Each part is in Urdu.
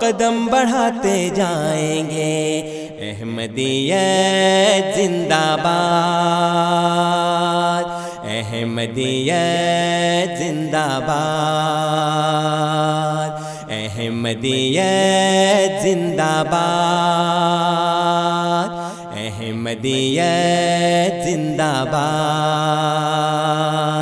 قدم بڑھاتے جائیں گے۔ احمدیت زندہ باد۔ احمدیت زندہ باد۔ احمدیت زندہ باد۔ احمدیت زندہ باد۔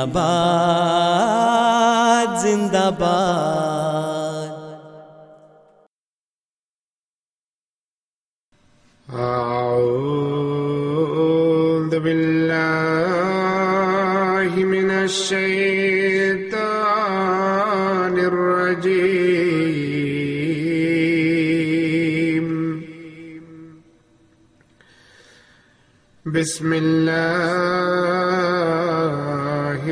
زندہ باد زندہ باد أعوذ بالله من الشيطان الرجيم. بسم الله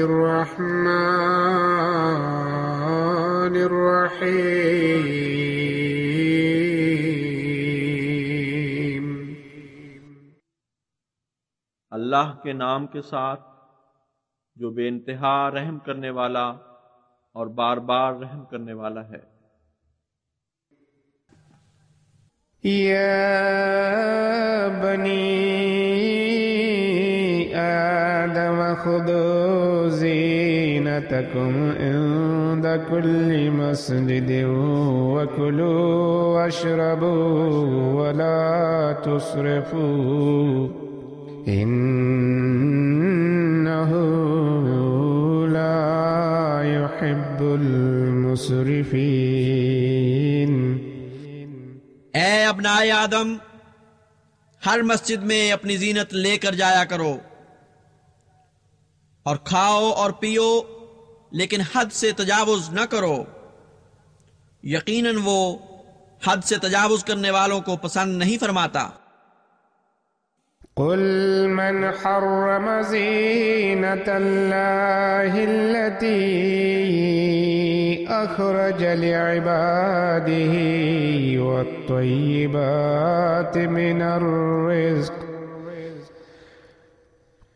الرحمن الرحيم اللہ کے نام کے ساتھ جو بے انتہا رحم کرنے والا اور بار بار رحم کرنے والا ہے۔ يا بني آدم خذوا زينتكم عند كل مسجد وكلوا واشربوا ولا تسرفوا. إنه لا يحب المسرفين اے ابنائے آدم، ہر مسجد میں اپنی زینت لے کر جایا کرو۔ اور کھاؤ اور پیو، لیکن حد سے تجاوز نہ کرو۔ یقیناً وہ حد سے تجاوز کرنے والوں کو پسند نہیں فرماتا۔ قل من حرم زينة سنة الله التي أخرج لعباده والطيبات من الرزق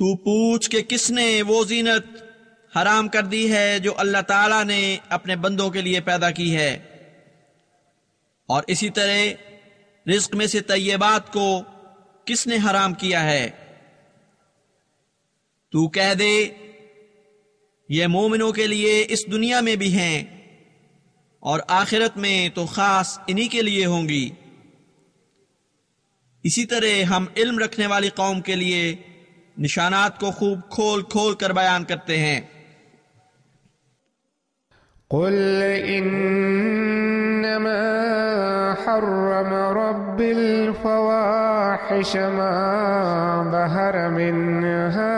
تو پوچھ کہ کس نے وہ زینت حرام کر دی ہے جو اللہ تعالی نے اپنے بندوں کے لیے پیدا کی ہے؟ اور اسی طرح رزق میں سے طیبات کو کس نے حرام کیا ہے؟ تو کہہ دے، یہ مومنوں کے لیے اس دنیا میں بھی ہیں اور آخرت میں تو خاص انہی کے لیے ہوں گی۔ اسی طرح ہم علم رکھنے والی قوم کے لیے نشانات کو خوب کھول کھول کر بیان کرتے ہیں۔ قل انما حرم رب الفواحش ما ظهر منها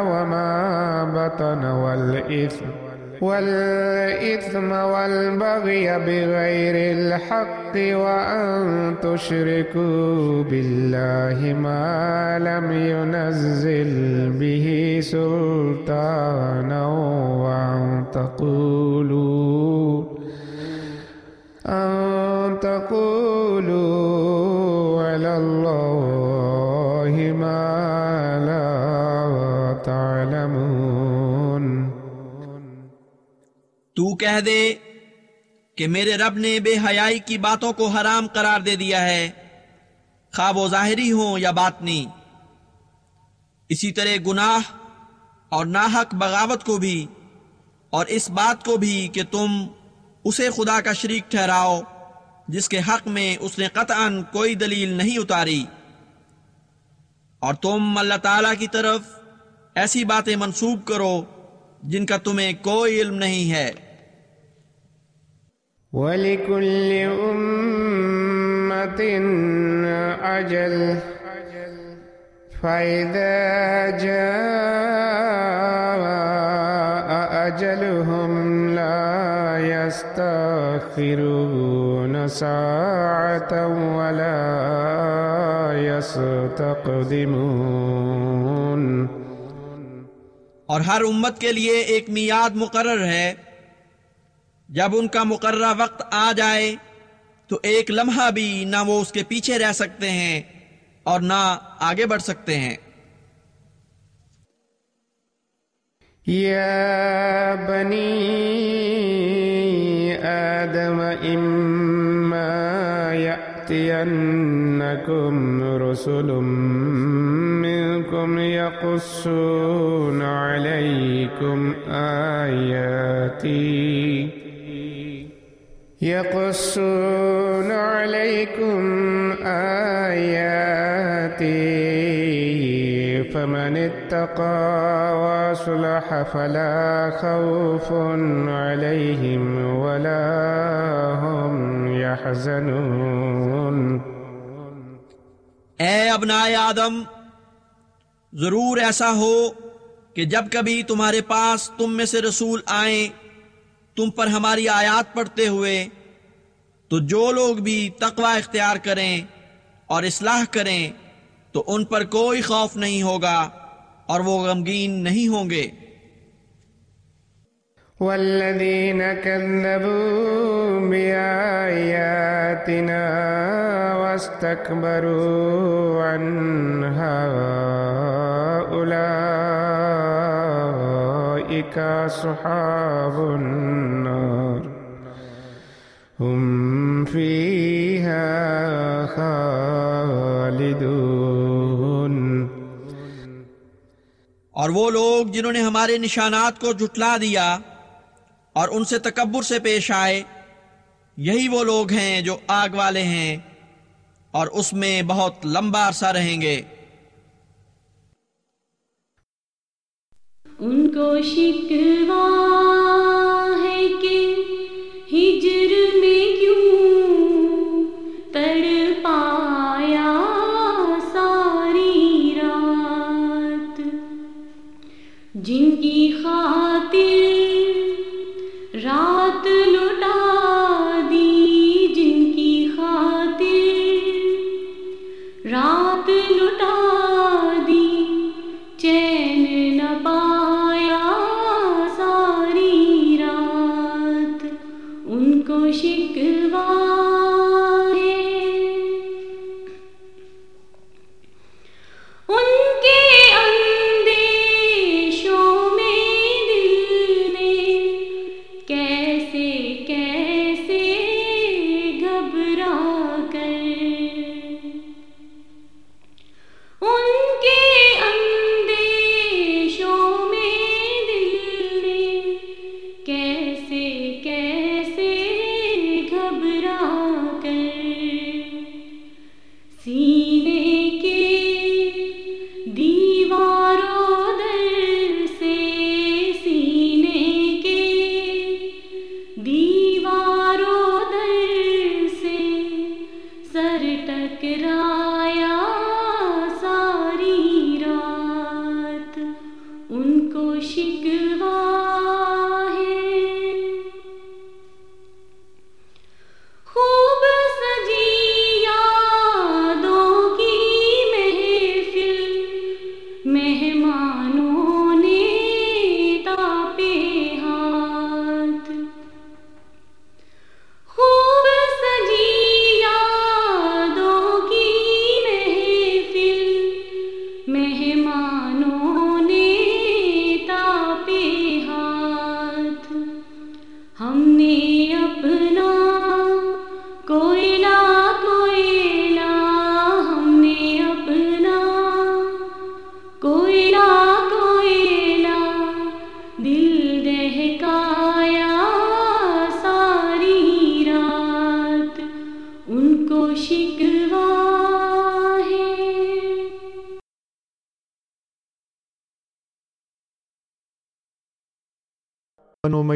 وما بطن والإثم والإثم والبغي بغير الحق وأن تشركوا بالله ما لم ينزل به سلطانا وأن تقولوا أن تقولوا على الله ما تو کہہ دے کہ میرے رب نے بے حیائی کی باتوں کو حرام قرار دے دیا ہے۔ خواہ وہ ظاہری ہوں یا باطنی۔ اسی طرح گناہ اور ناحق بغاوت کو بھی اور اس بات کو بھی کہ تم اسے خدا کا شریک ٹھہراؤ، جس کے حق میں اس نے قطعا کوئی دلیل نہیں اتاری۔ اور تم اللہ تعالی کی طرف ایسی باتیں منسوب کرو جن کا تمہیں کوئی علم نہیں ہے۔ ولكل أمة أجل. فإذا جاء أجلهم لا يستأخرون ساعة ولا يستقدمون. اور ہر امت کے لیے ایک میاد مقرر ہے جب ان کا مقررہ وقت آ جائے، تو ایک لمحہ بھی نہ وہ اس کے پیچھے رہ سکتے ہیں اور نہ آگے بڑھ سکتے ہیں۔ يا بني آدم إما يأتينكم رسل منكم يقصون عليكم آياتي يقصون عليكم آياتي فمن اتقى واصلح فلا خوف عليهم ولا هم يحزنون. اے ابنائے آدم، ضرور ایسا ہو کہ جب کبھی تمہارے پاس تم میں سے رسول آئیں تم پر ہماری آیات پڑھتے ہوئے، تو جو لوگ بھی تقوی اختیار کریں اور اصلاح کریں، تو ان پر کوئی خوف نہیں ہوگا اور وہ غمگین نہیں ہوں گے۔ والذين كذبوا بآياتنا واستكبروا عنها أولئك أصحاب النار. هم فيها خالدون. اور وہ لوگ جنہوں نے ہمارے نشانات کو جھٹلا دیا اور ان سے تکبر سے پیش آئے، یہی وہ لوگ ہیں جو آگ والے ہیں اور اس میں بہت لمبا عرصہ رہیں گے۔ ان کو شکوا ہے کہ ہجر میں کیوں تڑ پایا ساری رات؟ جن کی خاطر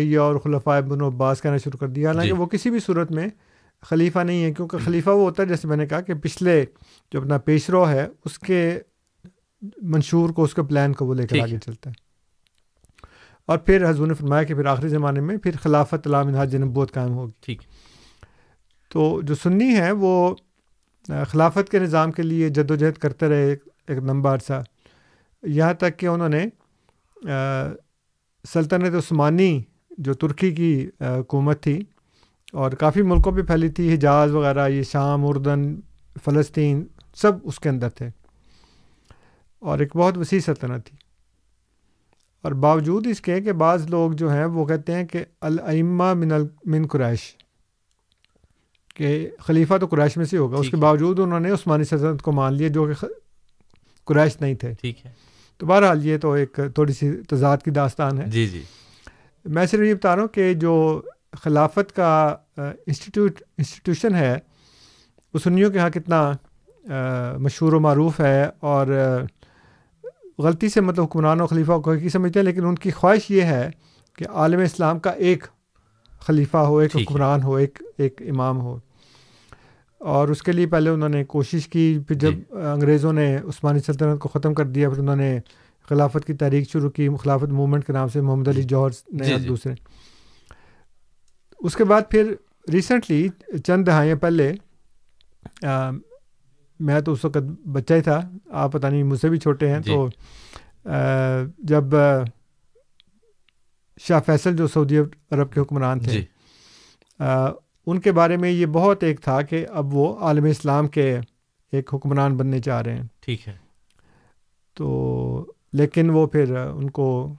امیہ اور خلفۂ بنو عباس کہنا شروع کر دیا۔ حالانکہ جی۔ وہ کسی بھی صورت میں خلیفہ نہیں ہے کیونکہ خلیفہ وہ ہوتا ہے جیسے میں نے کہا کہ پچھلے جو اپنا پیش رو ہے اس کے منشور کو اس کے پلان کو وہ لے کر آگے ہے۔ چلتا ہے۔ اور پھر حضور نے فرمایا کہ پھر آخری زمانے میں پھر خلافت علام انحاج نبوت قائم ہوگی۔ ٹھیک۔ تو جو سنی ہیں وہ خلافت کے نظام کے لیے جد و جہد کرتے رہے ایک لمبا عرصہ۔ یہاں تک کہ انہوں نے سلطنت عثمانی جو ترکی کی حکومت تھی اور کافی ملکوں پہ پھیلی تھی حجاز وغیرہ یہ شام اردن فلسطین سب اس کے اندر تھے اور ایک بہت وسیع سلطنت تھی۔ اور باوجود اس کے کہ بعض لوگ جو ہیں وہ کہتے ہیں کہ الائمہ من ال من قریش کہ خلیفہ تو قریش میں سے ہوگا۔ اس کے۔ باوجود انہوں نے عثمانی سلطنت کو مان لیا جو کہ قریش نہیں تھے۔ ٹھیک ہے۔ تو بہرحال یہ تو ایک تھوڑی سی تضاد کی داستان ہے۔ جی جی۔ میں صرف یہ بتا رہا ہوں کہ جو خلافت کا انسٹیٹیوٹ انسٹیٹیوشن ہے وہ سنیوں کے ہاں کتنا مشہور و معروف ہے اور غلطی سے مطلب حکمران و خلیفہ کو کی سمجھتے ہیں لیکن ان کی خواہش یہ ہے کہ عالم اسلام کا ایک خلیفہ ہو ایک۔ حکمران ہو ایک ایک امام ہو اور اس کے لیے پہلے انہوں نے کوشش کی پھر جب جی۔ انگریزوں نے عثمانی سلطنت کو ختم کر دیا پھر انہوں نے خلافت کی تحریک شروع کی خلافت موومنٹ کے نام سے محمد علی جوہر نے جی، اور جی۔ دوسرے اس کے بعد پھر ریسنٹلی چند دہائیاں پہلے میں تو اس وقت بچہ ہی تھا آپ پتہ نہیں مجھ سے بھی چھوٹے ہیں جی۔ تو جب شاہ فیصل جو سعودی عرب کے حکمران تھے ان کے بارے میں یہ بہت ایک تھا کہ اب وہ عالم اسلام کے ایک حکمران بننے چاہ رہے ہیں ٹھیک ہے تو لیکن وہ پھر ان کو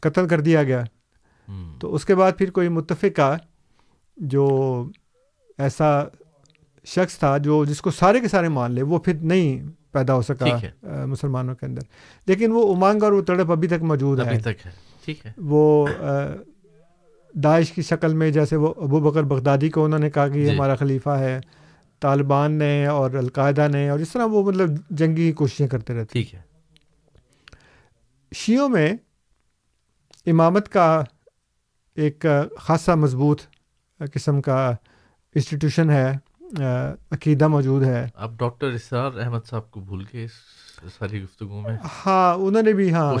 قتل کر دیا گیا۔ تو اس کے بعد پھر کوئی متفقہ جو ایسا شخص تھا جو جس کو سارے کے سارے مان لے وہ پھر نہیں پیدا ہو سکا مسلمانوں کے اندر۔ لیکن وہ امانگ اور وہ تڑپ ابھی تک موجود ہے۔ ٹھیک ہے۔ وہ داعش کی شکل میں جیسے وہ ابو بکر بغدادی کو انہوں نے کہا کہ یہ جی۔ ہمارا خلیفہ ہے طالبان نے اور القاعدہ نے اور اس طرح وہ مطلب جنگی کوششیں کرتے رہتے۔ ٹھیک ہے۔ شیعوں میں امامت کا ایک خاصا مضبوط قسم کا انسٹیٹیوشن ہے عقیدہ موجود ہے آپ ڈاکٹر اسرار احمد صاحب کو بھول کے ساری گفتگو میں ہاں انہوں نے بھی ہاں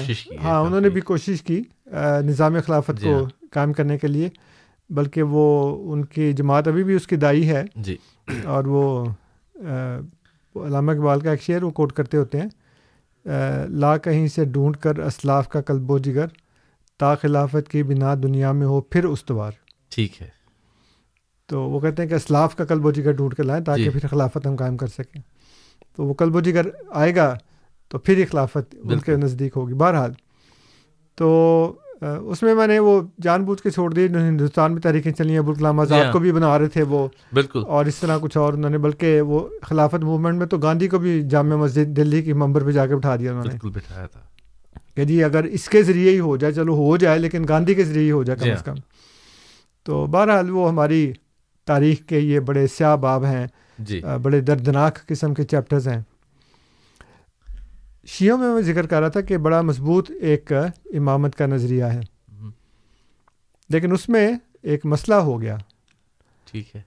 ہاں انہوں نے۔ بھی کوشش کی نظام خلافت جی کو ہاں۔ قائم کرنے کے لیے بلکہ وہ ان کی جماعت ابھی بھی اس کی دائی ہے جی اور وہ علامہ اقبال کا ایک شعر وہ کوٹ کرتے ہوتے ہیں لا کہیں سے ڈھونڈ کر اسلاف کا قلب و جگر تا خلافت کی بنا دنیا میں ہو پھر استوار ٹھیک ہے تو وہ کہتے ہیں کہ اسلاف کا قلب و جگر ڈھونڈ کے لائیں تاکہ جی۔ پھر خلافت ہم قائم کر سکیں تو وہ قلب و جگر آئے گا تو پھر ہی خلافت ان کے۔ نزدیک ہوگی بہرحال تو اس میں میں نے وہ جان بوجھ کے چھوڑ دی ہندوستان میں تحریکیں چلی ابوالکلام جی آزاد۔ کو بھی بنا رہے تھے وہ بالکل۔ اور اس طرح کچھ اور انہوں نے بلکہ وہ خلافت موومنٹ میں تو گاندھی کو بھی جامع مسجد دلی کی ممبر پہ جا کے بٹھا دیا انہوں نے۔ بالکل بٹھایا تھا۔ کہ جی اگر اس کے ذریعے ہی ہو جائے چلو ہو جائے لیکن گاندھی کے ذریعے ہی ہو جائے کم۔ از کم۔ تو بہرحال وہ ہماری تاریخ کے یہ بڑے سیاہ باب ہیں۔ جی۔ بڑے دردناک قسم کے چیپٹرز ہیں۔ شیعوں میں میں ذکر کر رہا تھا کہ بڑا مضبوط ایک امامت کا نظریہ ہے۔ لیکن اس میں ایک مسئلہ ہو گیا۔ ٹھیک ہے۔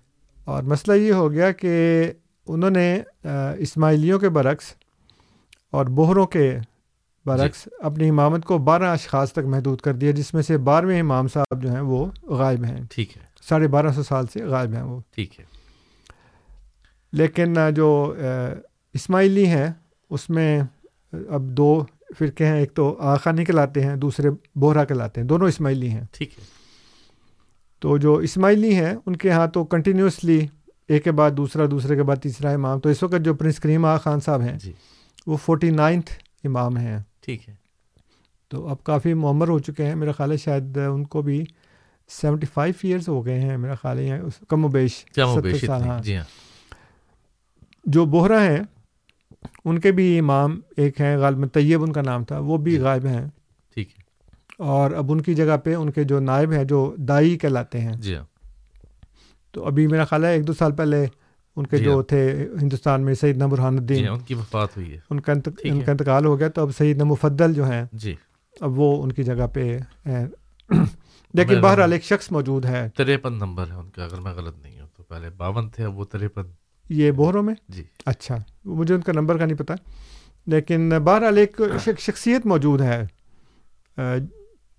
اور مسئلہ یہ ہو گیا کہ انہوں نے اسماعیلیوں کے برعکس اور بہروں کے برعکس اپنی امامت کو بارہ اشخاص تک محدود کر دیا جس میں سے بارہویں امام صاحب جو ہیں وہ غائب ہیں۔ ٹھیک ہے۔ ساڑھے بارہ سو سال سے غائب ہیں وہ۔ ٹھیک ہے۔ لیکن جو اسماعیلی ہیں اس میں اب دو فرقے ہیں ایک تو آخا کہلاتے ہیں دوسرے بہرا کہلاتے ہیں دونوں اسماعیلی ہیں۔ ٹھیک ہے۔ تو جو اسماعیلی ہیں ان کے ہاں تو کنٹینیوسلی ایک کے بعد دوسرا دوسرے کے بعد تیسرا امام۔ تو اس وقت جو پرنس کریم آغا خان صاحب ہیں جی۔ وہ فورٹی نائنتھ امام ہیں۔ ٹھیک ہے۔ تو اب کافی معمر ہو چکے ہیں۔ میرا خیال ہے شاید ان کو بھی سیونٹی فائیو ایئرس ہو گئے ہیں میرا خیال ہے کم و بیش سال؟ ہاں۔ جی ہاں۔ جو بہرا ہیں ان کے بھی امام ایک ہیں غالب طیب ان کا نام تھا وہ بھی جی۔ غائب ہیں۔ ٹھیک ہے۔ اور اب ان کی جگہ پہ ان کے جو نائب ہیں جو دائی کہلاتے ہیں۔ جی ہاں۔ تو ابھی میرا خیال ہے ایک دو سال پہلے ان کے جی جو ہاں۔ تھے ہندوستان میں سیدنا برہان جی الدین ہاں ان کی وفات ہوئی ہے۔ ان کا ان۔ کا انتقال ہو گیا تو اب سیدنا مفدل جو ہیں جی۔ اب وہ ان کی جگہ پہ ہیں۔ لیکن بہرحال ایک شخص موجود ہے۔ تریپن نمبر ہے ان کا اگر میں غلط نہیں ہوں تو۔ پہلے باون تھے اب وہ تریپن یہ بہروں میں؟ جی۔ اچھا مجھے ان کا نمبر کا نہیں پتہ لیکن بہرحال ایک شخ- شخصیت موجود ہے۔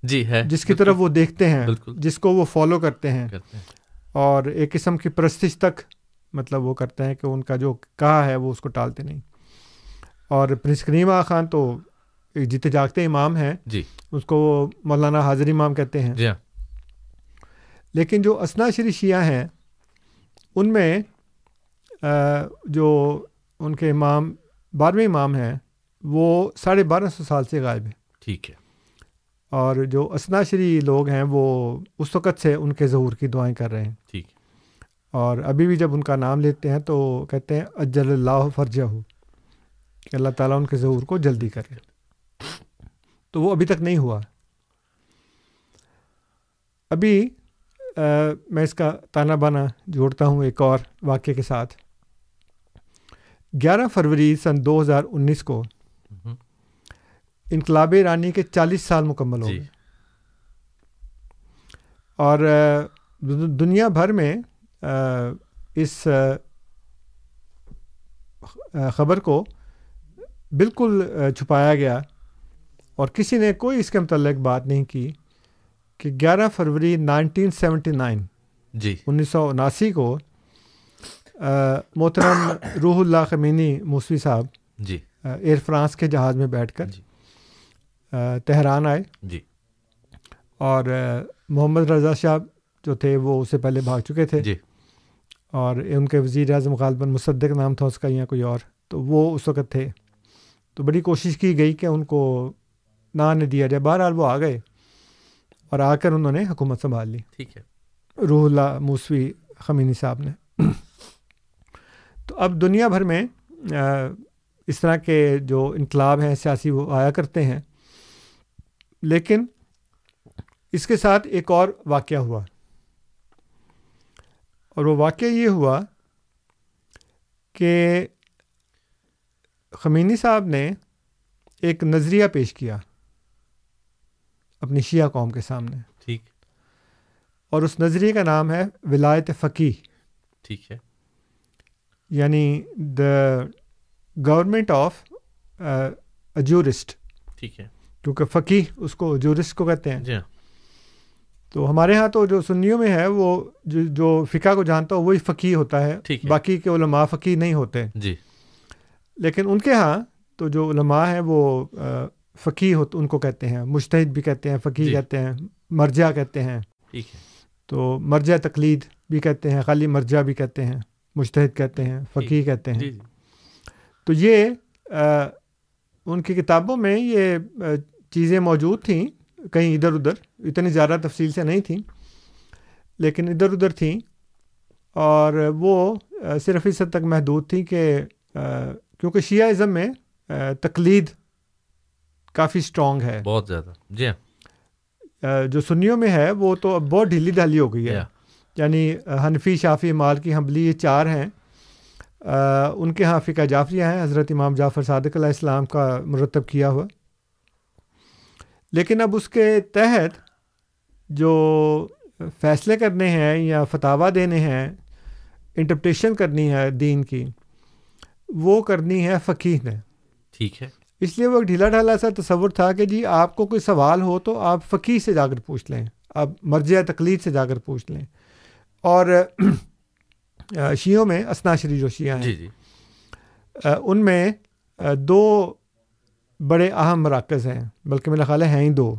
جی ہے۔ جس کی طرف وہ دیکھتے ہیں جس کو وہ فالو کرتے ہیں۔ اور ایک قسم کی پرستش تک مطلب وہ کرتے ہیں کہ ان کا جو کہا ہے وہ اس کو ٹالتے نہیں۔ اور پرنس کریم خان تو جیتے جاگتے امام ہیں جی۔ اس کو وہ مولانا حاضر امام کہتے ہیں۔ جی ہاں۔ لیکن جو اسنا شری شیعہ ہیں ان میں جو ان کے امام بارہویں امام ہیں وہ ساڑھے بارہ سو سال سے غائب ہیں۔ ٹھیک ہے۔ اور جو اسنا شری لوگ ہیں وہ اس وقت سے ان کے ظہور کی دعائیں کر رہے ہیں۔ ٹھیک۔ اور ابھی بھی جب ان کا نام لیتے ہیں تو کہتے ہیں اجل اللہ فرجہ ہو کہ اللہ تعالیٰ ان کے ظہور کو جلدی کرے۔ تو وہ ابھی تک نہیں ہوا۔ ابھی آ، میں اس کا تانا بانا جوڑتا ہوں ایک اور واقعے کے ساتھ۔ گیارہ فروری سن دو ہزار انیس کو انقلاب ایرانی کے چالیس سال مکمل ہو جی. گئے۔ اور دنیا بھر میں اس خبر کو بالکل چھپایا گیا۔ اور کسی نے کوئی اس کے متعلق بات نہیں کی کہ گیارہ فروری نائنٹین سیونٹی نائن جی۔ انیس سو اناسی کو محترم روح اللہ خمینی موسوی صاحب جی۔ ایئر فرانس کے جہاز میں بیٹھ کر جی۔ تہران آئے۔ جی۔ اور محمد رضا شاہ جو تھے وہ اس سے پہلے بھاگ چکے تھے۔ جی۔ اور ان کے وزیر اعظم غالباً مصدق نام تھا اس کا یا کوئی اور۔ تو وہ اس وقت تھے۔ تو بڑی کوشش کی گئی کہ ان کو نہ آنے دیا جائے۔ بہرحال وہ آ گئے اور آ کر انہوں نے حکومت سنبھال لی۔ ٹھیک ہے۔ روح اللہ موسوی خمینی صاحب نے۔ تو اب دنیا بھر میں اس طرح کے جو انقلاب ہیں سیاسی وہ آیا کرتے ہیں۔ لیکن اس کے ساتھ ایک اور واقعہ ہوا۔ اور وہ واقعہ یہ ہوا کہ خمینی صاحب نے ایک نظریہ پیش کیا اپنی شیعہ قوم کے سامنے۔ ٹھیک۔ اور اس نظریے کا نام ہے ولایت فقی ٹھیک ہے۔ یعنی دا گورنمنٹ آف جورسٹ ٹھیک ہے۔ کیونکہ فقی اس کو جورسٹ کو کہتے ہیں۔ جی ہاں۔ تو ہمارے ہاں تو جو سنیوں میں ہے وہ جو جو فقہ کو جانتا ہو وہی فقی ہوتا ہے۔ باقی کے علماء فقی نہیں ہوتے۔ جی۔ لیکن ان کے ہاں تو جو علماء ہیں وہ فقی ہو ان کو کہتے ہیں۔ مشتحد بھی کہتے ہیں فقی جی۔ کہتے ہیں مرجع کہتے ہیں۔ ٹھیک ہے۔ تو مرجع تقلید بھی کہتے ہیں خالی مرجع بھی کہتے ہیں۔ مشتحد کہتے ہیں فقی کہتے ہیں۔ جی جی۔ تو یہ ان کی کتابوں میں یہ چیزیں موجود تھیں۔ کہیں ادھر ادھر اتنی زیادہ تفصیل سے نہیں تھیں لیکن ادھر ادھر تھیں۔ اور وہ صرف اس حد تک محدود تھیں کہ کیونکہ شیعہ ازم میں تقلید کافی اسٹرانگ ہے۔ بہت زیادہ۔ جی ہاں۔ جو سنیوں میں ہے وہ تو اب بہت ڈھیلی ڈھالی ہو گئی ہے۔ یا یعنی حنفی شافی مالکی حنبلی یہ چار ہیں۔ آ، ان کے ہاں فقہ جعفریہ ہیں حضرت امام جعفر صادق علیہ السلام کا مرتب کیا ہوا۔ لیکن اب اس کے تحت جو فیصلے کرنے ہیں یا فتوا دینے ہیں انٹرپٹیشن کرنی ہے دین کی وہ کرنی ہے فقیر نے۔ ٹھیک ہے۔ اس لیے وہ ایک ڈھیلا ڈھالا سا تصور تھا کہ جی آپ کو کوئی سوال ہو تو آپ فقیر سے جا کر پوچھ لیں آپ مرجع تقلید سے جا کر پوچھ لیں۔ اور شیعوں میں اسناشری جو شیعہ ہیں جی جی۔ ان میں دو بڑے اہم مراکز ہیں بلکہ میرا خیال ہے ہیں ہی دو۔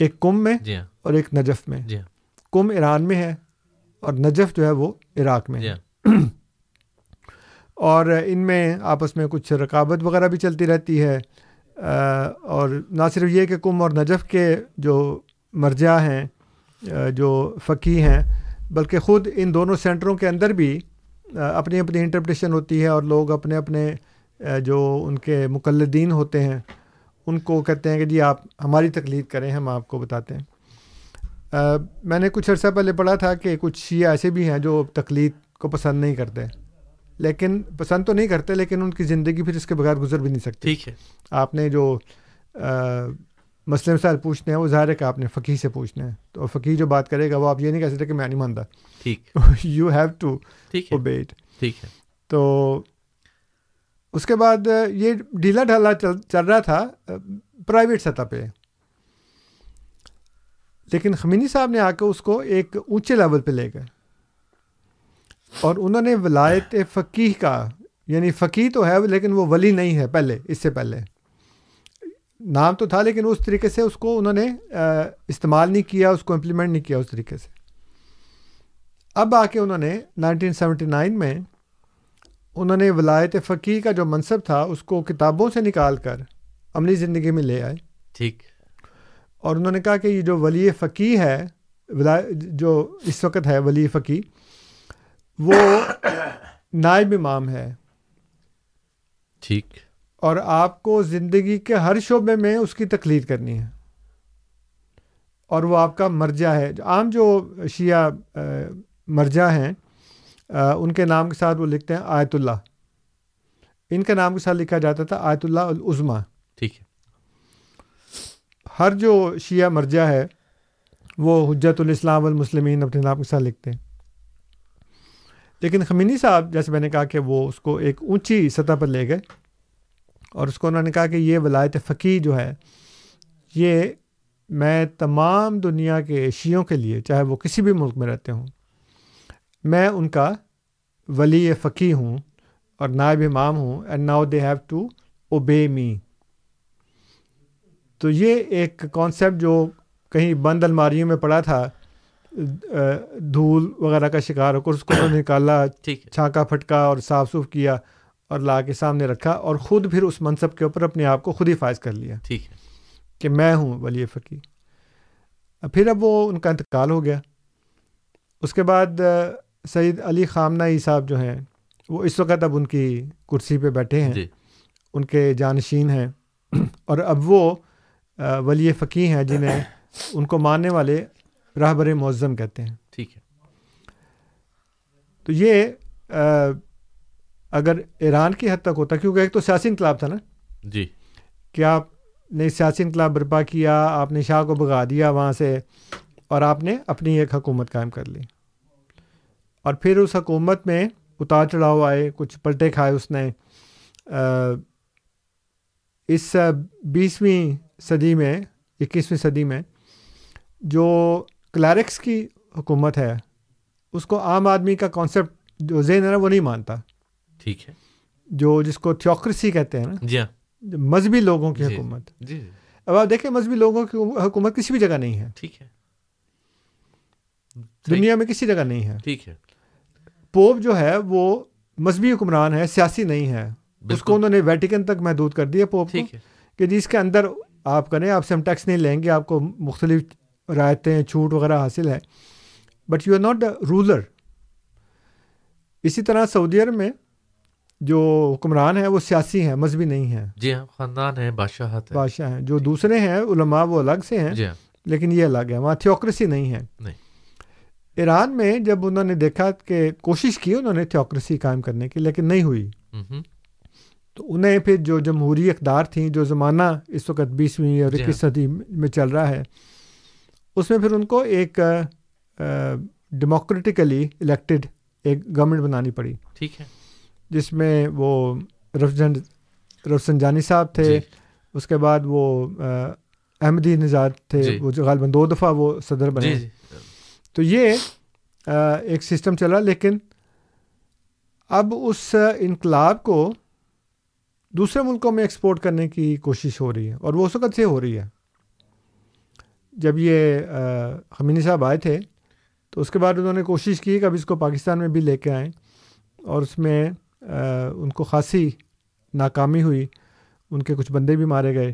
ایک کم میں جی ہاں۔ اور ایک نجف میں۔ جی ہاں۔ کم ایران میں ہے اور نجف جو ہے وہ عراق میں جی ہے۔ ہاں۔ اور ان میں آپس میں کچھ رقابت وغیرہ بھی چلتی رہتی ہے۔ اور نہ صرف یہ کہ کم اور نجف کے جو مرجع ہیں جو فقی ہیں بلکہ خود ان دونوں سینٹروں کے اندر بھی اپنی اپنی انٹرپریشن ہوتی ہے اور لوگ اپنے اپنے جو ان کے مقلدین ہوتے ہیں ان کو کہتے ہیں کہ جی آپ ہماری تقلید کریں ہم آپ کو بتاتے ہیں۔ آ، میں نے کچھ عرصہ پہلے پڑھا تھا کہ کچھ شیعہ ایسے بھی ہیں جو تقلید کو پسند نہیں کرتے۔ لیکن پسند تو نہیں کرتے لیکن ان کی زندگی پھر اس کے بغیر گزر بھی نہیں سکتی۔ ٹھیک ہے۔ آپ نے جو آ، مسئلے مسائل پوچھنے ہیں وہ ظاہر ہے کہ آپ نے فقی سے پوچھنا ہے۔ تو فقی جو بات کرے گا وہ آپ یہ نہیں کہہ سکتے کہ میں نہیں مانتا۔ ٹھیک۔ یو ہیو ٹو اوبیٹ ٹھیک ہے۔ تو اس کے بعد یہ ڈھیلا ڈھالا چل چل رہا تھا پرائیویٹ سطح پہ۔ لیکن خمینی صاحب نے آ کے اس کو ایک اونچے لیول پہ لے گئے۔ اور انہوں نے ولایت فقیح کا یعنی فقی تو ہے لیکن وہ ولی نہیں ہے پہلے اس سے پہلے۔ نام تو تھا لیکن اس طریقے سے اس کو انہوں نے استعمال نہیں کیا اس کو امپلیمنٹ نہیں کیا اس طریقے سے۔ اب آ کے انہوں نے 1979 میں انہوں نے ولایت فقی کا جو منصب تھا اس کو کتابوں سے نکال کر عملی زندگی میں لے آئے۔ ٹھیک۔ اور انہوں نے کہا کہ یہ جو ولی فقی ہے جو اس وقت ہے ولی فقی وہ نائب امام ہے۔ ٹھیک۔ اور آپ کو زندگی کے ہر شعبے میں اس کی تقلید کرنی ہے۔ اور وہ آپ کا مرجع ہے۔ جو عام جو شیعہ مرجع ہیں ان کے نام کے ساتھ وہ لکھتے ہیں آیت اللہ۔ ان کے نام کے ساتھ لکھا جاتا تھا آیت اللہ العظمیٰ۔ ٹھیک ہے۔ ہر جو شیعہ مرجع ہے وہ حجت الاسلام والمسلمین اپنے نام کے ساتھ لکھتے ہیں۔ لیکن خمینی صاحب جیسے میں نے کہا کہ وہ اس کو ایک اونچی سطح پر لے گئے۔ اور اس کو انہوں نے کہا کہ یہ ولایت فقی جو ہے یہ میں تمام دنیا کے شیعوں کے لیے چاہے وہ کسی بھی ملک میں رہتے ہوں میں ان کا ولی فقی ہوں اور نائب امام ہوں and now they have to obey me تو یہ ایک کانسیپٹ جو کہیں بند الماریوں میں پڑا تھا دھول وغیرہ کا شکار ہو کر اس کو نکالا چھانکا پھٹکا اور صاف صوف کیا۔ اور لا کے سامنے رکھا اور خود پھر اس منصب کے اوپر اپنے آپ کو خود ہی فائز کر لیا ٹھیک ہے۔ کہ میں ہوں ولی فقی پھر اب وہ ان کا انتقال ہو گیا۔ اس کے بعد سعید علی خامنہ صاحب جو ہیں وہ اس وقت اب ان کی کرسی پہ بیٹھے ہیں۔ جی۔ ان کے جانشین ہیں۔ اور اب وہ ولی فقی ہیں جنہیں ان کو ماننے والے راہبر معظم کہتے ہیں۔ ٹھیک ہے۔ تو یہ اگر ایران کی حد تک ہوتا کیونکہ ایک تو سیاسی انقلاب تھا نا۔ جی۔ کہ آپ نے سیاسی انقلاب برپا کیا آپ نے شاہ کو بگا دیا وہاں سے اور آپ نے اپنی ایک حکومت قائم کر لی۔ اور پھر اس حکومت میں اتار چڑھاؤ آئے کچھ پلٹے کھائے اس نے۔ اس بیسویں صدی میں اکیسویں صدی میں جو کلیرکس کی حکومت ہے اس کو عام آدمی کا کانسیپٹ جو ذہن ہے نا وہ نہیں مانتا۔ ٹھیک ہے۔ جو جس کو تھیوکریسی کہتے ہیں نا جی ہاں۔ مذہبی لوگوں کی جی۔ حکومت۔ جی۔ جی اب آپ دیکھیں مذہبی لوگوں کی حکومت کسی بھی جگہ نہیں ہے۔ ٹھیک ہے۔ دنیا میں کسی جگہ نہیں ہے۔ ٹھیک ہے۔ پوپ جو ہے وہ مذہبی حکمران ہے سیاسی نہیں ہے۔ اس کو انہوں نے ویٹیکن تک محدود کر دیا پوپ کو ٹھیک ہے۔ کہ جس کے اندر آپ کریں آپ سے ہم ٹیکس نہیں لیں گے آپ کو مختلف رعایتیں چھوٹ وغیرہ حاصل ہے but you are not a ruler اسی طرح سعودی عرب میں جو حکمران ہیں وہ سیاسی ہیں مذہبی نہیں ہیں۔ جی ہاں خاندان ہے بادشاہت بادشاہ ہیں۔ جو دوسرے ہیں علماء وہ الگ سے ہیں جی ہاں۔ لیکن یہ الگ ہے وہاں تھیوکریسی نہیں ہے۔ نہیں۔ ایران میں جب انہوں نے دیکھا کہ کوشش کی انہوں نے تھیوکریسی قائم کرنے کی لیکن نہیں ہوئی۔ تو انہیں پھر جو جمہوری اقدار تھیں جو زمانہ اس وقت بیسویں اور جی اکیس صدی میں چل رہا ہے اس میں پھر ان کو ایک ڈیموکریٹیکلی الیکٹڈ ایک گورنمنٹ بنانی پڑی۔ ٹھیک ہے۔ جس میں وہ رفجن رفسنجانی صاحب تھے جی۔ اس کے بعد وہ احمدی نژاد تھے جی۔ وہ جو غالباً دو دفعہ وہ صدر بنے۔ جی جی۔ تو یہ ایک سسٹم چلا لیکن اب اس انقلاب کو دوسرے ملکوں میں ایکسپورٹ کرنے کی کوشش ہو رہی ہے اور وہ اس وقت سے ہو رہی ہے۔ جب یہ خمینی صاحب آئے تھے تو اس کے بعد انہوں نے کوشش کی کہ اب اس کو پاکستان میں بھی لے کے آئیں اور اس میں ان کو خاصی ناکامی ہوئی ان کے کچھ بندے بھی مارے گئے۔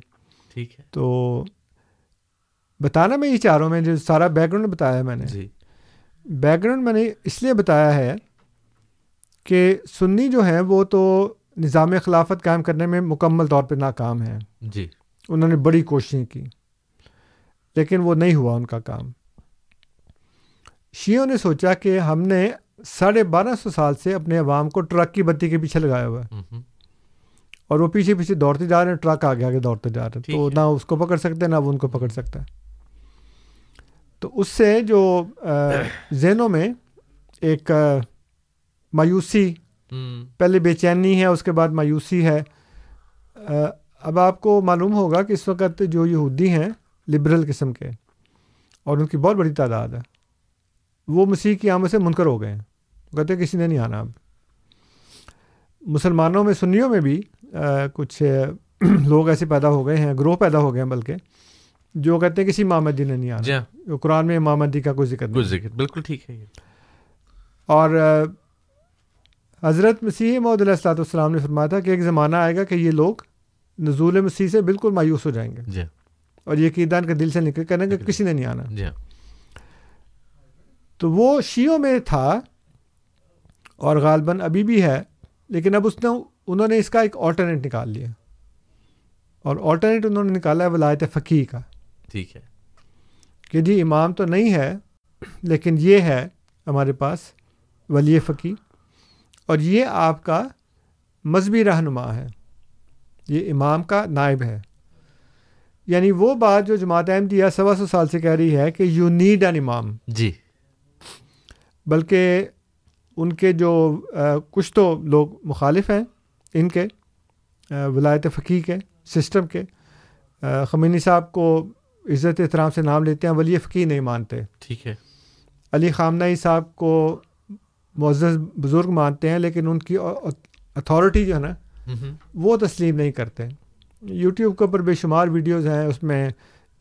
ٹھیک ہے۔ تو بتانا میں یہ چاہ رہا ہوں میں جو سارا بیک گراؤنڈ بتایا ہے میں نے۔ جی۔ بیک گراؤنڈ میں نے اس لیے بتایا ہے کہ سنی جو ہیں وہ تو نظام خلافت قائم کرنے میں مکمل طور پہ ناکام ہیں۔ جی۔ انہوں نے بڑی کوششیں کی لیکن وہ نہیں ہوا ان کا کام۔ شیعوں نے سوچا کہ ہم نے ساڑھے بارہ سو سال سے اپنے عوام کو ٹرک کی بتی کے پیچھے لگایا ہوا ہے۔ اور وہ پیچھے پیچھے دوڑتے جا رہے ہیں ٹرک آگے آگے دوڑتے جا رہے ہیں۔ تو۔ نہ اس کو پکڑ سکتے نہ وہ ان کو پکڑ سکتا ہے۔ تو اس سے جو ذہنوں میں ایک مایوسی پہلے بے چینی ہے اس کے بعد مایوسی ہے۔ اب آپ کو معلوم ہوگا کہ اس وقت جو یہودی ہیں لبرل قسم کے اور ان کی بہت بڑی تعداد ہے وہ مسیح کی آمد سے منکر ہو گئے ہیں۔ کہتے ہیں کسی نے نہیں آنا اب۔ مسلمانوں میں سنیوں میں بھی کچھ لوگ ایسے پیدا ہو گئے ہیں گروہ پیدا ہو گئے ہیں بلکہ جو کہتے ہیں کسی مامدی نے نہیں جی آنا ہاں قرآن میں مامدی کا کوئی ذکر نہیں۔ ذکر۔ بالکل ٹھیک ہے اور حضرت مسیح محدود علیہ السلاۃ والسلام نے فرمایا تھا کہ ایک زمانہ آئے گا کہ یہ لوگ نزول مسیح سے بالکل مایوس ہو جائیں گے۔ جی ہاں۔ اور یہ عقیدہ ان کے دل سے نکل کریں کہ کسی نے نہیں آنا۔ جی ہاں۔ تو وہ شیعوں میں تھا اور غالباً ابھی بھی ہے لیکن اب اس نے انہوں نے اس کا ایک آلٹرنیٹ نکال لیا۔ اور آلٹرنیٹ انہوں نے نکالا ہے ولایت فقی کا۔ ٹھیک ہے۔ کہ جی امام تو نہیں ہے لیکن یہ ہے ہمارے پاس ولی فقی اور یہ آپ کا مذہبی رہنما ہے۔ یہ امام کا نائب ہے۔ یعنی وہ بات جو جماعت احمدیہ سوا سو سال سے کہہ رہی ہے کہ یو نیڈ این امام جی۔ بلکہ ان کے جو کچھ تو لوگ مخالف ہیں ان کے ولایت فقی کے سسٹم کے خمینی صاحب کو عزت احترام سے نام لیتے ہیں ولی فقی نہیں مانتے۔ ٹھیک ہے۔ علی خامنئی صاحب کو معزز بزرگ مانتے ہیں لیکن ان کی اتھارٹی جو ہے نا وہ تسلیم نہیں کرتے۔ یوٹیوب کے اوپر بے شمار ویڈیوز ہیں اس میں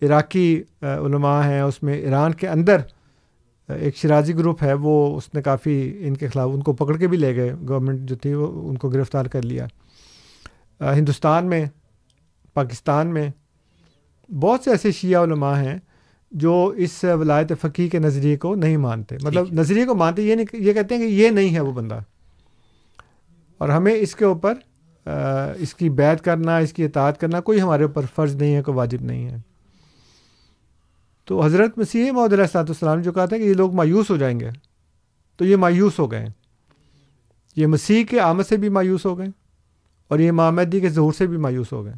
عراقی علماء ہیں اس میں ایران کے اندر ایک شرازی گروپ ہے وہ اس نے کافی ان کے خلاف ان کو پکڑ کے بھی لے گئے۔ گورنمنٹ جو تھی وہ ان کو گرفتار کر لیا۔ ہندوستان میں پاکستان میں بہت سے ایسے شیعہ علماء ہیں جو اس ولایت فقی کے نظریے کو نہیں مانتے۔ مطلب نظریے کو مانتے یہ نہیں یہ کہتے ہیں کہ یہ نہیں ہے وہ بندہ۔ اور ہمیں اس کے اوپر اس کی بیعت کرنا اس کی اطاعت کرنا کوئی ہمارے اوپر فرض نہیں ہے کوئی واجب نہیں ہے۔ تو حضرت مسیح محدود علیہ السلاۃ والسلام نے جو کہا تھا کہ یہ لوگ مایوس ہو جائیں گے۔ تو یہ مایوس ہو گئے۔ یہ مسیح کے آمد سے بھی مایوس ہو گئے اور یہ امام مہدی کے ظہور سے بھی مایوس ہو گئے۔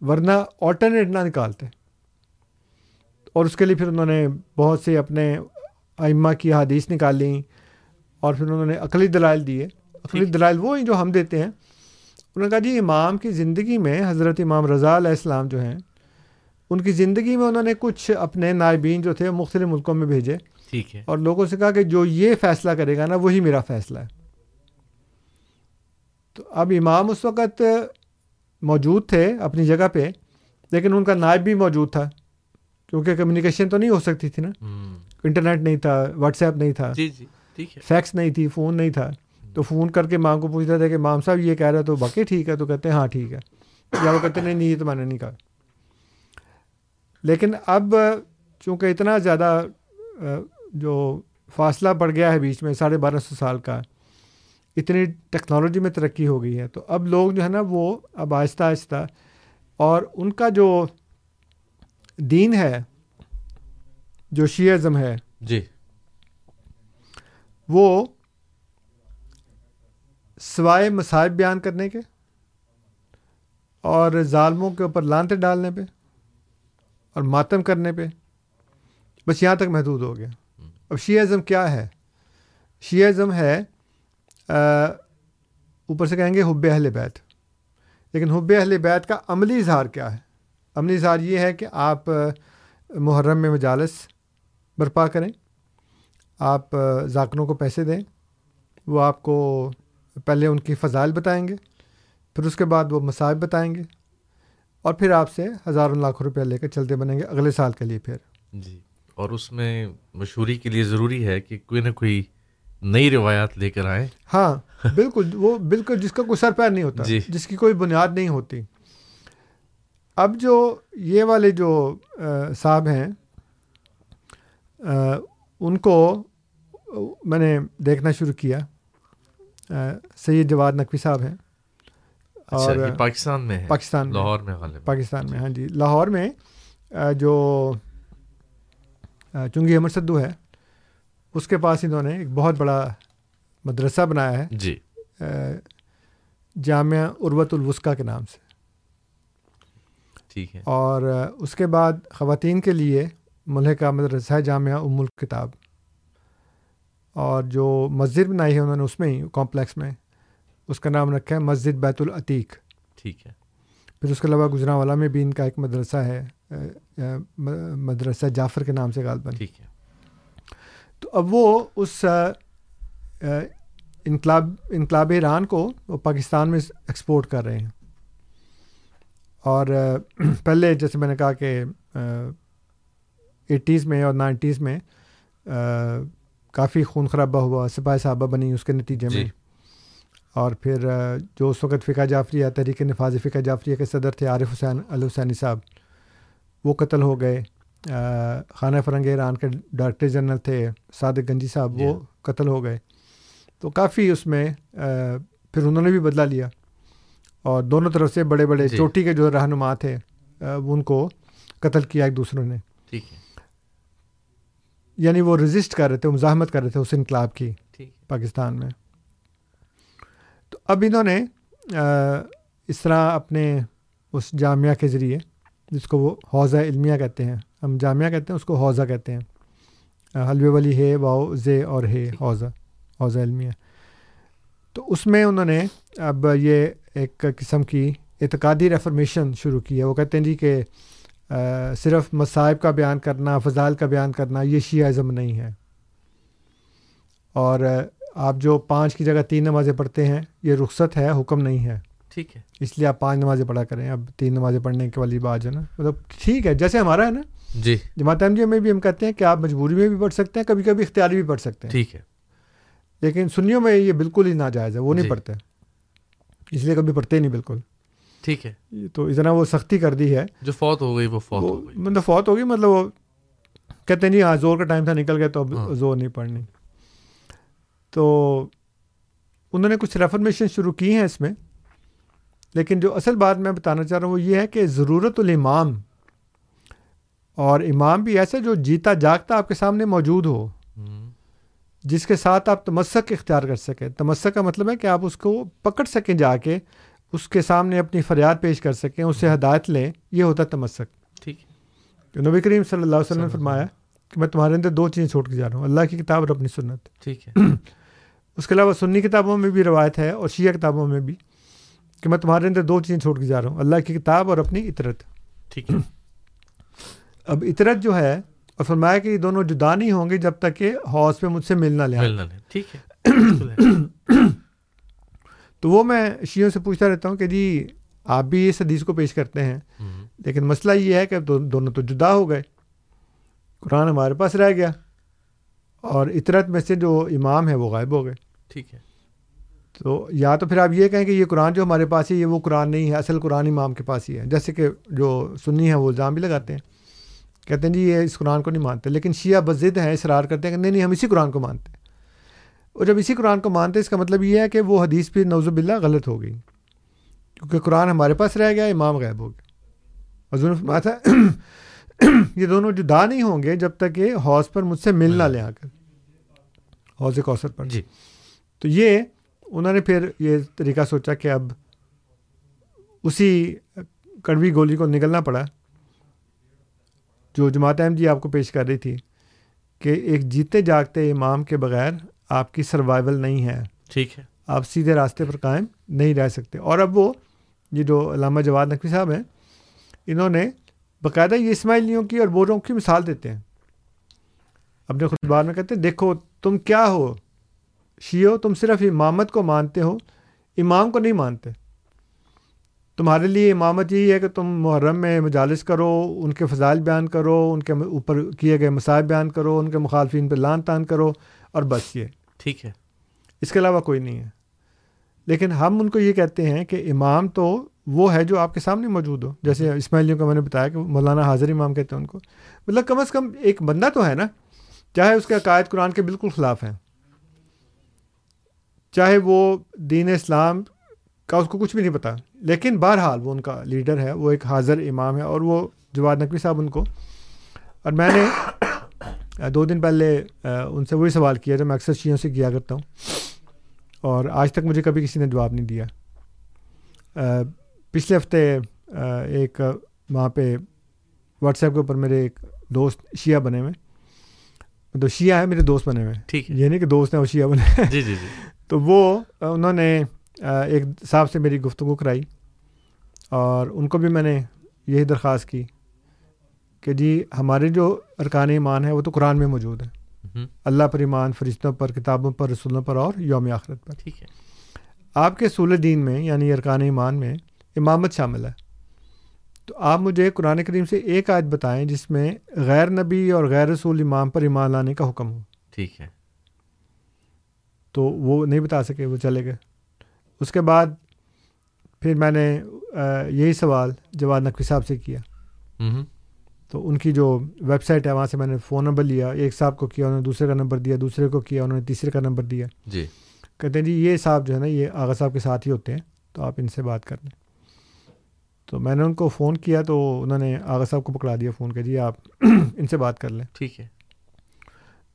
ورنہ آلٹرنیٹ نہ نکالتے۔ اور اس کے لیے پھر انہوں نے بہت سے اپنے ائمہ کی حادیث نکالیں اور پھر انہوں نے عقلی دلائل دیے۔ عقلی دلائل وہ ہیں جو ہم دیتے ہیں۔ انہوں نے کہا جی امام کی زندگی میں حضرت امام رضا علیہ السلام جو ہیں ان کی زندگی میں انہوں نے کچھ اپنے نائبین جو تھے مختلف ملکوں میں بھیجے۔ ٹھیک ہے۔ اور لوگوں سے کہا کہ جو یہ فیصلہ کرے گا نا وہی میرا فیصلہ ہے۔ تو اب امام اس وقت موجود تھے اپنی جگہ پہ لیکن ان کا نائب بھی موجود تھا۔ کیونکہ کمیونیکیشن تو نہیں ہو سکتی تھی نا۔ انٹرنیٹ نہیں تھا واٹس ایپ نہیں تھا۔ جی جی ٹھیک ہے۔ فیکس نہیں تھی فون نہیں تھا۔ تو فون کر کے ماں کو پوچھتے تھے کہ مام صاحب یہ کہہ رہا تو باقی ٹھیک ہے؟ تو کہتے ہیں ہاں ٹھیک ہے۔ یا وہ کہتے ہیں نہیں نہیں یہ تو میں نے نہیں کہا۔ لیکن اب چونکہ اتنا زیادہ جو فاصلہ پڑ گیا ہے بیچ میں ساڑھے بارہ سو سال کا اتنی ٹیکنالوجی میں ترقی ہو گئی ہے تو اب لوگ جو ہے نا وہ اب آہستہ آہستہ اور ان کا جو دین ہے جو شیعزم ہے جی۔ وہ سوائے مصائب بیان کرنے کے اور ظالموں کے اوپر لانتے ڈالنے پہ۔ اور ماتم کرنے پہ بس یہاں تک محدود ہو گیا۔ اب شیعزم کیا ہے؟ شیعزم ہے اوپر سے کہیں گے حب اہل بیت۔ لیکن حب اہل بیت کا عملی اظہار کیا ہے؟ عملی اظہار یہ ہے کہ آپ محرم میں مجالس برپا کریں آپ آ، ذاکروں کو پیسے دیں وہ آپ کو پہلے ان کی فضائل بتائیں گے پھر اس کے بعد وہ مصائب بتائیں گے۔ اور پھر آپ سے ہزاروں لاکھ روپیہ لے کے چلتے بنیں گے اگلے سال کے لیے پھر۔ جی اور اس میں مشہوری کے لیے ضروری ہے کہ کوئی نہ کوئی نئی روایات لے کر آئیں۔ ہاں بالکل وہ بالکل جس کا کوئی سر پیر نہیں ہوتا جی۔ جس کی کوئی بنیاد نہیں ہوتی۔ اب جو یہ والے جو صاحب ہیں ان کو میں نے دیکھنا شروع کیا۔ سید جواد نقوی صاحب ہیں۔ اور یہ پاکستان میں پاکستان لاہور میں غالب پاکستان میں ہاں جی۔ لاہور میں جو آ، چنگی امر سدو ہے اس کے پاس انہوں نے ایک بہت بڑا مدرسہ بنایا ہے۔ جی۔ جامعہ عروت الوسقہ کے نام سے۔ ٹھیک ہے۔ اور اس کے بعد خواتین کے لیے ملحقہ مدرسہ ہے جامعہ ام الکتاب۔ اور جو مسجد بنائی ہے انہوں نے اس میں ہی کمپلیکس میں۔ اس کا نام رکھا ہے مسجد بیت العتیق۔ ٹھیک ہے۔ پھر اس کے علاوہ گجرانوالا میں بھی ان کا ایک مدرسہ ہے مدرسہ جعفر کے نام سے غالباً۔ ٹھیک ہے۔ تو اب وہ اس انقلاب انقلاب ایران کو وہ پاکستان میں ایکسپورٹ کر رہے ہیں۔ اور پہلے جیسے میں نے کہا کہ ایٹیز میں اور نائنٹیز میں کافی خون خرابہ ہوا سپاہ صحابہ بنی اس کے نتیجے میں۔ جی۔ اور پھر جو اس وقت فقہ جعفریہ تحریک نفاذ فقہ جعفریہ کے صدر تھے عارف حسین الحسینی صاحب وہ قتل ہو گئے۔ خانہ فرنگ ایران کے ڈائریکٹر جنرل تھے صادق گنجی صاحب وہ جی۔ قتل ہو گئے۔ تو کافی اس میں پھر انہوں نے بھی بدلہ لیا۔ اور دونوں طرف سے بڑے بڑے جی۔ چوٹی کے جو رہنما تھے ان کو قتل کیا ایک دوسروں نے۔ ٹھیک ہے۔ یعنی وہ رجسٹ کر رہے تھے مزاحمت کر رہے تھے اس انقلاب کی پاکستان میں۔ اب انہوں نے اس طرح اپنے اس جامعہ کے ذریعے جس کو وہ حوضہ علمیہ کہتے ہیں ہم جامعہ کہتے ہیں اس کو حوضہ کہتے ہیں۔ آ، حلوے والی ہے واؤ زے اور ہے حوضہ حوضہ علمیہ۔ تو اس میں انہوں نے اب یہ ایک قسم کی اعتقادی ریفرمیشن شروع کی ہے۔ وہ کہتے ہیں جی کہ صرف مصائب کا بیان کرنا فضائل کا بیان کرنا یہ شیعہ نہیں ہے۔ اور آپ جو پانچ کی جگہ تین نمازیں پڑھتے ہیں یہ رخصت ہے حکم نہیں ہے۔ ٹھیک ہے۔ اس لیے آپ پانچ نمازیں پڑھا کریں۔ اب تین نمازیں پڑھنے کے والی بات جو ہے نا۔ مطلب ٹھیک ہے جیسے ہمارا ہے نا۔ جی۔ جماعت احمدیہ میں بھی ہم کہتے ہیں کہ آپ مجبوری میں بھی پڑھ سکتے ہیں کبھی کبھی اختیاری بھی پڑھ سکتے ہیں۔ ٹھیک ہے۔ لیکن سنیوں میں یہ بالکل ہی ناجائز ہے وہ نہیں جی۔ پڑھتے۔ اس لیے کبھی پڑھتے ہی نہیں بالکل۔ ٹھیک ہے۔ تو اتنا وہ سختی کر دی ہے۔ جو فوت ہو گئی وہ فوت ہو گئی۔ مطلب فوت ہوگی مطلب وہ کہتے ہیں جی ہاں زور کا ٹائم تھا نکل گیا تو اب ہاں۔ زور نہیں پڑھنی۔ تو انہوں نے کچھ ریفرمیشن شروع کی ہیں اس میں لیکن جو اصل بات میں بتانا چاہ رہا ہوں وہ یہ ہے کہ ضرورت الامام اور امام بھی ایسا جو جیتا جاگتا آپ کے سامنے موجود ہو جس کے ساتھ آپ تمسک اختیار کر سکیں۔ تمسک کا مطلب ہے کہ آپ اس کو پکڑ سکیں جا کے اس کے سامنے اپنی فریاد پیش کر سکیں اس سے ہدایت لیں یہ ہوتا ہے تمسک۔ ٹھیک۔ نبی کریم صلی اللہ علیہ وسلم نے فرمایا کہ میں تمہارے اندر دو چیزیں چھوڑ کے جا رہا ہوں اللہ کی کتاب اور اپنی سنت۔ ٹھیک ہے۔ اس کے علاوہ سنی کتابوں میں بھی روایت ہے اور شیعہ کتابوں میں بھی کہ میں تمہارے اندر دو چیزیں چھوڑ کے جا رہا ہوں اللہ کی کتاب اور اپنی اطرت ٹھیک ہے۔ اب اطرت جو ہے اور فرمایا کہ یہ دونوں جدا نہیں ہوں گے جب تک کہ حوض پہ مجھ سے ملنا لیا ٹھیک ہے۔ تو وہ میں شیعوں سے پوچھتا رہتا ہوں کہ جی آپ بھی اس حدیث کو پیش کرتے ہیں لیکن مسئلہ یہ ہے کہ دو- دونوں تو جدا ہو گئے۔ قرآن ہمارے پاس رہ گیا۔ اور اطرت میں سے جو امام ہے وہ غائب ہو گئے۔ ٹھیک ہے۔ تو یا تو پھر آپ یہ کہیں کہ یہ قرآن جو ہمارے پاس ہے یہ وہ قرآن نہیں ہے اصل قرآن امام کے پاس ہی ہے۔ جیسے کہ جو سنی ہیں وہ الزام بھی لگاتے ہیں۔ کہتے ہیں جی یہ اس قرآن کو نہیں مانتے۔ لیکن شیعہ بزد ہیں اصرار کرتے ہیں کہ نہیں نہیں ہم اسی قرآن کو مانتے ہیں۔ اور جب اسی قرآن کو مانتے ہیں اس کا مطلب یہ ہے کہ وہ حدیث بھی نوز باللہ غلط ہو گئی۔ کیونکہ قرآن ہمارے پاس رہ گیا امام غائب ہو گیا حضور فرمایا تھا یہ دونوں جدا نہیں ہوں گے جب تک کہ حوض پر مجھ سے مل نہ لیں آ کر۔ حوض کوثر پر۔ جی۔ تو یہ انہوں نے پھر یہ طریقہ سوچا کہ اب اسی کڑوی گولی کو نکلنا پڑا۔ جو جماعت احمد جی آپ کو پیش کر رہی تھی کہ ایک جیتے جاگتے امام کے بغیر آپ کی سروائیول نہیں ہے۔ ٹھیک ہے۔ آپ سیدھے راستے پر قائم نہیں رہ سکتے۔ اور اب وہ یہ جو علامہ جواد نقوی صاحب ہیں انہوں نے باقاعدہ یہ اسماعیلیوں کی اور بوروں کی مثال دیتے ہیں۔ اپنے خطبار میں کہتے ہیں دیکھو تم کیا ہو؟ شیعو تم صرف امامت کو مانتے ہو امام کو نہیں مانتے۔ تمہارے لیے امامت یہی ہے کہ تم محرم میں مجالس کرو ان کے فضائل بیان کرو ان کے اوپر کیے گئے مصائب بیان کرو ان کے مخالفین پہ لان تان کرو اور بس یہ۔ ٹھیک ہے۔ اس کے علاوہ کوئی نہیں ہے۔ لیکن ہم ان کو یہ کہتے ہیں کہ امام تو وہ ہے جو آپ کے سامنے موجود ہو۔ جیسے اسماعیلیوں کا میں نے بتایا کہ مولانا حاضر امام کہتے ہیں ان کو۔ مطلب کم از کم ایک بندہ تو ہے نا چاہے اس کے عقائد قرآن کے بالکل خلاف ہیں چاہے وہ دین اسلام کا اس کو کچھ بھی نہیں پتہ لیکن بہرحال وہ ان کا لیڈر ہے وہ ایک حاضر امام ہے اور وہ جواد نقوی صاحب ان کو۔ اور میں نے دو دن پہلے ان سے وہی سوال کیا جو میں اکثر شیعوں سے کیا کرتا ہوں۔ اور آج تک مجھے کبھی کسی نے جواب نہیں دیا۔ پچھلے ہفتے ایک وہاں پہ واٹس ایپ کے اوپر میرے ایک دوست شیعہ بنے ہوئے۔ تو شیعہ ہے میرے دوست بنے ہوئے۔ ٹھیک ہے۔ یہ نہیں کہ دوست ہیں وہ شیعہ بنے جی جی جی۔ تو وہ انہوں نے ایک صاحب سے میری گفتگو کرائی۔ اور ان کو بھی میں نے یہی درخواست کی کہ جی ہمارے جو ارکان ایمان ہے وہ تو قرآن میں موجود ہم، اللہ پر ایمان فرشتوں پر کتابوں پر رسولوں پر اور یوم آخرت پر۔ ٹھیک ہے۔ آپ کے سول دین میں یعنی ارکان ایمان میں امامت شامل ہے۔ تو آپ مجھے قرآن کریم سے ایک آیت بتائیں جس میں غیر نبی اور غیر رسول امام پر ایمان لانے کا حکم ہو۔ ٹھیک ہے۔ تو وہ نہیں بتا سکے وہ چلے گئے۔ اس کے بعد پھر میں نے یہی سوال جواد نقوی صاحب سے کیا۔ تو ان کی جو ویب سائٹ ہے وہاں سے میں نے فون نمبر لیا ایک صاحب کو کیا انہوں نے دوسرے کا نمبر دیا دوسرے کو کیا انہوں نے تیسرے کا نمبر دیا۔ جی۔ کہتے ہیں جی یہ صاحب جو ہے نا یہ آغا صاحب کے ساتھ ہی ہوتے ہیں تو آپ ان سے بات کر لیں۔ تو میں نے ان کو فون کیا تو انہوں نے آغا صاحب کو پکڑا دیا فون کہ جی آپ ان سے بات کر لیں۔ ٹھیک ہے۔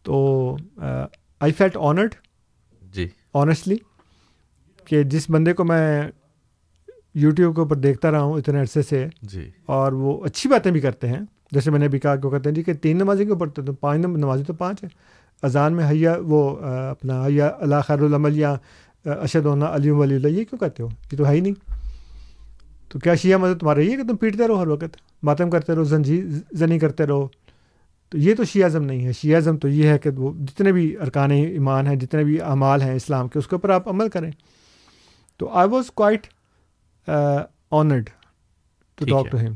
تو آئی فیلٹ آنرڈ جی۔ آنیسٹلی کہ جس بندے کو میں یوٹیوب کے اوپر دیکھتا رہا ہوں اتنے عرصے سے جی۔ اور وہ اچھی باتیں بھی کرتے ہیں جیسے میں نے بھی کہا کہ وہ کہتے ہیں جی کہ تین نمازی کیوں پڑھتے تو پانچ نمازی تو پانچ ہے اذان میں حیا وہ اپنا حیا اللہ خیر العمل یا اشد ہونا علی ولی اللہ یہ کیوں کہتے ہو؟ یہ تو ہے ہی نہیں۔ تو کیا شیعہ مذہب تمہارا یہ کہ تم پیٹتے رہو ہر وقت؟ ماتم کرتے رہو زنجی زنی کرتے رہو۔ تو یہ تو شیعہ ازم نہیں ہے۔ شیعہ ازم تو یہ ہے کہ وہ جتنے بھی ارکان ایمان ہیں جتنے بھی اعمال ہیں اسلام کے اس کے اوپر آپ عمل کریں۔ تو I was quite honoured to talk. To ہم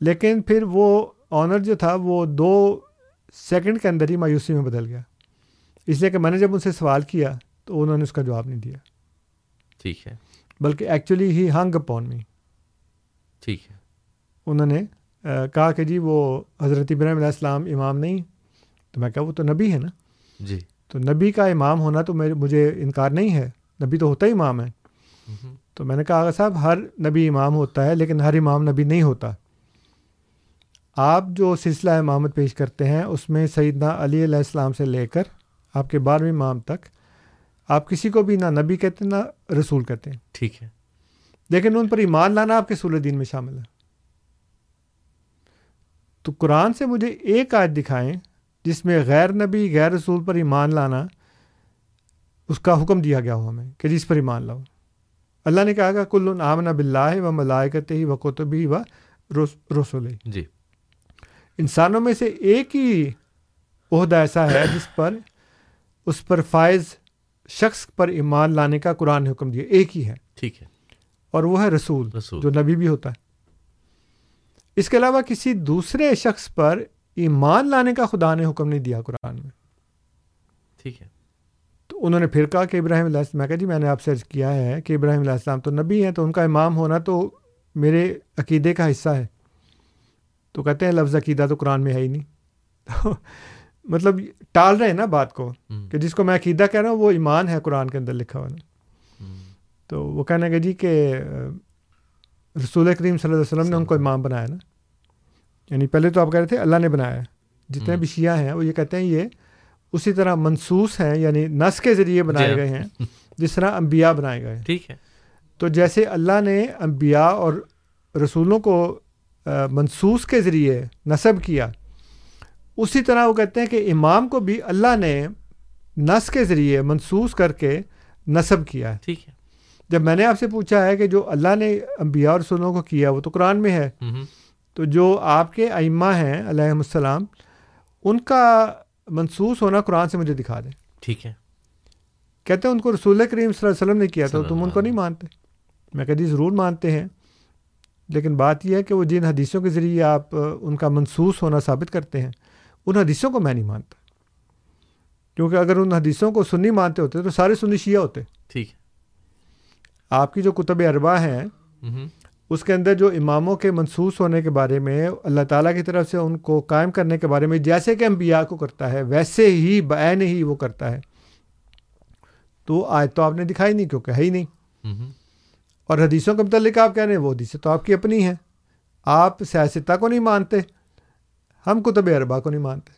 لیکن پھر وہ آنر جو تھا وہ دو سیکنڈ کے اندر ہی مایوسی میں بدل گیا۔ اس لیے کہ میں نے جب ان سے سوال کیا تو انہوں نے اس کا جواب نہیں دیا۔ ٹھیک ہے۔ بلکہ ایکچولی ہی ہنگ اپون می ٹھیک ہے۔ انہوں نے آ، کہا کہ جی وہ حضرت ابراہیم علیہ السلام امام نہیں تو میں کہا وہ تو نبی ہے نا۔ جی۔ تو نبی کا امام ہونا تو مجھے انکار نہیں ہے نبی تو ہوتا ہی امام ہے۔ تو میں نے کہا آغا صاحب ہر نبی امام ہوتا ہے لیکن ہر امام نبی نہیں ہوتا۔ آپ جو سلسلہ امامت پیش کرتے ہیں اس میں سیدنا علی علیہ السلام سے لے کر آپ کے بارہویں امام تک آپ کسی کو بھی نہ نبی کہتے ہیں نہ رسول کہتے ہیں۔ ٹھیک ہے۔ لیکن ان پر ایمان لانا آپ کے اصول دین میں شامل ہے۔ تو قرآن سے مجھے ایک آیت دکھائیں جس میں غیر نبی غیر رسول پر ایمان لانا اس کا حکم دیا گیا ہو ہمیں کہ جس پر ایمان لاؤ۔ اللہ نے کہا کہ کل آمن بلّہ و ملائکت ہی و کوتبی و رسول جی۔ انسانوں میں سے ایک ہی عہدہ ایسا ہے جس پر اس پر فائز شخص پر ایمان لانے کا قرآن نے حکم دیا ایک ہی ہے۔ ٹھیک ہے۔ اور وہ ہے رسول رسول۔ جو نبی بھی ہوتا ہے۔ اس کے علاوہ کسی دوسرے شخص پر ایمان لانے کا خدا نے حکم نہیں دیا قرآن میں۔ ٹھیک ہے۔ تو انہوں نے پھر کہا کہ ابراہیم علیہ السلام میں کہا جی میں نے آپ سے کیا ہے کہ ابراہیم علیہ السلام تو نبی ہیں تو ان کا امام ہونا تو میرے عقیدے کا حصہ ہے۔ تو کہتے ہیں لفظ عقیدہ تو قرآن میں ہے ہی نہیں۔ مطلب ٹال رہے ہیں نا بات کو کہ جس کو میں عقیدہ کہہ رہا ہوں وہ ایمان ہے قرآن کے اندر لکھا ہوا نا تو وہ کہنا کہ جی کہ رسول کریم صلی اللہ علیہ وسلم نے ان کو امام بنایا نا۔ یعنی پہلے تو آپ کہہ رہے تھے اللہ نے بنایا جتنے بھی شیعہ ہیں وہ یہ کہتے ہیں یہ اسی طرح منسوس ہیں یعنی نس کے ذریعے بنائے جی۔ گئے ہیں جس طرح انبیاء بنائے گئے ہیں۔ ٹھیک ہے۔ تو جیسے اللہ نے انبیاء اور رسولوں کو منسوس کے ذریعے نصب کیا اسی طرح وہ کہتے ہیں کہ امام کو بھی اللہ نے نس کے ذریعے منسوس کر کے نصب کیا ہے۔ ٹھیک ہے۔ جب میں نے آپ سے پوچھا ہے کہ جو اللہ نے انبیاء اور رسولوں کو کیا وہ تو قرآن میں ہے۔ تو جو آپ کے ائمہ ہیں علیہ السلام ان کا منسوس ہونا قرآن سے مجھے دکھا دیں۔ ٹھیک ہے۔ کہتے ہیں ان کو رسول کریم صلی اللہ علیہ وسلم نے کیا تو صلی تم ان کو نہیں مانتے۔ میں کہتی ضرور مانتے ہیں۔ لیکن بات یہ ہے کہ وہ جن حدیثوں کے ذریعے آپ ان کا منسوس ہونا ثابت کرتے ہیں۔ ان حدیثوں کو میں نہیں مانتا۔ کیونکہ اگر ان حدیثوں کو سنی مانتے ہوتے تو سارے سنی شیعہ ہوتے۔ ٹھیک۔ آپ کی جو کتب اربا ہیں اس کے اندر جو اماموں کے منسوس ہونے کے بارے میں اللہ تعالیٰ کی طرف سے ان کو قائم کرنے کے بارے میں جیسے کہ انبیاء کو کرتا ہے ویسے ہی بعین ہی وہ کرتا ہے۔ تو آج تو آپ نے دکھائی نہیں کیونکہ ہے ہی نہیں۔ اور حدیثوں کے متعلق آپ کہہ رہے ہیں وہ حدیثیں تو آپ کی اپنی ہیں۔ آپ سیاستہ کو نہیں مانتے۔ ہم کتب اربا کو نہیں مانتے۔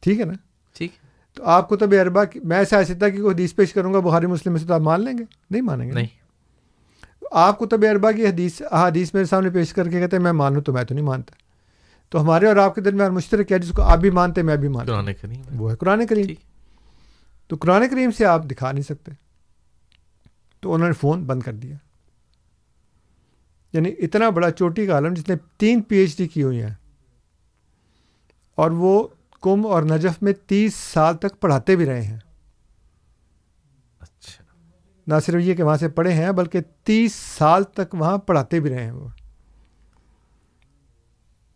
ٹھیک ہے نا؟ ٹھیک۔ تو آپ کتب اربا کی میں سیاستہ کی کوئی حدیث پیش کروں گا بخاری مسلم میں سے تو آپ مان لیں گے؟ نہیں مانیں گے؟ نہیں۔ آپ کتب اربا کی حدیث احادیث میرے سامنے پیش کر کے کہتے ہیں میں مانوں تو میں تو نہیں مانتا۔ تو ہمارے اور آپ کے درمیان مشترک ہے جس کو آپ بھی مانتے میں بھی مانتا۔ قرآن کریم۔ وہ ہے قرآن کریم۔ تو قرآن کریم سے آپ دکھا نہیں سکتے۔ تو انہوں نے فون بند کر دیا۔ یعنی اتنا بڑا چوٹی کا عالم جس نے تین پی ایچ ڈی کی ہوئی ہیں۔ اور وہ کم اور نجف میں تیس سال تک پڑھاتے بھی رہے ہیں۔ اچھا۔ نہ صرف یہ کہ وہاں سے پڑھے ہیں بلکہ تیس سال تک وہاں پڑھاتے بھی رہے ہیں وہ۔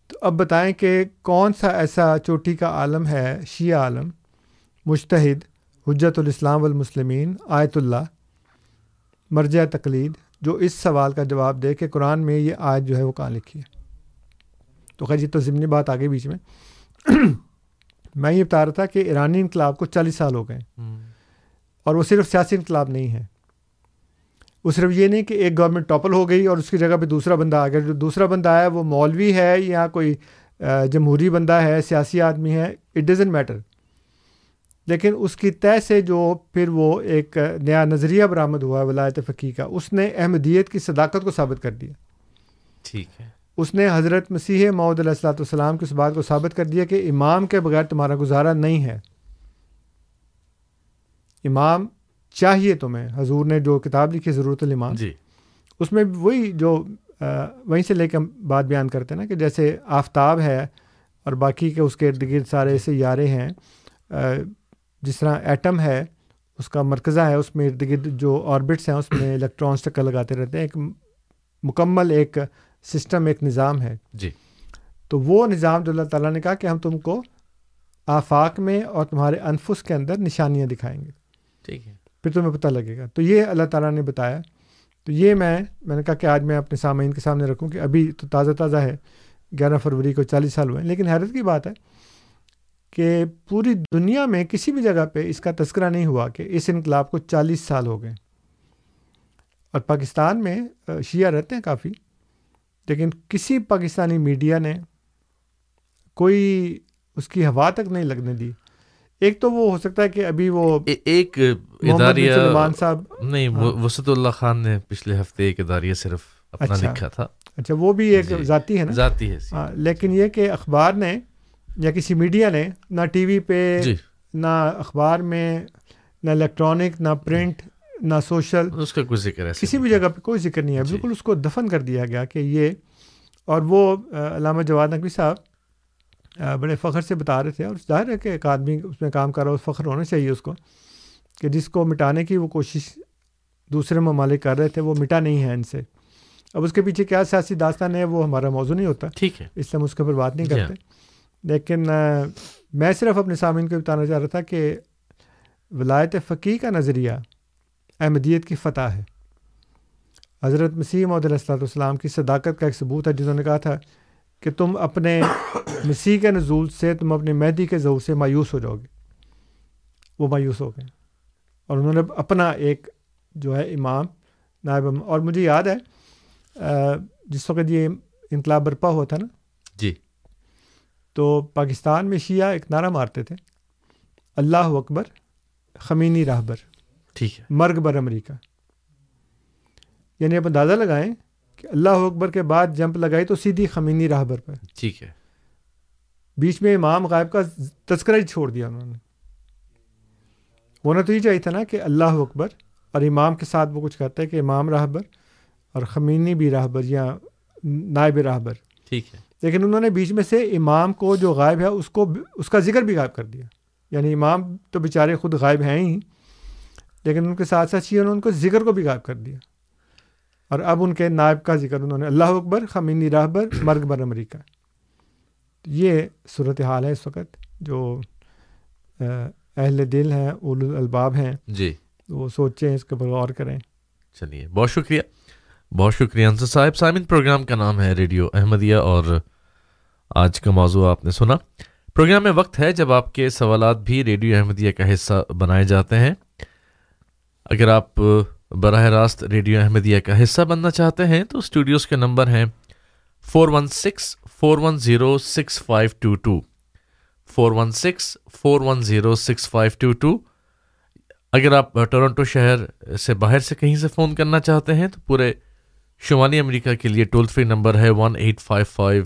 تو اب بتائیں کہ کون سا ایسا چوٹی کا عالم ہے شیعہ عالم مشتحد حجت الاسلام والمسلمین آیت اللہ مرجع تقلید جو اس سوال کا جواب دے کہ قرآن میں یہ آیت جو ہے وہ کہاں لکھی ہے۔ تو خیر یہ تو ضمنی بات آگے بیچ میں۔ میں یہ بتا رہا تھا کہ ایرانی انقلاب کو چالیس سال ہو گئے اور وہ صرف سیاسی انقلاب نہیں ہے۔ وہ صرف یہ نہیں کہ ایک گورنمنٹ ٹاپل ہو گئی اور اس کی جگہ پہ دوسرا بندہ آ گیا۔ جو دوسرا بندہ آیا وہ مولوی ہے یا کوئی جمہوری بندہ ہے سیاسی آدمی ہے اٹ ڈزنٹ میٹر لیکن اس کی طے سے جو پھر وہ ایک نیا نظریہ برآمد ہوا ہے ولایت فقی کا اس نے احمدیت کی صداقت کو ثابت کر دیا۔ ٹھیک ہے۔ اس نے حضرت مسیح معود علیہ السلاۃ والسلام کی اس بات کو ثابت کر دیا کہ امام کے بغیر تمہارا گزارا نہیں ہے۔ امام چاہیے تمہیں۔ حضور نے جو کتاب لکھی ضرورت الامام۔ جی۔ اس میں وہی جو وہیں سے لے کے ہم بات بیان کرتے ہیں نا کہ جیسے آفتاب ہے اور باقی کے اس کے ارد گرد سارے ایسے یارے ہیں جس طرح ایٹم ہے اس کا مرکزہ ہے اس میں ارد گرد جو آربٹس ہیں اس میں الیکٹرانس چکر لگاتے رہتے ہیں۔ ایک مکمل ایک سسٹم ایک نظام ہے۔ جی۔ تو وہ نظام جو اللہ تعالیٰ نے کہا کہ ہم تم کو آفاق میں اور تمہارے انفس کے اندر نشانیاں دکھائیں گے۔ ٹھیک ہے۔ پھر تمہیں پتہ لگے گا۔ تو یہ اللہ تعالیٰ نے بتایا۔ تو یہ میں میں نے کہا کہ آج میں اپنے سامعین کے سامنے رکھوں کہ ابھی تو تازہ تازہ ہے۔ گیارہ فروری کو چالیس سال ہوئے ہیں۔ لیکن حیرت کی بات ہے کہ پوری دنیا میں کسی بھی جگہ پہ اس کا تذکرہ نہیں ہوا کہ اس انقلاب کو چالیس سال ہو گئے۔ اور پاکستان میں شیعہ رہتے ہیں کافی۔ لیکن کسی پاکستانی میڈیا نے کوئی اس کی ہوا تک نہیں لگنے دی ایک تو وہ ہو سکتا ہے کہ ابھی وہ ایک اداریہ صاحب نہیں ہاں۔ وسط اللہ خان نے پچھلے ہفتے ایک اداریہ صرف اپنا اچھا۔ لکھا تھا اچھا وہ بھی ایک جی۔ ذاتی ہے نا ذاتی ہے ہاں لیکن یہ کہ اخبار نے یا کسی میڈیا نے نہ ٹی وی پہ جی نہ اخبار میں نہ الیکٹرانک نہ پرنٹ نہ سوشل اس کا کوئی ذکر ایسے کسی بھی جگہ پہ کوئی ذکر نہیں ہے۔ جی۔ بالکل اس کو دفن کر دیا گیا کہ یہ اور وہ علامہ جواد نقوی صاحب بڑے فخر سے بتا رہے تھے۔ اور ظاہر ہے کہ ایک آدمی اس میں کام کر رہا ہو فخر ہونا چاہیے اس کو کہ جس کو مٹانے کی وہ کوشش دوسرے ممالک کر رہے تھے وہ مٹا نہیں ہے ان سے۔ اب اس کے پیچھے کیا سیاسی داستان ہے وہ ہمارا موضوع نہیں ہوتا۔ ٹھیک ہے۔ اس لیے ہم اس کے اوپر بات نہیں جی ہاں۔ کرتے۔ لیکن میں صرف اپنے سامعین کو بتانا چاہ رہا تھا کہ ولایت فقی کا نظریہ احمدیت کی فتح ہے۔ حضرت مسیح محدود السلاۃ والسلام کی صداقت کا ایک ثبوت ہے جنہوں نے کہا تھا کہ تم اپنے مسیح کے نزول سے تم اپنے مہدی کے ظہور سے مایوس ہو جاؤ گے۔ وہ مایوس ہو گئے۔ اور انہوں نے اپنا ایک جو ہے امام نائب امام اور مجھے یاد ہے جس وقت یہ انقلاب برپا ہوا تھا نا؟ جی۔ تو پاکستان میں شیعہ ایک نعرہ مارتے تھے اللہ اکبر خمینی راہبر۔ ٹھیک ہے۔ مرگ بر امریکہ۔ یعنی آپ اندازہ لگائیں کہ اللہ اکبر کے بعد جمپ لگائی تو سیدھی خمینی راہبر پر ٹھیک ہے۔ بیچ میں امام غائب کا تذکرہ ہی چھوڑ دیا انہوں نے۔ ہونا تو یہ چاہیے تھا نا کہ اللہ اکبر اور امام کے ساتھ وہ کچھ کہتا ہے کہ امام راہبر اور خمینی بھی راہبر یا نائب راہبر ٹھیک ہے۔ لیکن انہوں نے بیچ میں سے امام کو جو غائب ہے اس کو اس کا ذکر بھی غائب کر دیا۔ یعنی امام تو بیچارے خود غائب ہیں ہی۔ لیکن ان کے ساتھ ساتھ شیعہ نے ان کو ذکر کو بھی غائب کر دیا۔ اور اب ان کے نائب کا ذکر انہوں نے اللہ اکبر خمینی راہبر مرگ بر امریکہ۔ یہ صورت حال ہے اس وقت جو اہل دل ہیں اول الباب ہیں۔ جی۔ وہ سوچیں اس کے اوپر غور کریں۔ چلیے بہت شکریہ۔ بہت شکریہ انصر صاحب۔ سامن پروگرام کا نام ہے ریڈیو احمدیہ اور آج کا موضوع آپ نے سنا۔ پروگرام میں وقت ہے جب آپ کے سوالات بھی ریڈیو احمدیہ کا حصہ بنائے جاتے ہیں۔ اگر آپ براہ راست ریڈیو احمدیہ کا حصہ بننا چاہتے ہیں تو اسٹوڈیوز کے نمبر ہیں four one six four one zero six five two two four one six four one zero six five two two اگر آپ ٹورنٹو شہر سے باہر سے کہیں سے فون کرنا چاہتے ہیں تو پورے شمالی امریکہ کے لیے ٹول فری نمبر ہے one eight five five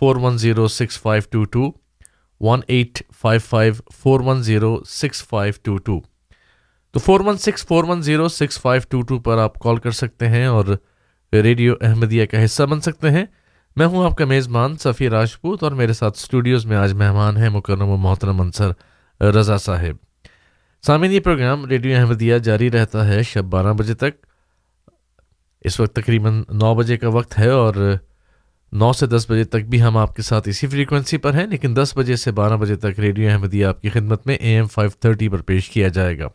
four one zero six five two two one eight five five four one zero six five two two تو four one six four one zero six five two two پر آپ کال کر سکتے ہیں اور ریڈیو احمدیہ کا حصہ بن سکتے ہیں۔ میں ہوں آپ کا میزبان صفی راجپوت اور میرے ساتھ اسٹوڈیوز میں آج مہمان ہیں مکرم و محترم انصر رضا صاحب۔ سامعین، یہ پروگرام ریڈیو احمدیہ جاری رہتا ہے شب بارہ بجے تک۔ اس وقت تقریباً نو بجے کا وقت ہے اور نو سے دس بجے تک بھی ہم آپ کے ساتھ اسی فریکوینسی پر ہیں، لیکن دس بجے سے بارہ بجے تک ریڈیو احمدیہ آپ کی خدمت میں اے ایم فائیو تھرٹی پر پیش کیا جائے گا۔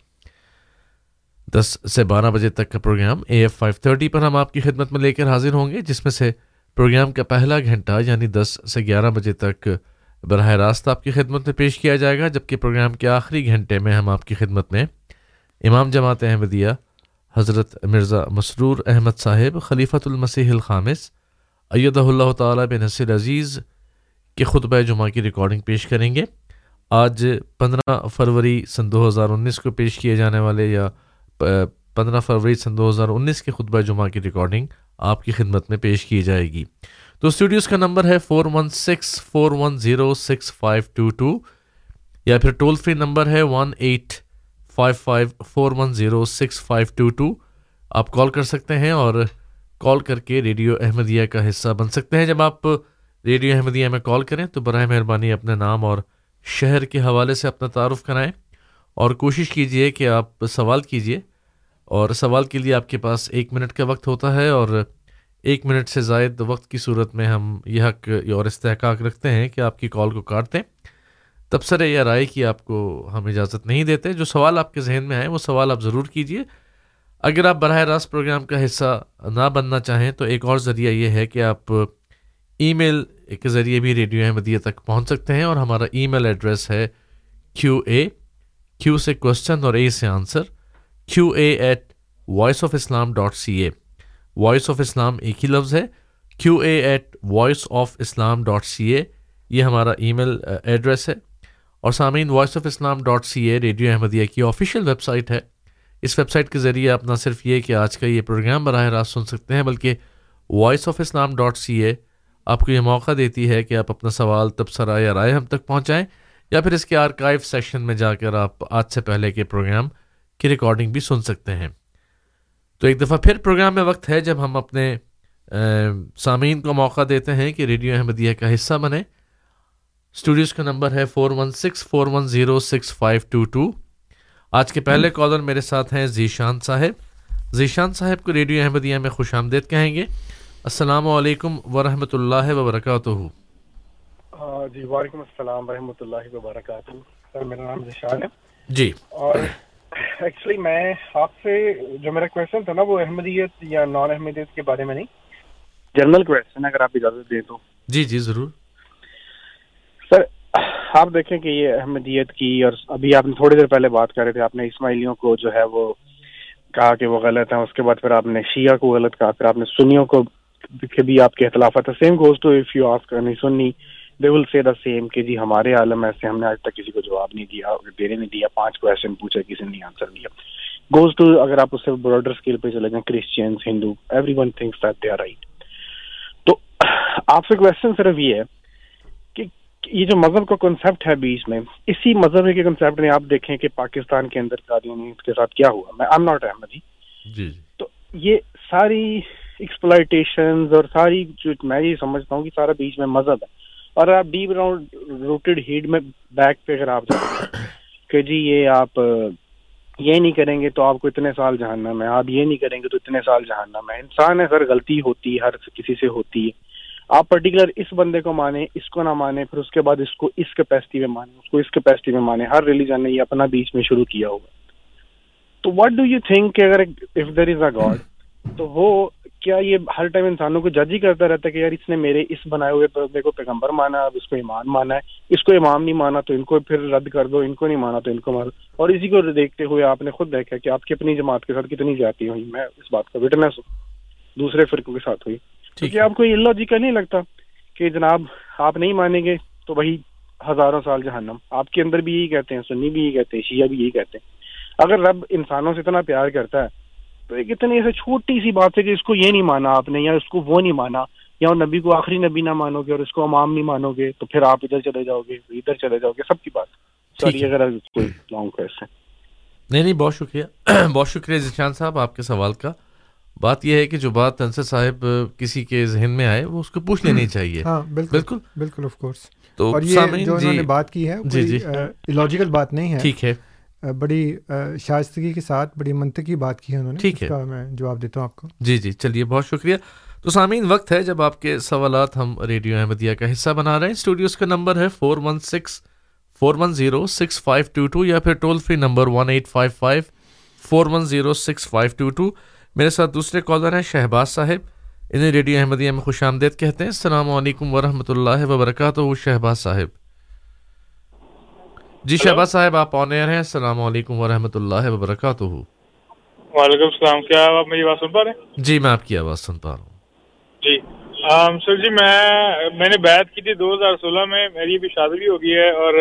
دس سے بارہ بجے تک کا programme A M five thirty پر ہم آپ کی خدمت میں لے کر حاضر ہوں گے، جس میں سے پروگرام کا پہلا گھنٹہ یعنی دس سے گیارہ بجے تک براہ راست آپ کی خدمت میں پیش کیا جائے گا، جبکہ پروگرام کے آخری گھنٹے میں ہم آپ کی خدمت میں امام جماعت احمدیہ حضرت مرزا مسرور احمد صاحب، خلیفۃ المسیح الخامس، ایدہ اللہ تعالیٰ بن نصر عزیز کے خطبہ جمعہ کی ریکارڈنگ پیش کریں گے۔ آج پندرہ فروری سن دو ہزار انیس کو پیش کیے جانے والے یا پندرہ فروری سن دو ہزار انیس کے خطبہ جمعہ کی ریکارڈنگ آپ کی خدمت میں پیش کی جائے گی۔ تو اسٹوڈیوز کا نمبر ہے four one six four one zero six five two two یا پھر ٹول فری نمبر ہے one eight five five four one zero six five two two آپ کال کر سکتے ہیں اور کال کر کے ریڈیو احمدیہ کا حصہ بن سکتے ہیں۔ جب آپ ریڈیو احمدیہ میں کال کریں تو برائے مہربانی اپنے نام اور شہر کے حوالے سے اپنا تعارف کرائیں اور کوشش کیجیے کہ آپ سوال کیجیے۔ اور سوال کے لیے آپ کے پاس ایک منٹ کا وقت ہوتا ہے اور ایک منٹ سے زائد وقت کی صورت میں ہم یہ حق اور استحقاق رکھتے ہیں کہ آپ کی کال کو کاٹ دیں۔ تبصرے یا رائے کی آپ کو ہم اجازت نہیں دیتے۔ جو سوال آپ کے ذہن میں آئے وہ سوال آپ ضرور کیجیے۔ اگر آپ براہ راست پروگرام کا حصہ نہ بننا چاہیں تو ایک اور ذریعہ یہ ہے کہ آپ ای میل کے ذریعے بھی ریڈیو احمدیہ تک پہنچ سکتے ہیں اور ہمارا ای میل ایڈریس ہے کیو اے، کیو سے کوشچن اور اے سے answer. Q A at Voice of Islam dot C A Voice of Islam ایک ہی لفظ ہے Q A at Voice of Islam dot C A یہ ہمارا ای میل ایڈریس ہے اور سامعین Voice of Islam dot C A radio Ahmadiyya کی آفیشیل ویب سائٹ ہے اس ویب سائٹ کے ذریعے آپ نہ صرف یہ کہ آج کا یہ پروگرام براہ راست سن سکتے ہیں بلکہ Voice of Islam dot C A آپ کو یہ موقع دیتی ہے کہ آپ اپنا سوال تبصرہ یا رائے ہم تک پہنچائیں یا پھر اس کے آرکائیو سیکشن میں جا کر آپ آج سے پہلے کے پروگرام کی ریکارڈنگ بھی سن سکتے ہیں۔ تو ایک دفعہ پھر پروگرام میں وقت ہے جب ہم اپنے سامعین کو موقع دیتے ہیں کہ ریڈیو احمدیہ کا حصہ بنے اسٹوڈیوز کا نمبر ہے four one six four one zero six five two two آج کے پہلے کالر میرے ساتھ ہیں ذیشان صاحب۔ ذیشان صاحب کو ریڈیو احمدیہ میں خوش آمدید کہیں گے۔ السلام علیکم ورحمۃ اللہ وبرکاتہ جی وعلیکم السلام ورحمۃ اللہ وبرکاتہ۔ سر میرا نام ذیشان ہے۔ جی۔ اور ایکچولی میں آپ سے جو میرا کوشچن تھا نا وہ احمدیت یا نان احمدیت کے بارے میں نہیں۔ جنرل کوشچن اگر آپ اجازت دیں تو۔ جی جی ضرور۔ سر آپ دیکھیں کہ یہ احمدیت کی اور ابھی آپ نے تھوڑی دیر پہلے بات کر رہے تھے آپ نے اسماعیلیوں کو جو ہے وہ کہا کہ وہ غلط ہیں اس کے بعد پھر آپ نے شیعہ کو غلط کہا پھر آپ نے سنیوں کو بھی آپ کے اختلافات same goes to if you آس کرنی سنی دے ول سی دا سیم کہ جی ہمارے عالم ایسے ہم نے آج تک کسی کو جواب نہیں دیا دینے نہیں دیا پانچ کوشچن پوچھے کسی نے نہیں آنسر دیا گوز ٹو اگر آپ اس سے براڈر اسکیل پہ چلے جائیں Christians Hindu everyone thinks that they are right تو آپ سے کوشچن صرف یہ ہے کہ یہ جو مذہب کا کنسیپٹ ہے بیچ میں اسی مذہب کے کنسیپٹ میں آپ دیکھیں کہ پاکستان کے اندر قادیانی کے ساتھ کیا ہوا میں ایم ناٹ احمدی جی تو یہ ساری ایکسپلائٹیشن اور ساری جو میں یہ سمجھتا ہوں کہ سارا بیچ میں مذہب ہے اور آپ ڈیپ راؤنڈ روٹیڈ ہیڈ میں بیک پہ اگر آپ کہ جی یہ آپ، یہ نہیں کریں گے تو آپ کو اتنے سال جہاننا میں آپ یہ نہیں کریں گے تو اتنے سال جہاننا میں انسان ہے سر غلطی ہوتی ہے، ہر کسی سے ہوتی ہے۔ آپ پرٹیکولر اس بندے کو مانے اس کو نہ مانے پھر اس کے بعد اس کو اس کیپیسٹی میں مانے اس کو اس کیپیسٹی میں مانے ہر ریلیجن نے یہ اپنا بیچ میں شروع کیا ہوگا تو واٹ ڈو یو تھنک کہ اگر if there is a God تو وہ کیا یہ ہر ٹائم انسانوں کو جج ہی کرتا رہتا ہے کہ یار اس نے میرے اس بنائے ہوئے بندے کو پیغمبر مانا اب اس کو ایمان مانا ہے۔ اس کو امام نہیں مانا تو ان کو پھر رد کر دو ان کو نہیں مانا تو ان کو مارو اور اسی کو دیکھتے ہوئے آپ نے خود دیکھا کہ آپ کی اپنی جماعت کے ساتھ کتنی جاتی ہوئی۔ میں اس بات کا وٹنس ہوں۔ دوسرے فرقوں کے ساتھ ہوئی۔ کیونکہ آپ کو یہ لاجیکل نہیں لگتا کہ جناب آپ نہیں مانیں گے تو وہی ہزاروں سال جہنم۔ آپ کے اندر بھی یہی کہتے ہیں سنی بھی یہی کہتے ہیں شیعہ بھی یہی کہتے ہیں۔ اگر رب انسانوں سے اتنا پیار کرتا ہے تو ایک اتنی ایسے چھوٹی سی بات ہے کہ اس کو یہ نہیں مانا آپ نے یا اس کو وہ نہیں مانا یا نبی کو آخری نبی نہ مانو گے اور اس کو امام نہیں مانو گے تو پھر آپ ادھر چلے جاؤ گے ادھر چلے جاؤ گے سب کی بات سوری اگر کوئی لانگ کوشچن نہیں نہیں بہت شکریہ۔ بہت شکریہ ذیشان صاحب آپ کے سوال کا۔ بات یہ ہے کہ جو بات انصر صاحب کسی کے ذہن میں آئے وہ اس کو پوچھ لینی چاہیے۔ ہاں بالکل بالکل؟ آف کورس تو اور یہ جو انہوں نے بات کی ہے جی جی۔ لاجیکل بات نہیں ہے۔ ٹھیک ہے۔ بڑی شائستگی کے ساتھ بڑی منطقی بات کی ہے انہوں نے ٹھیک ہے۔ میں جواب دیتا ہوں آپ کو۔ جی جی چلیے بہت شکریہ۔ تو سامعین وقت ہے جب آپ کے سوالات ہم ریڈیو احمدیہ کا حصہ بنا رہے ہیں۔ اسٹوڈیوز کا نمبر ہے four one six four one zero six five two two یا پھر toll free number one eight five five four one zero six five two two میرے ساتھ دوسرے کالر ہیں شہباز صاحب۔ انہیں ریڈیو احمدیہ میں خوش آمدید کہتے ہیں۔ السلام علیکم ورحمۃ اللہ وبرکاتہ شہباز صاحب۔ جی شہباز صاحب آپ آن ایئر ہیں۔ السلام علیکم ورحمۃ اللہ وبرکاتہ۔ وعلیکم السلام کیا آپ میری بات سن پا رہے ہیں؟ جی میں آپ کی آواز سن پا رہا ہوں۔ جی سر جی میں میں نے بیعت کی تھی دو ہزار سولہ میں۔ میری بھی شادی بھی ہو گئی ہے اور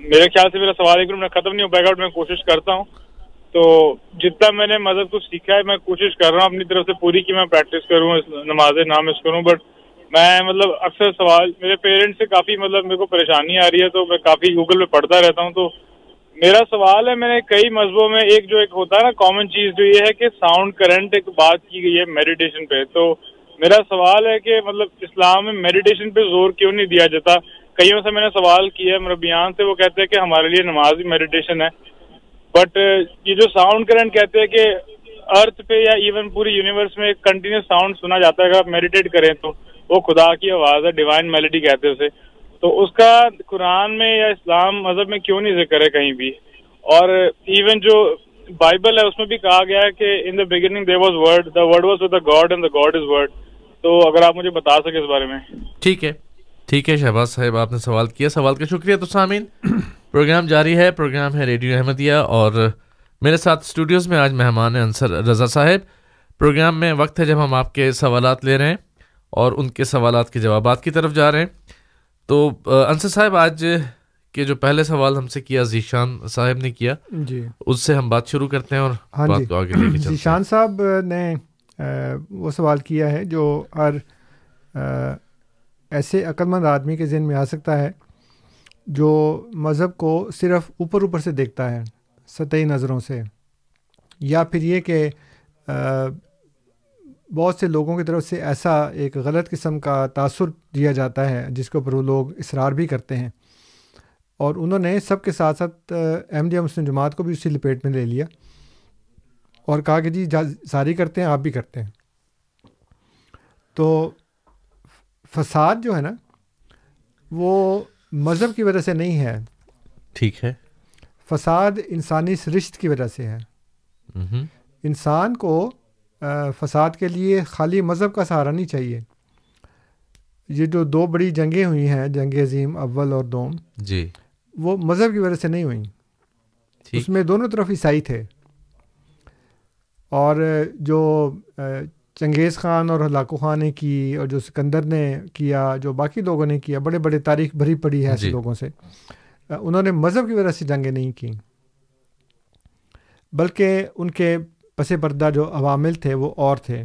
میرے خیال سے میرا سوال ایک ختم نہیں ہو پائے گا میں کوشش کرتا ہوں۔ تو جتنا میں نے مذہب کو سیکھا ہے میں کوشش کر رہا ہوں اپنی طرف سے پوری کی میں پریکٹس کروں نماز نام اس کروں۔ بٹ میں مطلب اکثر سوال، میرے پیرنٹس سے کافی مطلب میرے کو پریشانی آ رہی ہے، تو میں کافی گوگل پہ پڑھتا رہتا ہوں، تو میرا سوال ہے، میں نے کئی مذہبوں میں ایک جو ایک ہوتا ہے نا کامن چیز، جو یہ ہے کہ ساؤنڈ کرنٹ ایک بات کی گئی ہے میڈیٹیشن پہ۔ تو میرا سوال ہے کہ مطلب اسلام میں میڈیٹیشن پہ زور کیوں نہیں دیا جاتا؟ کئیوں سے میں نے سوال کیا ہے؟ مربیان سے وہ کہتے ہیں کہ ہمارے لیے نماز بھی میڈیٹیشن ہے۔ بٹ یہ جو ساؤنڈ کرنٹ کہتے ہیں کہ ارتھ پہ یا ایون پوری یونیورس میں کنٹینیوس ساؤنڈ سنا جاتا ہے، اگر آپ میڈیٹیٹ کریں تو۔ وہ خدا کی آواز ہے ڈیوائن میلڈی کہتے اسے۔ تو اس کا قرآن میں یا اسلام مذہب میں کیوں نہیں ذکر ہے کہیں بھی؟ اور ایون جو بائبل ہے، اس میں بھی کہا گیا ہے کہ in the beginning there was word the word was with the God and the God is word تو اگر آپ مجھے بتا سکیں اس بارے میں۔ ٹھیک ہے۔ ٹھیک ہے شہباز صاحب، آپ نے سوال کیا۔ سوال کا شکریہ تو سامعین۔ پروگرام جاری ہے۔ پروگرام ہے ریڈیو احمدیہ۔ اور میرے ساتھ اسٹوڈیوز میں آج مہمان ہیں انصر رضا صاحب۔ پروگرام میں وقت ہے جب ہم آپ کے سوالات لے رہے ہیں۔ اور ان کے سوالات کے جوابات کی طرف جا رہے ہیں۔ تو انصر صاحب آج کہ جو پہلے سوال ہم سے کیا ذیشان صاحب نے کیا جی۔ اس سے ہم بات شروع کرتے ہیں اور ہاں بات جی کو آگے لے کے ذیشان صاحب نے وہ سوال کیا ہے جو ہر ایسے عقلمند آدمی کے ذہن میں آ سکتا ہے جو مذہب کو صرف اوپر اوپر سے دیکھتا ہے سطحی نظروں سے یا پھر یہ کہ بہت سے لوگوں کی طرف سے ایسا ایک غلط قسم کا تاثر دیا جاتا ہے جس کے اوپر وہ لوگ اصرار بھی کرتے ہیں۔ اور انہوں نے سب کے ساتھ ساتھ احمدیہ مسلم جماعت کو بھی اسی لپیٹ میں لے لیا اور کہا کہ جی ساری کرتے ہیں آپ بھی کرتے ہیں۔ تو فساد جو ہے نا وہ مذہب کی وجہ سے نہیں ہے۔ ٹھیک ہے۔ فساد انسانی سرشت کی وجہ سے ہے۔ انسان کو فساد کے لیے خالی مذہب کا سہارا نہیں چاہیے۔ یہ جو دو بڑی جنگیں ہوئی ہیں جنگ عظیم اول اور دوم جی۔ وہ مذہب کی وجہ سے نہیں ہوئیں۔ اس میں دونوں طرف عیسائی تھے۔ اور جو چنگیز خان اور ہلاکو خان نے کی اور جو سکندر نے کیا جو باقی لوگوں نے کیا بڑے بڑے تاریخ بھری پڑی ہے ایسے جی۔ لوگوں سے انہوں نے مذہب کی وجہ سے جنگیں نہیں کیں۔ بلکہ ان کے پس پردہ جو عوامل تھے وہ اور تھے۔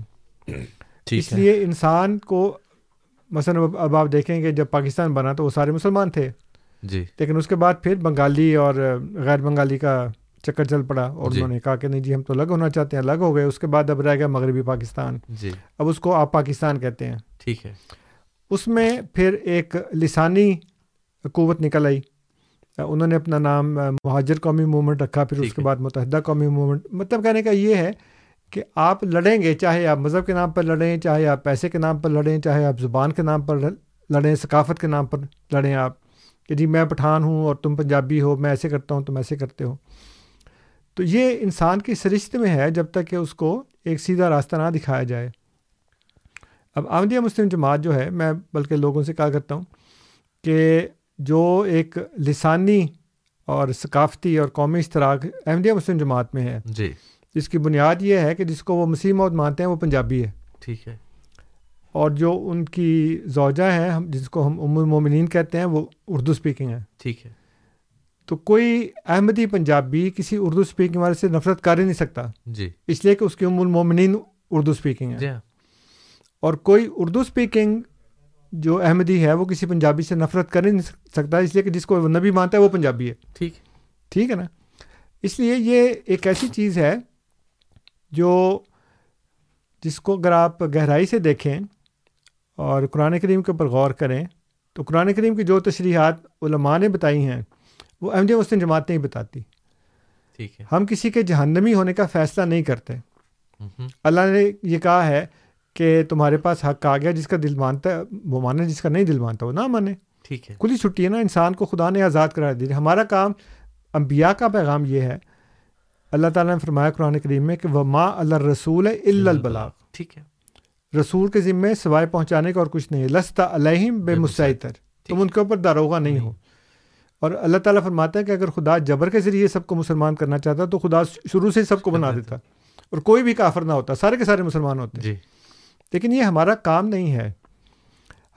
اس لیے انسان کو مثلاً اب- اب آپ دیکھیں کہ جب پاکستان بنا تو وہ سارے مسلمان تھے۔ جی۔ لیکن اس کے بعد پھر بنگالی اور غیر بنگالی کا چکر چل پڑا اور جی۔ انہوں نے کہا کہ نہیں جی ہم تو الگ ہونا چاہتے ہیں الگ ہو گئے۔ اس کے بعد اب رہ گیا مغربی پاکستان۔ جی۔ اب اس کو آپ پاکستان کہتے ہیں۔ ٹھیک ہے۔ اس میں پھر ایک لسانی قوت نکل آئی۔ انہوں نے اپنا نام مہاجر قومی موومنٹ رکھا پھر اس کے۔ بعد متحدہ قومی موومنٹ۔ مطلب کہنے کا یہ ہے کہ آپ لڑیں گے چاہے آپ مذہب کے نام پر لڑیں چاہے آپ پیسے کے نام پر لڑیں چاہے آپ زبان کے نام پر لڑیں ثقافت کے نام پر لڑیں آپ کہ جی میں پٹھان ہوں اور تم پنجابی ہو میں ایسے کرتا ہوں تم ایسے کرتے ہو۔ تو یہ انسان کی سرشت میں ہے جب تک کہ اس کو ایک سیدھا راستہ نہ دکھایا جائے۔ اب احمدیہ مسلم جماعت جو ہے میں بلکہ لوگوں سے کہا کرتا ہوں کہ جو ایک لسانی اور ثقافتی اور قومی اشتراک احمدیہ مسلم جماعت میں ہے۔ جی۔ جس کی بنیاد یہ ہے کہ جس کو وہ مسیح موت مانتے ہیں وہ پنجابی ہے۔ ٹھیک ہے۔ اور جو ان کی زوجہ ہیں ہم جس کو ہم ام المومنین کہتے ہیں وہ اردو اسپیکنگ ہے ٹھیک ہے۔ تو کوئی احمدی پنجابی کسی اردو اسپیکنگ والے سے نفرت کر ہی نہیں سکتا۔ جی۔ اس لیے کہ اس کی ام المومنین اردو اسپیکنگ ہے جی ہاں۔ اور کوئی اردو اسپیکنگ جو احمدی ہے وہ کسی پنجابی سے نفرت کر ہی نہیں سکتا اس لیے کہ جس کو وہ نبی مانتا ہے وہ پنجابی ہے۔ ٹھیک۔ ٹھیک ہے نا؟ اس لیے یہ ایک ایسی چیز ہے جو جس کو اگر آپ گہرائی سے دیکھیں اور قرآن کریم کے اوپر غور کریں تو قرآن کریم کی جو تشریحات علماء نے بتائی ہیں وہ احمدیہ مسلم جماعت نہیں بتاتی۔ ٹھیک ہے۔ ہم کسی کے جہنمی ہونے کا فیصلہ نہیں کرتے۔ اللہ نے یہ کہا ہے کہ تمہارے پاس حق آ گیا جس کا دل مانتا ہے وہ مانے جس کا نہیں دل مانتا وہ نہ مانے۔ ٹھیک ہے۔ کھلی چھٹی ہے نا انسان کو خدا نے آزاد کرا دی۔ ہمارا کام انبیاء کا پیغام یہ ہے۔ اللہ تعالیٰ نے فرمایا قرآن کریم میں کہ وہ ماں اللہ رسول الا البلاغ۔ ٹھیک ہے۔ رسول کے ذمے سوائے پہنچانے کا اور کچھ نہیں ہے۔ لستا علیہم بے مسیطر تم ان کے اوپر داروغہ نہیں ہو۔ اور اللہ تعالیٰ فرماتا ہے کہ اگر خدا جبر کے ذریعے سب کو مسلمان کرنا چاہتا تو خدا شروع سے سب کو بنا دیتا۔ اور کوئی بھی کافر نہ ہوتا سارے کے سارے مسلمان ہوتے۔ جی۔ لیکن یہ ہمارا کام نہیں ہے۔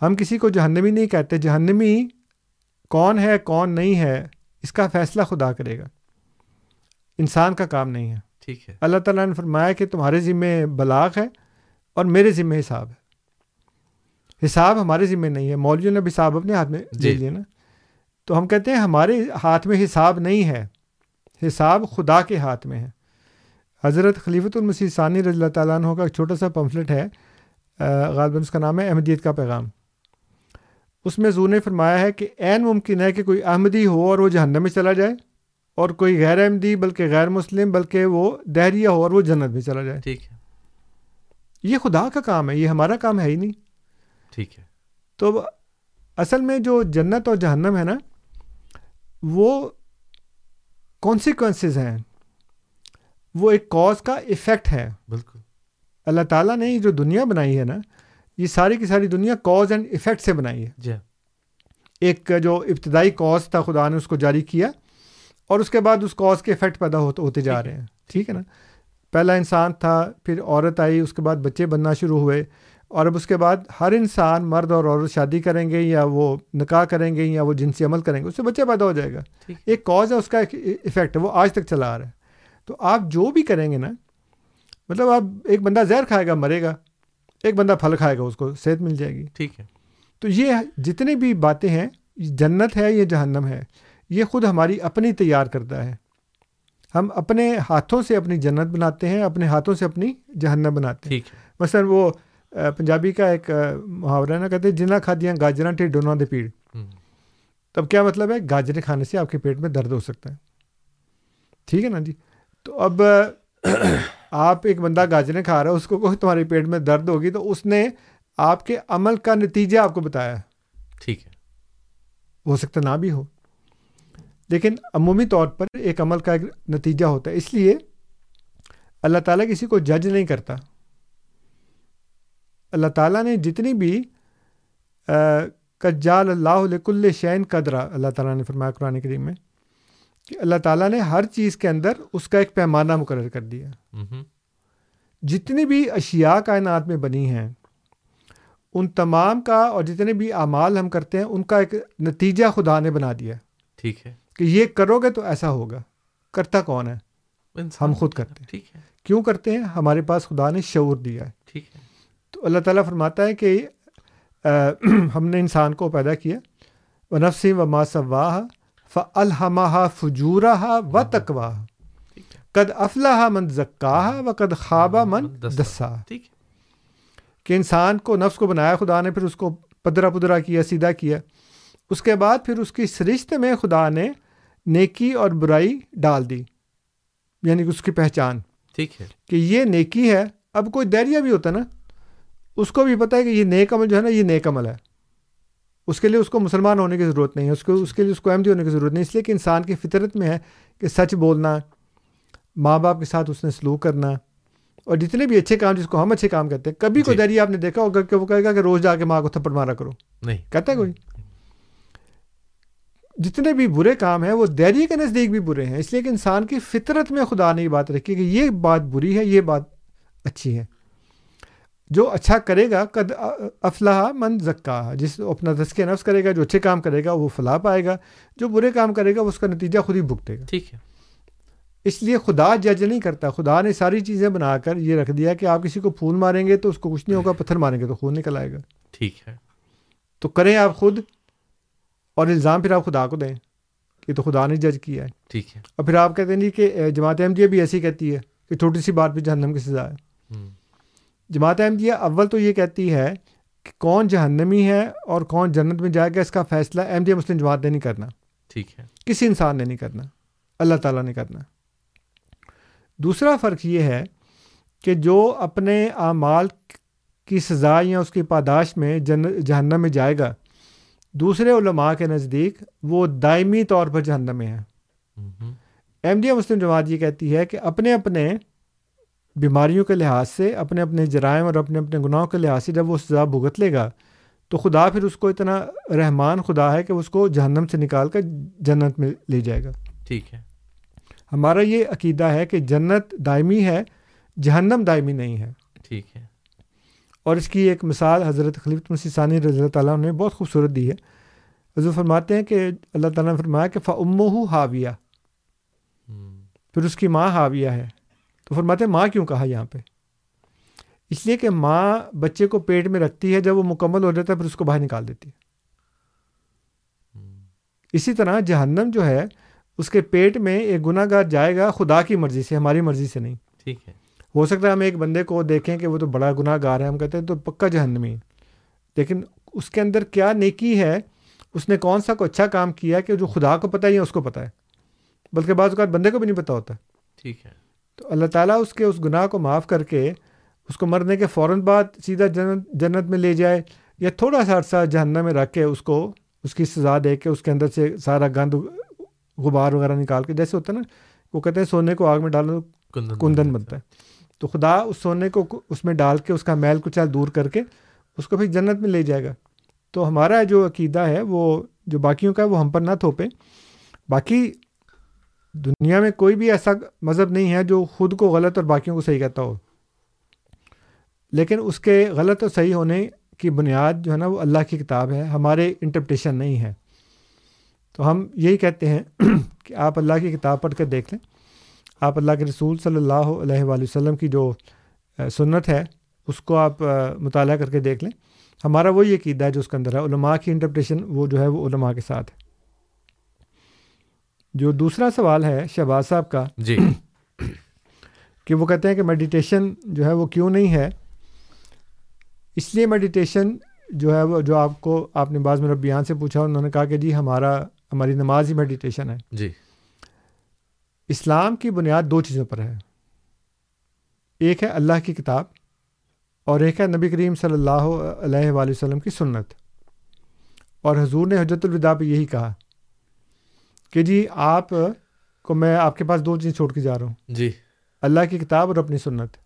ہم کسی کو جہنمی نہیں کہتے۔ جہنمی کون ہے کون نہیں ہے اس کا فیصلہ خدا کرے گا۔ انسان کا کام نہیں ہے۔ ٹھیک ہے۔ اللہ تعالیٰ نے فرمایا کہ تمہارے ذمے بلاغ ہے اور میرے ذمے حساب ہے۔ حساب ہمارے ذمے نہیں ہے۔ مولویوں نے بھی حساب اپنے ہاتھ میں لے جی۔ لیا نا۔ تو ہم کہتے ہیں ہمارے ہاتھ میں حساب نہیں ہے۔ حساب خدا کے ہاتھ میں ہے۔ حضرت خلیفۃ المسیح ثانی رضی اللہ تعالیٰ عنہ کا ایک چھوٹا سا پمفلٹ ہے۔ غالباً اس کا نام ہے احمدیت کا پیغام۔ اس میں زور نے فرمایا ہے کہ عین ممکن ہے کہ کوئی احمدی ہو اور وہ جہنم میں چلا جائے اور کوئی غیر احمدی بلکہ غیر مسلم بلکہ وہ دہریہ ہو اور وہ جنت میں چلا جائے۔ ٹھیک ہے۔ یہ خدا کا کام ہے یہ ہمارا کام ہے ہی نہیں۔ ٹھیک ہے۔ تو اصل میں جو جنت اور جہنم ہے نا وہ کانسیکوینسز ہیں۔ وہ ایک کاز کا افیکٹ ہے۔ بالکل۔ اللہ تعالیٰ نے یہ جو دنیا بنائی ہے نا یہ ساری کی ساری دنیا کاز اینڈ افیکٹ سے بنائی ہے۔ جی۔ ایک جو ابتدائی کاز تھا خدا نے اس کو جاری کیا اور اس کے بعد اس کاز کے افیکٹ پیدا ہوتے ہوتے جا رہے ہیں۔ ٹھیک ہے نا؟ پہلا انسان تھا پھر عورت آئی اس کے بعد بچے بننا شروع ہوئے اور اب اس کے بعد ہر انسان مرد اور عورت شادی کریں گے یا وہ نکاح کریں گے یا وہ جنسی عمل کریں گے اس سے بچہ پیدا ہو جائے گا۔ ایک کاز ہے اس کا ایک افیکٹ ہے وہ آج تک چلا آ رہا ہے۔ تو آپ جو بھی کریں گے نا مطلب آپ ایک بندہ زہر کھائے گا مرے گا ایک بندہ پھل کھائے گا اس کو صحت مل جائے گی۔ ٹھیک ہے۔ تو یہ جتنی بھی باتیں ہیں جنت ہے یہ جہنم ہے یہ خود ہماری اپنی تیار کرتا ہے۔ ہم اپنے ہاتھوں سے اپنی جنت بناتے ہیں اپنے ہاتھوں سے اپنی جہنم بناتے ہیں۔ مثلاً وہ پنجابی کا ایک محاورہ نا کہتے ہیں جنا کھادیاں گاجراں ٹھیک ڈونوں دے پیڑ۔ تب کیا مطلب ہے؟ گاجریں کھانے سے آپ کے پیٹ میں درد ہو سکتا ہے۔ ٹھیک ہے نا جی؟ تو اب آپ ایک بندہ گاجریں کھا رہا ہے اس کو کوئی تمہارے پیٹ میں درد ہوگی تو اس نے آپ کے عمل کا نتیجہ آپ کو بتایا۔ ہے ٹھیک ہے۔ ہو سکتا نہ بھی ہو۔ لیکن عمومی طور پر ایک عمل کا ایک نتیجہ ہوتا ہے اس لیے اللہ تعالیٰ کسی کو جج نہیں کرتا۔ اللہ تعالیٰ نے جتنی بھی کجال اللہ لکل شین قدرا اللہ تعالیٰ نے فرمایا قرآن کریم میں۔ کہ اللہ تعالیٰ نے ہر چیز کے اندر اس کا ایک پیمانہ مقرر کر دیا۔ جتنی بھی اشیاء کائنات میں بنی ہیں ان تمام کا اور جتنے بھی اعمال ہم کرتے ہیں ان کا ایک نتیجہ خدا نے بنا دیا۔ ٹھیک ہے۔ کہ یہ کرو گے تو ایسا ہوگا۔ کرتا کون ہے؟ ہم خود کرتے ہیں۔ ٹھیک ہے۔ کیوں کرتے ہیں؟ ہمارے پاس خدا نے شعور دیا ہے۔ ٹھیک ہے۔ تو اللہ تعالیٰ فرماتا ہے کہ ہم نے انسان کو پیدا کیا۔ و نفسی و ما صواہ ف الحمہ فجورہ و ہے قد افلاح من زکاہ و قد خوابہ من دسا۔ ہے کہ انسان کو نفس کو بنایا خدا نے پھر اس کو پدرا پدرا کیا سیدھا کیا۔ اس کے بعد پھر اس کی سرشت میں خدا نے نیکی اور برائی ڈال دی یعنی اس کی پہچان۔ ٹھیک ہے۔ کہ یہ نیکی ہے اب کوئی دیریا بھی ہوتا نا اس کو بھی پتہ ہے کہ یہ نیک عمل جو ہے نا یہ نیک عمل ہے۔ اس کے لیے اس کو مسلمان ہونے کی ضرورت نہیں ہے اس کو اس کے لیے اس کو احمدی ہونے کی ضرورت نہیں اس لیے کہ انسان کی فطرت میں ہے کہ سچ بولنا ماں باپ کے ساتھ اس نے سلوک کرنا اور جتنے بھی اچھے کام جس کو ہم اچھے کام کرتے ہیں کبھی کوئی جی۔ دیری آپ نے دیکھا ہوگا کہ وہ کہے گا کہ روز جا کے ماں کو تھپڑ مارا کرو؟ نہیں۔ کہتا ہے کوئی؟ جتنے بھی برے کام ہیں وہ دیری کے نزدیک بھی برے ہیں اس لیے کہ انسان کی فطرت میں خدا نے یہ بات رکھی کہ یہ بات بری ہے یہ بات اچھی ہے۔ جو اچھا کرے گا قد افلاح من زکا جس اپنا تذکیہ نفس کرے گا جو اچھے کام کرے گا وہ فلاح پائے گا جو برے کام کرے گا اس کا نتیجہ خود ہی بھگتے گا۔ ٹھیک ہے۔ اس لیے خدا جج نہیں کرتا خدا نے ساری چیزیں بنا کر یہ رکھ دیا کہ آپ کسی کو پھول ماریں گے تو اس کو کچھ نہیں ہوگا پتھر ماریں گے تو خون نکل آئے گا۔ ٹھیک ہے۔ تو کریں آپ خود اور الزام پھر آپ خدا کو دیں کہ تو خدا نے جج کیا ہے۔ ٹھیک ہے۔ اور پھر آپ کہتے ہیں جی کہ جماعت احمدیہ بھی ایسی کہتی ہے کہ چھوٹی سی بات پہ جہنم کی سزا ہے۔ جماعت احمدیہ اول تو یہ کہتی ہے کہ کون جہنمی ہے اور کون جنت میں جائے گا اس کا فیصلہ احمدیہ مسلم جماعت نے نہیں کرنا۔ ٹھیک ہے۔ کسی انسان نے نہیں کرنا اللہ تعالیٰ نے کرنا۔ دوسرا فرق یہ ہے کہ جو اپنے اعمال کی سزا یا اس کی پاداش میں جن جہنم میں جائے گا دوسرے علماء کے نزدیک وہ دائمی طور پر جہنم میں ہے۔ احمدیہ مسلم جماعت یہ کہتی ہے کہ اپنے اپنے بیماریوں کے لحاظ سے اپنے اپنے جرائم اور اپنے اپنے گناہوں کے لحاظ سے جب وہ سزا بھگت لے گا تو خدا پھر اس کو اتنا رحمان خدا ہے کہ اس کو جہنم سے نکال کر جنت میں لے جائے گا۔ ٹھیک ہے۔ ہمارا یہ عقیدہ ہے کہ جنت دائمی ہے جہنم دائمی نہیں ہے۔ ٹھیک ہے۔ اور اس کی ایک مثال حضرت خلیفۃ مسیح ثانی رضی اللہ تعالیٰ نے بہت خوبصورت دی ہے۔ حضور فرماتے ہیں کہ اللہ تعالیٰ نے فرمایا کہ فعم حاویہ۔ ہم، پھر اس کی ماں حاویہ ہے۔ تو فرماتے ہیں ماں کیوں کہا یہاں پہ؟ اس لیے کہ ماں بچے کو پیٹ میں رکھتی ہے جب وہ مکمل ہو جاتا ہے پھر اس کو باہر نکال دیتی ہے۔ اسی طرح جہنم جو ہے اس کے پیٹ میں ایک گناہ گار جائے گا خدا کی مرضی سے ہماری مرضی سے نہیں۔ ٹھیک ہے۔ ہو سکتا ہے ہم ایک بندے کو دیکھیں کہ وہ تو بڑا گناہ گار ہے ہم کہتے ہیں تو پکا جہنمی۔ ہے لیکن اس کے اندر کیا نیکی ہے؟ اس نے کون سا کو اچھا کام کیا کہ جو خدا کو پتہ ہی ہے اس کو پتہ ہے۔ بلکہ بعض اوقات بندے کو بھی نہیں پتہ ہوتا۔ ٹھیک ہے۔ تو اللہ تعالیٰ اس کے اس گناہ کو معاف کر کے اس کو مرنے کے فوراً بعد سیدھا جنت جنت میں لے جائے یا تھوڑا سا عرصہ جہنم میں رکھ کے اس کو اس کی سزا دے کے اس کے اندر سے سارا گند غبار وغیرہ نکال کے جیسے ہوتا ہے نا وہ کہتے ہیں سونے کو آگ میں ڈالو کندن بنتا ہے۔ تو خدا اس سونے کو اس میں ڈال کے اس کا میل کچل دور کر کے اس کو پھر جنت میں لے جائے گا۔ تو ہمارا جو عقیدہ ہے وہ جو باقیوں کا ہے وہ ہم پر نہ تھوپیں۔ باقی دنیا میں کوئی بھی ایسا مذہب نہیں ہے جو خود کو غلط اور باقیوں کو صحیح کہتا ہو۔ لیکن اس کے غلط اور صحیح ہونے کی بنیاد جو ہے نا وہ اللہ کی کتاب ہے، ہمارے انٹرپٹیشن نہیں ہے۔ تو ہم یہی کہتے ہیں کہ آپ اللہ کی کتاب پڑھ کر دیکھ لیں۔ آپ اللہ کے رسول صلی اللہ علیہ وآلہ وسلم کی جو سنت ہے، اس کو آپ مطالعہ کر کے دیکھ لیں۔ ہمارا وہی عقیدہ ہے جو اس کے اندر ہے۔ علماء کی انٹرپریشن وہ جو ہے وہ علماء کے ساتھ ہے۔ جو دوسرا سوال ہے شہباز صاحب کا جی۔ کہ وہ کہتے ہیں کہ میڈیٹیشن جو ہے وہ کیوں نہیں ہے؟ اس لیے میڈیٹیشن جو ہے وہ جو آپ کو آپ نے بعض میرا بیان سے پوچھا انہوں نے کہا کہ جی ہمارا ہماری نماز ہی میڈیٹیشن ہے۔ جی۔ اسلام کی بنیاد دو چیزوں پر ہے۔ ایک ہے اللہ کی کتاب اور ایک ہے نبی کریم صلی اللہ علیہ وآلہ وسلم کی سنت۔ اور حضور نے حجرت الوداع پہ یہی کہا۔ کہ جی آپ کو میں آپ کے پاس دو چیز چھوڑ کے جا رہا ہوں۔ جی۔ اللہ کی کتاب اور اپنی سنت۔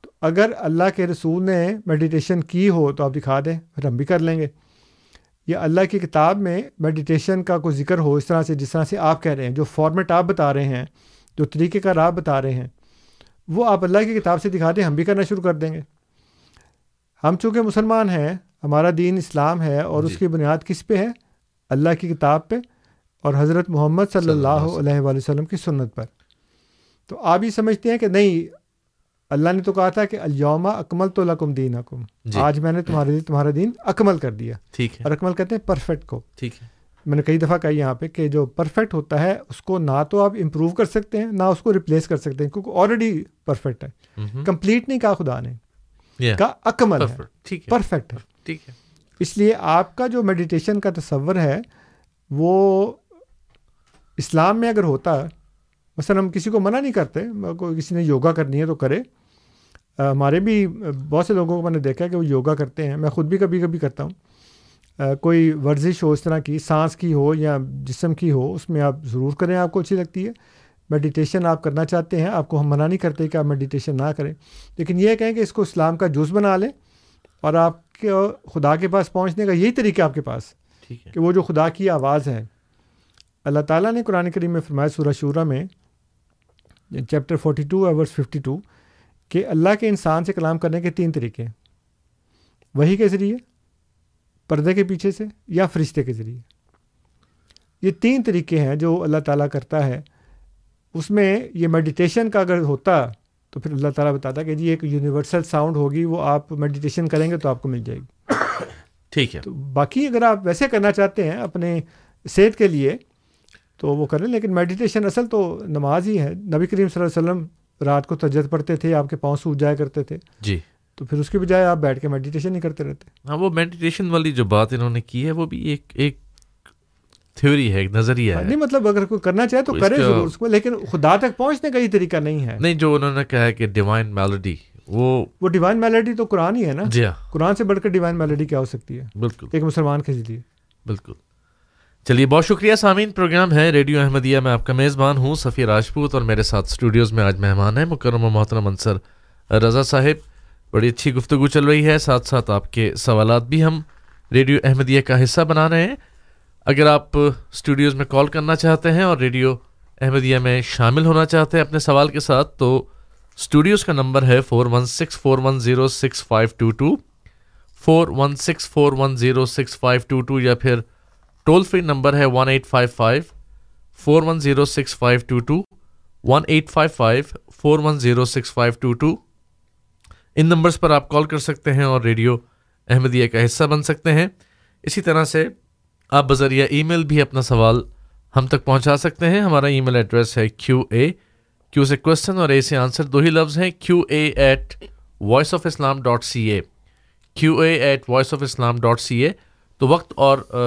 تو اگر اللہ کے رسول نے میڈیٹیشن کی ہو تو آپ دکھا دیں پھر ہم بھی کر لیں گے۔ یا اللہ کی کتاب میں میڈیٹیشن کا کوئی ذکر ہو اس طرح سے جس طرح سے آپ کہہ رہے ہیں جو فارمیٹ آپ بتا رہے ہیں جو طریقے کا راہ بتا رہے ہیں وہ آپ اللہ کی کتاب سے دکھا دیں ہم بھی کرنا شروع کر دیں گے۔ ہم چونکہ مسلمان ہیں ہمارا دین اسلام ہے اور جی۔ اس کی بنیاد کس پہ ہے؟ اللہ کی کتاب پہ۔ اور حضرت محمد صلی اللہ علیہ وآلہ وسلم کی سنت پر۔ تو آپ یہ سمجھتے ہیں کہ نہیں اللہ نے تو کہا تھا کہ الیوما اکمل تو لکم دین حکم جی۔ آج میں نے تمہارے لیے تمہارا دین اکمل کر دیا۔ ٹھیک ہے۔ اور اکمل کہتے ہیں پرفیکٹ کو۔ ٹھیک ہے۔ میں نے کئی دفعہ کہا یہاں پہ کہ جو پرفیکٹ ہوتا ہے اس کو نہ تو آپ امپروو کر سکتے ہیں نہ اس کو ریپلیس کر سکتے ہیں کیونکہ آلریڈی پرفیکٹ ہے. کمپلیٹ نہیں کہا خدا نے. کہا اکمل ہے۔ پرفیکٹ ہے۔ ٹھیک ہے۔ اس لیے آپ کا جو میڈیٹیشن کا تصور ہے وہ اسلام میں اگر ہوتا مثلا ہم کسی کو منع نہیں کرتے کوئی کسی نے یوگا کرنی ہے تو کرے۔ ہمارے بھی بہت سے لوگوں کو میں نے دیکھا ہے کہ وہ یوگا کرتے ہیں۔ میں خود بھی کبھی کبھی کرتا ہوں۔ آ، کوئی ورزش ہو اس طرح کی سانس کی ہو یا جسم کی ہو اس میں آپ ضرور کریں آپ کو اچھی لگتی ہے۔ میڈیٹیشن آپ کرنا چاہتے ہیں آپ کو ہم منع نہیں کرتے کہ آپ میڈیٹیشن نہ کریں۔ لیکن یہ کہیں کہ اس کو اسلام کا جز بنا لیں اور آپ کے خدا کے پاس پہنچنے کا یہی طریقہ آپ کے پاس کہ وہ جو خدا کی آواز ہے اللہ تعالیٰ نے قرآن کریم میں فرمایا سورہ شورہ میں chapter forty two verse fifty two کہ اللہ کے انسان سے کلام کرنے کے تین طریقے ہیں۔ وہی کے ذریعے پردے کے پیچھے سے یا فرشتے کے ذریعے۔ یہ تین طریقے ہیں جو اللہ تعالیٰ کرتا ہے۔ اس میں یہ میڈیٹیشن کا اگر ہوتا تو پھر اللہ تعالیٰ بتاتا کہ جی ایک یونیورسل ساؤنڈ ہوگی وہ آپ میڈیٹیشن کریں گے تو آپ کو مل جائے گی۔ ٹھیک ہے۔ تو باقی اگر آپ ویسے کرنا چاہتے ہیں اپنے صحت کے لیے تو وہ کریں لیکن میڈیٹیشن اصل تو نماز ہی ہے۔ نبی کریم صلی اللہ علیہ وسلم رات کو تجد پڑھتے تھے آپ کے پاؤں سوج جایا کرتے تھے۔ جی۔ تو پھر اس کی بجائے آپ بیٹھ کے میڈیٹیشن ہی کرتے رہتے۔ ہاں وہ میڈیٹیشن والی جو بات انہوں نے کی ہے وہ بھی ایک ایک تھیوری ہے ایک نظریہ ہے۔ نہیں مطلب اگر کوئی کرنا چاہے تو کرے ضرور اس کو لیکن خدا تک پہنچنے کا یہ طریقہ نہیں ہے۔ نہیں جو انہوں نے کہا ہے کہ ڈیوائن میلڈی وہ وہ ڈیوائن میلڈی تو قرآن ہی ہے نا۔ جی ہاں۔ قرآن سے بڑھ کر ڈیوائن میلڈی کیا ہو سکتی ہے؟ بالکل۔ ایک مسلمان کے لیے۔ بالکل۔ چلیے، بہت شکریہ سامعین، پروگرام ہے ریڈیو احمدیہ۔ میں آپ کا میزبان ہوں سفیر راجپوت اور میرے ساتھ اسٹوڈیوز میں آج مہمان ہیں مکرم و محترم انصر رضا صاحب۔ بڑی اچھی گفتگو چل رہی ہے، ساتھ ساتھ آپ کے سوالات بھی ہم ریڈیو احمدیہ کا حصہ بنا رہے ہیں۔ اگر آپ اسٹوڈیوز میں کال کرنا چاہتے ہیں اور ریڈیو احمدیہ میں شامل ہونا چاہتے ہیں اپنے سوال کے ساتھ، تو اسٹوڈیوز کا نمبر ہے four one six four one zero six five two two four one six four one zero six five two two یا پھر ٹول فری نمبر ہے one eight five five four one zero six five two two one eight five five four one zero six five two two ان نمبرز پر آپ کال کر سکتے ہیں اور ریڈیو احمدیہ کا حصہ بن سکتے ہیں۔ اسی طرح سے آپ بذریعہ ای میل بھی اپنا سوال ہم تک پہنچا سکتے ہیں۔ ہمارا ای میل ایڈریس ہے کیو اے کیو سے کوشچن اور اے سے آنسر دو ہی لفظ ہیں۔ Q A at Voice of Islam dot C A Q A at Voice of Islam dot C A تو وقت اور آ،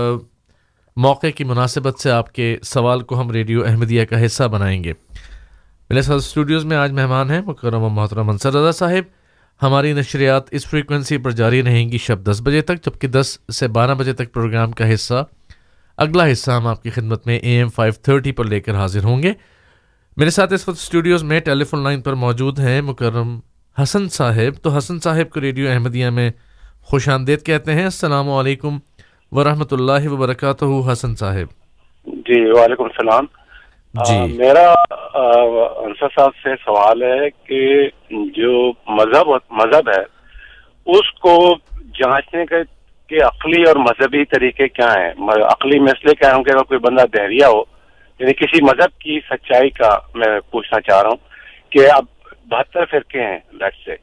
موقع کی مناسبت سے آپ کے سوال کو ہم ریڈیو احمدیہ کا حصہ بنائیں گے۔ میرے ساتھ اسٹوڈیوز میں آج مہمان ہیں مکرم و محترم انصر رضا صاحب۔ ہماری نشریات اس فریکوینسی پر جاری رہیں گی شب دس بجے تک، جبکہ دس سے بارہ بجے تک پروگرام کا حصہ، اگلا حصہ ہم آپ کی خدمت میں اے ایم فائیو تھرٹی پر لے کر حاضر ہوں گے۔ میرے ساتھ اس وقت اسٹوڈیوز میں ٹیلی فون لائن پر موجود ہیں مکرم حسن صاحب۔ تو حسن صاحب کو ریڈیو احمدیہ میں خوش آمدید کہتے ہیں۔ السلام علیکم۔ ورحمۃ اللہ وبرکاتہ حسن صاحب۔ جی وعلیکم السلام۔ جی۔ آ, میرا انصر صاحب سے سوال ہے کہ جو مذہب مذہب ہے اس کو جانچنے کے کہ عقلی اور مذہبی طریقے کیا ہیں؟ عقلی مسئلے کیا ہوں کہ اگر کوئی بندہ دہریا ہو یعنی کسی مذہب کی سچائی کا میں پوچھنا چاہ رہا ہوں کہ اب بہتر فرقے ہیں لیٹ سے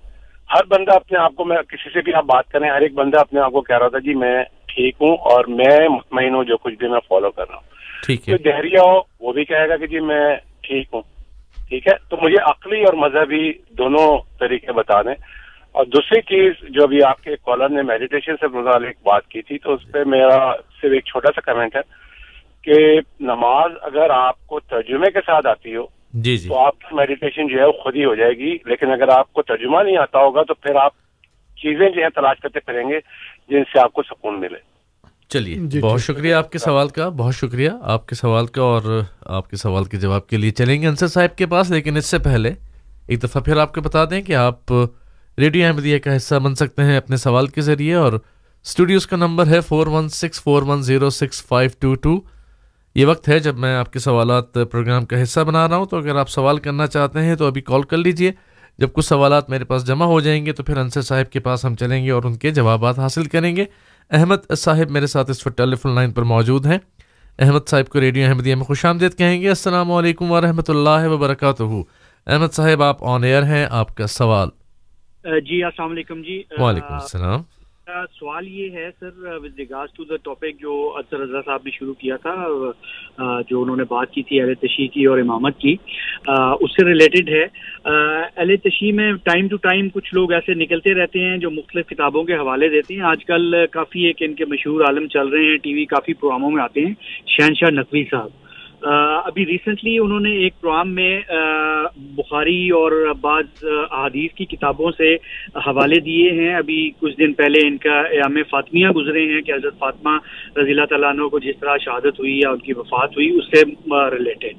ہر بندہ اپنے آپ کو میں کسی سے بھی آپ بات کریں ہر ایک بندہ اپنے آپ کو کہہ رہا تھا جی میں ٹھیک ہوں اور میں مطمئن ہوں جو کچھ بھی میں فالو کر رہا ہوں۔ ٹھیک ہے۔ کوئی دہریا ہو وہ بھی کہے گا کہ جی میں ٹھیک ہوں۔ ٹھیک ہے؟ تو مجھے عقلی اور مذہبی دونوں طریقے بتا دیں۔ اور دوسری چیز جو ابھی آپ کے کالر نے میڈیٹیشن سے متعلق بات کی تھی تو اس پہ میرا صرف ایک چھوٹا سا کمنٹ ہے کہ نماز اگر آپ کو ترجمے کے ساتھ آتی ہو جی جی۔ تو آپ کی میڈیٹیشن جو ہے وہ خود ہی ہو جائے گی۔ لیکن اگر آپ کو ترجمہ نہیں آتا ہوگا تو پھر آپ چیزیں جو ہے تلاش کرتے پھریں گے جن سے آپ کو سکون ملے۔ چلیے جی، بہت ٹھیک شکریہ آپ کے سوال کا بہت شکریہ آپ کے سوال کا اور آپ کے سوال کے جواب کے لیے۔ چلیں گے انصر صاحب کے پاس لیکن اس سے پہلے ایک دفعہ پھر آپ کو بتا دیں کہ آپ ریڈیو احمدیہ کا حصہ بن سکتے ہیں اپنے سوال کے ذریعے اور اسٹوڈیوز کا نمبر ہے four one six four one zero six five two two. یہ وقت ہے جب میں آپ کے سوالات پروگرام کا حصہ بنا رہا ہوں تو اگر آپ سوال کرنا چاہتے ہیں تو ابھی کال کر لیجیے۔ جب کچھ سوالات میرے پاس جمع ہو جائیں گے تو پھر انصر صاحب کے پاس ہم چلیں گے اور ان کے جوابات حاصل کریں گے۔ احمد صاحب میرے ساتھ اس وقت ٹیلی فون لائن پر موجود ہیں۔ احمد صاحب کو ریڈیو احمدیہ میں خوش آمدید کہیں گے۔ السلام علیکم ورحمۃ اللہ وبرکاتہ۔ احمد صاحب آپ آن ایئر ہیں آپ کا سوال۔ جی السلام علیکم جی۔ وعلیکم السلام۔ سوال یہ ہے sir with regard to the topic جو اظہر رضا صاحب نے شروع کیا تھا جو انہوں نے بات کی تھی اہل تشیح کی اور امامت کی اس سے ریلیٹڈ ہے۔ اہل تشیح میں ٹائم ٹو ٹائم کچھ لوگ ایسے نکلتے رہتے ہیں جو مختلف کتابوں کے حوالے دیتے ہیں۔ آج کل کافی ایک ان کے مشہور عالم چل رہے ہیں، ٹی وی کافی پروگراموں میں آتے ہیں، شہنشاہ نقوی صاحب۔ ابھی ریسنٹلی انہوں نے ایک پروگرام میں بخاری اور بعض احادیث کی کتابوں سے حوالے دیے ہیں۔ ابھی کچھ دن پہلے ان کا ایام فاطمیہ گزرے ہیں کہ حضرت فاطمہ رضی اللہ تعالیٰ عنہ کو جس طرح شہادت ہوئی یا ان کی وفات ہوئی، اس سے ریلیٹڈ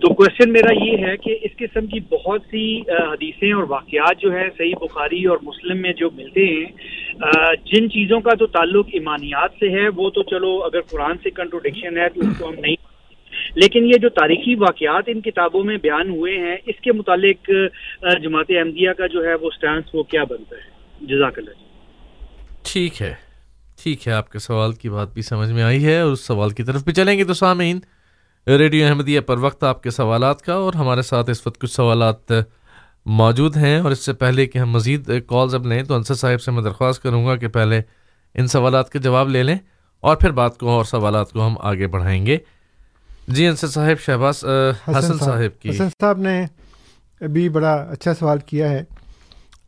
تو کوشچن میرا یہ ہے کہ اس قسم کی بہت سی حدیثیں اور واقعات جو ہے صحیح بخاری اور مسلم میں جو ملتے ہیں جن چیزوں کا تو تعلق ایمانیات سے ہے، وہ تو چلو اگر قرآن سے کنٹروڈکشن ہے تو اس کو ہم نہیں لیکن یہ جو تاریخی واقعات ان کتابوں میں بیان ہوئے ہیں، اس کے متعلق جماعت احمدیہ کا جو ہے وہ سٹانس وہ کیا بنتا ہے؟ جزاک اللہ جی۔ ٹھیک ہے۔ ٹھیک ہے، آپ کے سوال کی بات بھی سمجھ میں آئی ہے اور اس سوال کی طرف بھی چلیں گے تو سامعین، ریڈیو احمدیہ پر وقت آپ کے سوالات کا اور ہمارے ساتھ اس وقت کچھ سوالات موجود ہیں اور اس سے پہلے کہ ہم مزید کالز اب لیں تو انصر صاحب سے میں درخواست کروں گا کہ پہلے ان سوالات کے جواب لے لیں اور پھر بات کو اور سوالات کو ہم آگے بڑھائیں گے۔ جی انصر صاحب شہباز حسن صاحب کی۔ حسن صاحب نے ابھی بڑا اچھا سوال کیا ہے۔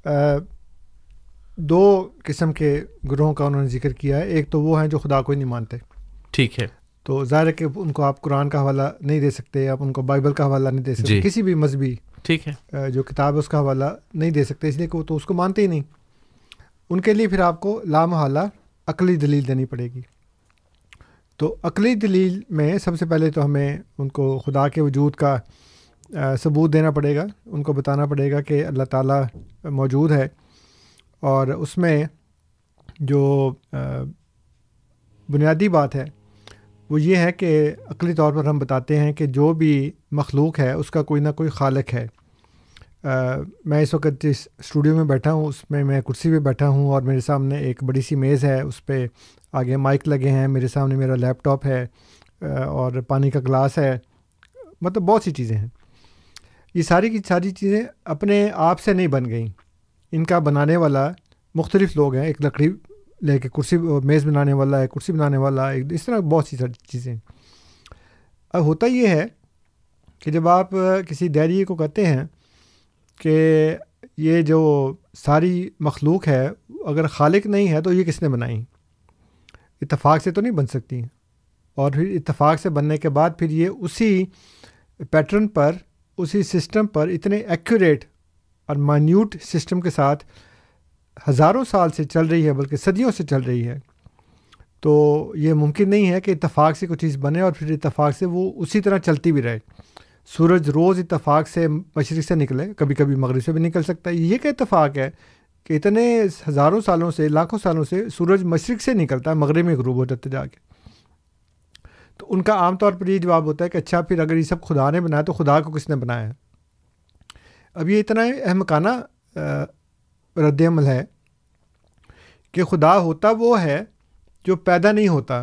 آ، دو قسم کے گروہوں کا انہوں نے ذکر کیا ہے۔ ایک تو وہ ہیں جو خدا کو ہی نہیں مانتے۔ ٹھیک ہے۔ تو ظاہر ہے کہ ان کو آپ قرآن کا حوالہ نہیں دے سکتے آپ ان کو بائبل کا حوالہ نہیں دے سکتے۔ جی۔ کسی بھی مذہبی ٹھیک ہے۔ جو کتاب ہے اس کا حوالہ نہیں دے سکتے اس لیے کہ وہ تو اس کو مانتے ہی نہیں۔ ان کے لیے پھر آپ کو لامحالہ عقلی دلیل دینی پڑے گی۔ تو عقلی دلیل میں سب سے پہلے تو ہمیں ان کو خدا کے وجود کا ثبوت دینا پڑے گا۔ ان کو بتانا پڑے گا کہ اللہ تعالیٰ موجود ہے۔ اور اس میں جو بنیادی بات ہے، وہ یہ ہے کہ عقلی طور پر ہم بتاتے ہیں کہ جو بھی مخلوق ہے، اس کا کوئی نہ کوئی خالق ہے۔ میں اس وقت جس اسٹوڈیو میں بیٹھا ہوں، اس میں میں کرسی پہ بیٹھا ہوں اور میرے سامنے ایک بڑی سی میز ہے، اس پہ آگے مائک لگے ہیں، میرے سامنے میرا لیپ ٹاپ ہے اور پانی کا گلاس ہے۔ مطلب بہت سی چیزیں ہیں۔ یہ ساری کی ساری چیزیں اپنے آپ سے نہیں بن گئیں۔ ان کا بنانے والا مختلف لوگ ہیں، ایک لکڑی لے کے کرسی، میز بنانے والا ہے، کرسی بنانے والا ہے، اس طرح بہت سی ساری چیزیں اب ہوتا یہ ہے کہ جب آپ کسی دائریے کو کہتے ہیں کہ یہ جو ساری مخلوق ہے، اگر خالق نہیں ہے تو یہ کس نے بنائی؟ اتفاق سے تو نہیں بن سکتی۔ اور پھر اتفاق سے بننے کے بعد پھر یہ اسی پیٹرن پر، اسی سسٹم پر اتنے ایکوریٹ اور مائنیوٹ سسٹم کے ساتھ ہزاروں سال سے چل رہی ہے، بلکہ صدیوں سے چل رہی ہے۔ تو یہ ممکن نہیں ہے کہ اتفاق سے کوئی چیز بنے اور پھر اتفاق سے وہ اسی طرح چلتی بھی رہے۔ سورج روز اتفاق سے مشرق سے نکلے، کبھی کبھی مغرب سے بھی نکل سکتا ہے۔ یہ کہ اتفاق ہے کہ اتنے ہزاروں سالوں سے، لاکھوں سالوں سے سورج مشرق سے نکلتا ہے مغرب میں غروب ہو جاتے جا کے تو ان کا عام طور پر یہ جواب ہوتا ہے کہ اچھا پھر اگر یہ سب خدا نے بنایا تو خدا کو کس نے بنایا ہے؟ اب یہ اتنا احمقانہ رد عمل ہے کہ خدا ہوتا وہ ہے جو پیدا نہیں ہوتا،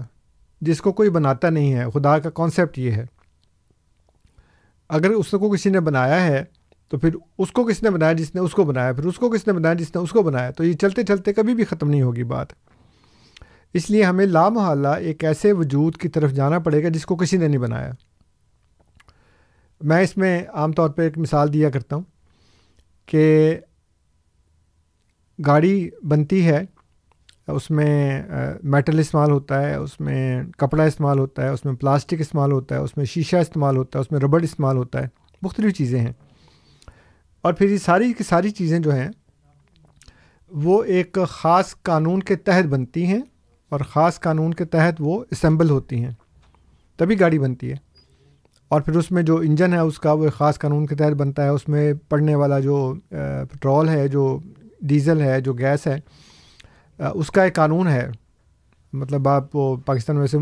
جس کو کوئی بناتا نہیں ہے۔ خدا کا کانسیپٹ یہ ہے۔ اگر اس کو کسی نے بنایا ہے تو پھر اس کو کس نے بنایا جس نے اس کو بنایا؟ پھر اس کو کس نے بنایا جس نے اس کو بنایا؟ تو یہ چلتے چلتے کبھی بھی ختم نہیں ہوگی بات۔ اس لیے ہمیں لامحالہ ایک ایسے وجود کی طرف جانا پڑے گا جس کو کسی نے نہیں بنایا۔ میں اس میں عام طور پہ ایک مثال دیا کرتا ہوں کہ گاڑی بنتی ہے، اس میں میٹل استعمال ہوتا ہے، اس میں کپڑا استعمال ہوتا ہے، اس میں پلاسٹک استعمال ہوتا ہے، اس میں شیشہ استعمال ہوتا ہے، اس میں ربڑ استعمال ہوتا ہے۔ مختلف چیزیں ہیں۔ اور پھر یہ ساری کی ساری چیزیں جو ہیں، وہ ایک خاص قانون کے تحت بنتی ہیں اور خاص قانون کے تحت وہ اسمبل ہوتی ہیں۔ تبھی گاڑی بنتی ہے۔ اور پھر اس میں جو انجن ہے، اس کا وہ خاص قانون کے تحت بنتا ہے۔ اس میں پڑنے والا جو پٹرول ہے، جو ڈیزل ہے، جو گیس ہے اس کا ایک قانون ہے۔ مطلب آپ وہ پاکستان میں سے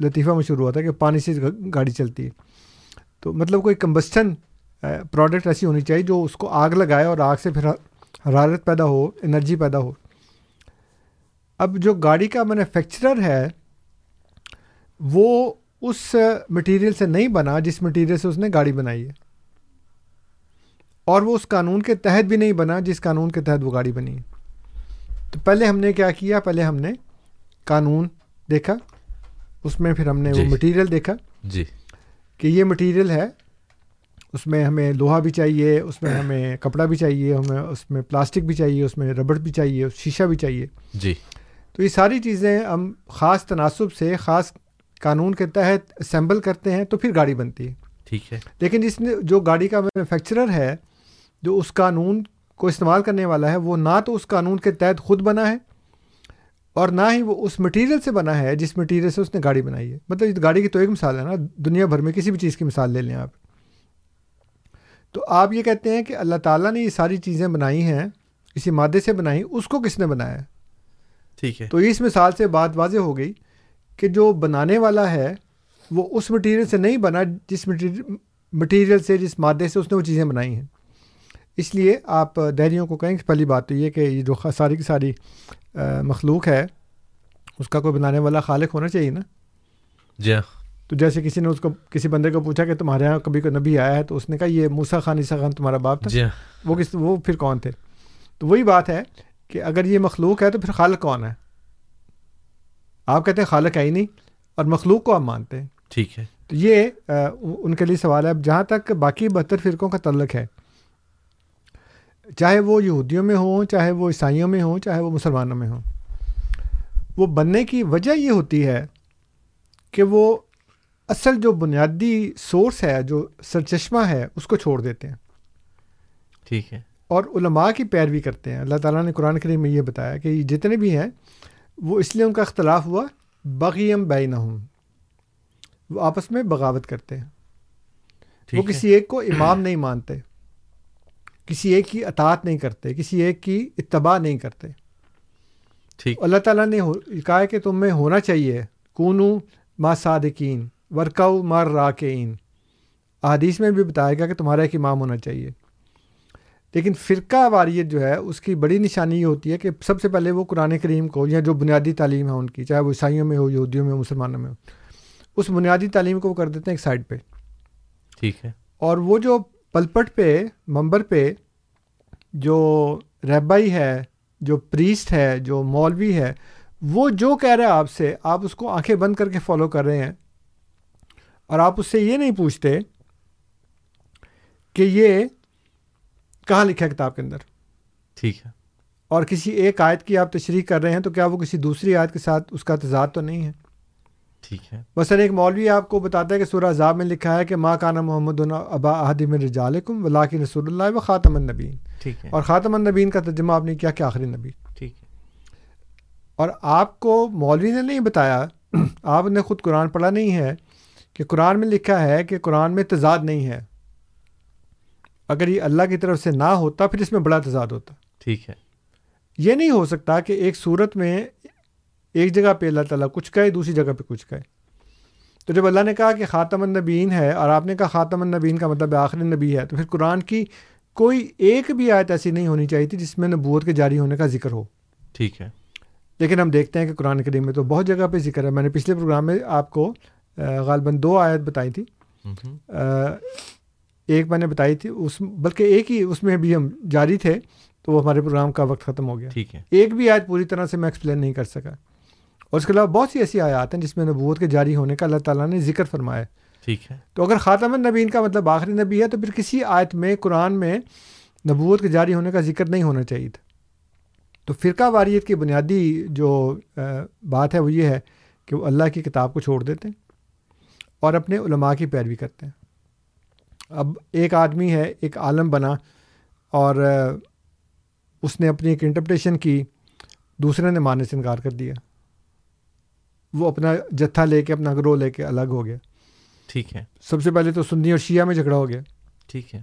لطیفہ میں شروع ہوا تھا کہ پانی سے گاڑی چلتی ہے۔ تو مطلب کوئی کمبسٹن پروڈکٹ ایسی ہونی چاہیے جو اس کو آگ لگائے اور آگ سے پھر حرارت پیدا ہو انرجی پیدا ہو۔ اب جو گاڑی کا مینوفیکچرر ہے وہ اس مٹیریل سے نہیں بنا جس مٹیریل سے اس نے گاڑی بنائی ہے۔ اور وہ اس قانون کے تحت بھی نہیں بنا جس قانون کے تحت وہ گاڑی بنی ہے۔ تو پہلے ہم نے کیا کیا؟ پہلے ہم نے قانون دیکھا اس میں پھر ہم نے جی۔ وہ مٹیریل دیکھا جی۔ کہ یہ مٹیریل ہے اس میں ہمیں لوہا بھی چاہیے اس میں ہمیں کپڑا بھی چاہیے ہمیں اس میں پلاسٹک بھی چاہیے اس میں ربڑ بھی چاہیے شیشہ بھی چاہیے۔ جی۔ تو یہ ساری چیزیں ہم خاص تناسب سے خاص قانون کے تحت اسمبل کرتے ہیں تو پھر گاڑی بنتی ہے۔ ٹھیک ہے۔ لیکن جس نے جو گاڑی کا مینوفیکچرر ہے جو اس قانون کو استعمال کرنے والا ہے وہ نہ تو اس قانون کے تحت خود بنا ہے اور نہ ہی وہ اس مٹیریل سے بنا ہے جس مٹیریل سے اس نے گاڑی بنائی ہے۔ مطلب گاڑی کی تو ایک مثال ہے نا دنیا بھر میں کسی بھی چیز کی مثال لے لیں آپ۔ تو آپ یہ کہتے ہیں کہ اللہ تعالیٰ نے یہ ساری چیزیں بنائی ہیں کسی مادے سے بنائی اس کو کس نے بنایا؟ ٹھیک ہے۔ تو اس مثال سے بات واضح ہو گئی کہ جو بنانے والا ہے وہ اس مٹیریل سے نہیں بنا جس مٹیریل سے جس مادے سے اس نے وہ چیزیں بنائی ہیں۔ اس لیے آپ دہریوں کو کہیں کہ پہلی بات تو یہ کہ یہ جو ساری کی ساری مخلوق ہے اس کا کوئی بنانے والا خالق ہونا چاہیے نا؟ جی ہاں۔ تو جیسے کسی نے اس کو کسی بندے کو پوچھا کہ تمہارے یہاں کبھی کوئی نبی آیا ہے تو اس نے کہا یہ موسا خان عیسیٰ خان تمہارا باپ تھا۔ جی ہاں۔ وہ کس وہ پھر کون تھے؟ تو وہی بات ہے کہ اگر یہ مخلوق ہے تو پھر خالق کون ہے؟ آپ کہتے ہیں خالق ہے ہی نہیں اور مخلوق کو آپ مانتے ہیں۔ ٹھیک ہے۔ تو یہ ان کے لیے سوال ہے۔ اب جہاں تک باقی بہتر فرقوں کا تعلق ہے چاہے وہ یہودیوں میں ہوں چاہے وہ عیسائیوں میں ہوں چاہے وہ مسلمانوں میں ہوں وہ بننے کی وجہ یہ ہوتی ہے کہ وہ اصل جو بنیادی سورس ہے جو سرچشمہ ہے اس کو چھوڑ دیتے ہیں۔ ٹھیک ہے۔ اور علماء کی پیروی کرتے ہیں۔ اللہ تعالیٰ نے قرآن کریم میں یہ بتایا کہ جتنے بھی ہیں وہ اس لیے ان کا اختلاف ہوا بغیم بین ہوں وہ آپس میں بغاوت کرتے ہیں۔ وہ کسی ایک کو امام نہیں مانتے کسی ایک کی اطاعت نہیں کرتے کسی ایک کی اتباع نہیں کرتے۔ ٹھیک۔ اللہ تعالیٰ نے کہا کہ تم میں ہونا چاہیے کونو ما صادقین۔ ورکاؤ مار راکین احادیث میں بھی بتایا گیا کہ تمہارا ایک امام ہونا چاہیے۔ لیکن فرقہ واریت جو ہے اس کی بڑی نشانی یہ ہوتی ہے کہ سب سے پہلے وہ قرآن کریم کو یا جو بنیادی تعلیم ہے ان کی چاہے وہ عیسائیوں میں ہو یہودیوں میں ہو مسلمانوں میں ہو اس بنیادی تعلیم کو وہ کر دیتے ہیں ایک سائڈ پہ۔ ٹھیک ہے۔ اور وہ جو پلپٹ پہ ممبر پہ جو ریبائی ہے جو پریسٹ ہے جو مولوی ہے وہ جو کہہ رہے ہیں آپ سے آپ اس کو آنکھیں بند کر کے فالو کر رہے ہیں۔ اور آپ اس سے یہ نہیں پوچھتے کہ یہ کہاں لکھا ہے کتاب کے اندر؟ ٹھیک ہے۔ اور کسی ایک آیت کی آپ تشریح کر رہے ہیں تو کیا وہ کسی دوسری آیت کے ساتھ اس کا تضاد تو نہیں ہے؟ ٹھیک ہے۔ مثلاً ایک مولوی آپ کو بتاتا ہے کہ سورہ عذاب میں لکھا ہے کہ ماں کانا محمد ابا احدم رجالکم ولاک رسول اللہ و خاتم النبین ٹھیک ہے۔ اور خاتم النبین کا ترجمہ آپ نے کیا کہ آخری نبی۔ ٹھیک ہے۔ اور آپ کو مولوی نے نہیں بتایا آپ نے خود قرآن پڑھا نہیں ہے کہ قرآن میں لکھا ہے کہ قرآن میں تضاد نہیں ہے۔ اگر یہ اللہ کی طرف سے نہ ہوتا پھر اس میں بڑا تضاد ہوتا۔ ٹھیک ہے۔ یہ نہیں ہو سکتا کہ ایک صورت میں ایک جگہ پہ اللہ تعالیٰ کچھ کہے دوسری جگہ پہ کچھ کہے۔ تو جب اللہ نے کہا کہ خاتم النبین ہے اور آپ نے کہا خاتم النبین کا مطلب آخری نبی ہے تو پھر قرآن کی کوئی ایک بھی آیت ایسی نہیں ہونی چاہیے تھی جس میں نبوت کے جاری ہونے کا ذکر ہو۔ ٹھیک ہے۔ لیکن ہم دیکھتے ہیں کہ قرآن کریم میں تو بہت جگہ پہ ذکر ہے۔ میں نے پچھلے پروگرام میں آپ کو غالباً دو آیت بتائی تھی۔ ایک میں نے بتائی تھی اس بلکہ ایک ہی اس میں بھی ہم جاری تھے تو وہ ہمارے پروگرام کا وقت ختم ہو گیا۔ ٹھیک ہے۔ ایک بھی آیت پوری طرح سے میں ایکسپلین نہیں کر سکا۔ اور اس کے علاوہ بہت سی ایسی آیات ہیں جس میں نبوت کے جاری ہونے کا اللہ تعالیٰ نے ذکر فرمایا۔ ٹھیک ہے۔ تو اگر خاتم النبین کا مطلب آخری نبی ہے تو پھر کسی آیت میں قرآن میں نبوت کے جاری ہونے کا ذکر نہیں ہونا چاہیے تھا۔ تو فرقہ واریت کی بنیادی جو بات ہے وہ یہ ہے کہ وہ اللہ کی کتاب کو چھوڑ دیتے ہیں۔ اور اپنے علماء کی پیروی کرتے ہیں۔ اب ایک آدمی ہے ایک عالم بنا اور اس نے اپنی ایک انٹرپٹیشن کی دوسرے نے ماننے سے انکار کر دیا۔ وہ اپنا جتھا لے کے اپنا گروہ لے کے الگ ہو گیا۔ ٹھیک ہے۔ سب سے پہلے تو سنی اور شیعہ میں جھگڑا ہو گیا۔ ٹھیک ہے۔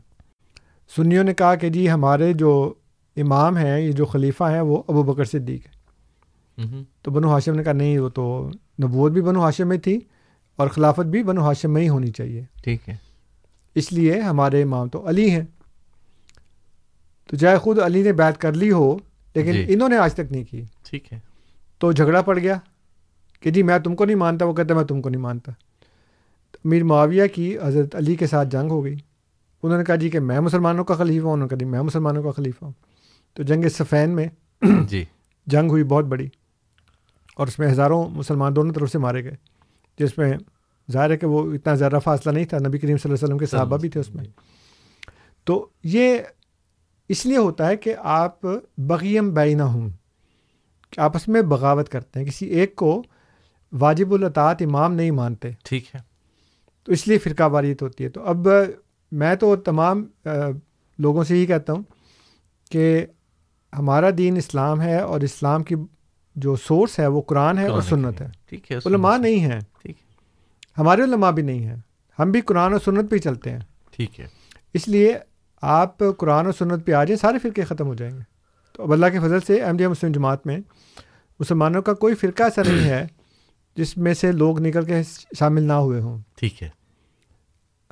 سنیوں نے کہا کہ جی ہمارے جو امام ہیں یہ جو خلیفہ ہیں وہ ابو بکر صدیق ہے تو بنو ہاشم نے کہا نہیں وہ تو نبوت بھی بنو ہاشم میں تھی اور خلافت بھی بنو ہاشم میں ہی ہونی چاہیے۔ ٹھیک ہے۔ اس لیے ہمارے امام تو علی ہیں۔ تو چاہے خود علی نے بیت کر لی ہو لیکن جی۔ انہوں نے آج تک نہیں کی۔ ٹھیک ہے۔ تو جھگڑا پڑ گیا کہ جی میں تم کو نہیں مانتا وہ کہتا میں تم کو نہیں مانتا۔ میر معاویہ کی حضرت علی کے ساتھ جنگ ہو گئی۔ انہوں نے کہا جی کہ میں مسلمانوں کا خلیفہ ہوں انہوں نے کہا جی میں مسلمانوں کا خلیفہ ہوں۔ تو جنگ صفین میں جی۔ جنگ ہوئی بہت بڑی اور اس میں ہزاروں مسلمان دونوں طرف سے مارے گئے۔ جس میں ظاہر ہے کہ وہ اتنا زیادہ فاصلہ نہیں تھا نبی کریم صلی اللہ علیہ وسلم کے صحابہ بھی تھے اس میں۔ تو یہ اس لیے ہوتا ہے کہ آپ بغیم بینا ہوں کہ آپس میں بغاوت کرتے ہیں کسی ایک کو واجب الطاعت امام نہیں مانتے۔ ٹھیک ہے۔ تو اس لیے فرقہ واریت ہوتی ہے۔ تو اب میں تو تمام لوگوں سے یہی کہتا ہوں کہ ہمارا دین اسلام ہے اور اسلام کی جو سورس ہے وہ قرآن ہے اور سنت ہے۔ ٹھیک ہے علماء نہیں ہیں۔ ٹھیک ہمارے علماء بھی نہیں ہیں۔ ہم بھی قرآن اور سنت پہ ہی چلتے ہیں۔ ٹھیک ہے۔ اس لیے آپ قرآن اور سنت پہ آ جائیں سارے فرقے ختم ہو جائیں گے۔ تو اب اللہ کے فضل سے احمدیہ مسلم جماعت میں مسلمانوں کا کوئی فرقہ ایسا نہیں ہے جس میں سے لوگ نکل کے شامل نہ ہوئے ہوں۔ ٹھیک ہے۔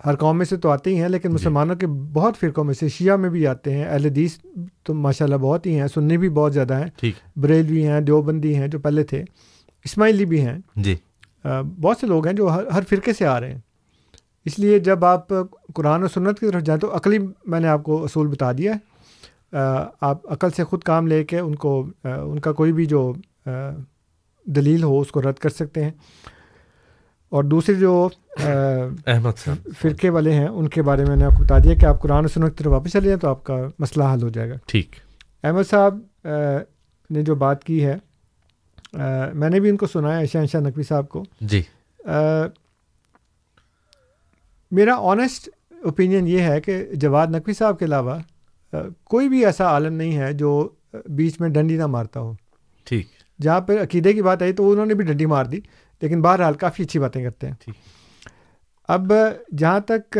ہر قوم میں سے تو آتے ہی ہیں لیکن مسلمانوں کے بہت فرقوں میں سے شیعہ میں بھی آتے ہیں اہل حدیث تو ماشاء اللہ بہت ہی ہیں سنی بھی بہت زیادہ ہیں بریلوی ہیں دیوبندی ہیں جو پہلے تھے اسماعیلی بھی ہیں۔ جی۔ بہت سے لوگ ہیں جو ہر ہر فرقے سے آ رہے ہیں۔ اس لیے جب آپ قرآن و سنت کی طرف جائیں تو عقلی میں نے آپ کو اصول بتا دیا ہے۔ آپ عقل سے خود کام لے کے ان کو ان کا کوئی بھی جو دلیل ہو اس کو رد کر سکتے ہیں۔ اور دوسرے جو احمد صاحب۔ فرقے والے ہیں ان کے بارے میں نے آپ کو بتا دیا کہ آپ قرآن و سنت کی طرف واپس چلے جائیں تو آپ کا مسئلہ حل ہو جائے گا۔ ٹھیک۔ احمد صاحب نے جو بات کی ہے میں نے بھی ان کو سنا ہے عشاء شاہ نقوی صاحب کو۔ جی۔ میرا آنیسٹ اوپینین یہ ہے کہ جواد نقوی صاحب کے علاوہ کوئی بھی ایسا عالم نہیں ہے جو بیچ میں ڈنڈی نہ مارتا ہو۔ ٹھیک۔ جہاں پہ عقیدے کی بات آئی تو انہوں نے بھی ڈنڈی مار دی۔ لیکن بہرحال کافی اچھی باتیں کرتے ہیں۔ اب جہاں تک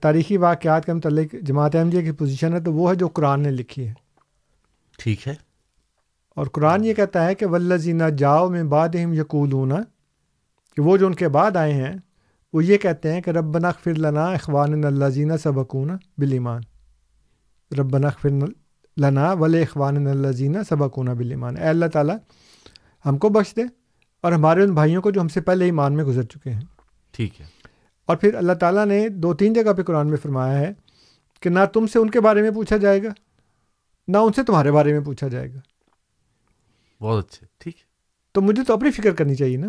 تاریخی واقعات کے متعلق جماعت احمدیہ کی پوزیشن ہے تو وہ ہے جو قرآن نے لکھی ہے۔ ٹھیک ہے۔ اور قرآن یہ کہتا ہے کہ ولزینہ جاؤ میں باد ہم یقول کہ وہ جو ان کے بعد آئے ہیں وہ یہ کہتے ہیں کہ رب فر لنا اخوان اللہ زینہ بلیمان رب فر لنا ول اخوان اللہ زینہ سبکون بلیمان اے اللہ تعالیٰ ہم کو بخش دے۔ اور ہمارے ان بھائیوں کو جو ہم سے پہلے ایمان میں گزر چکے ہیں۔ ٹھیک ہے۔ اور پھر اللہ تعالیٰ نے دو تین جگہ پہ قرآن میں فرمایا ہے کہ نہ تم سے ان کے بارے میں پوچھا جائے گا نہ ان سے تمہارے بارے میں پوچھا جائے گا۔ بہت اچھے ٹھیک ہے۔ تو مجھے تو اپنی فکر کرنی چاہیے نا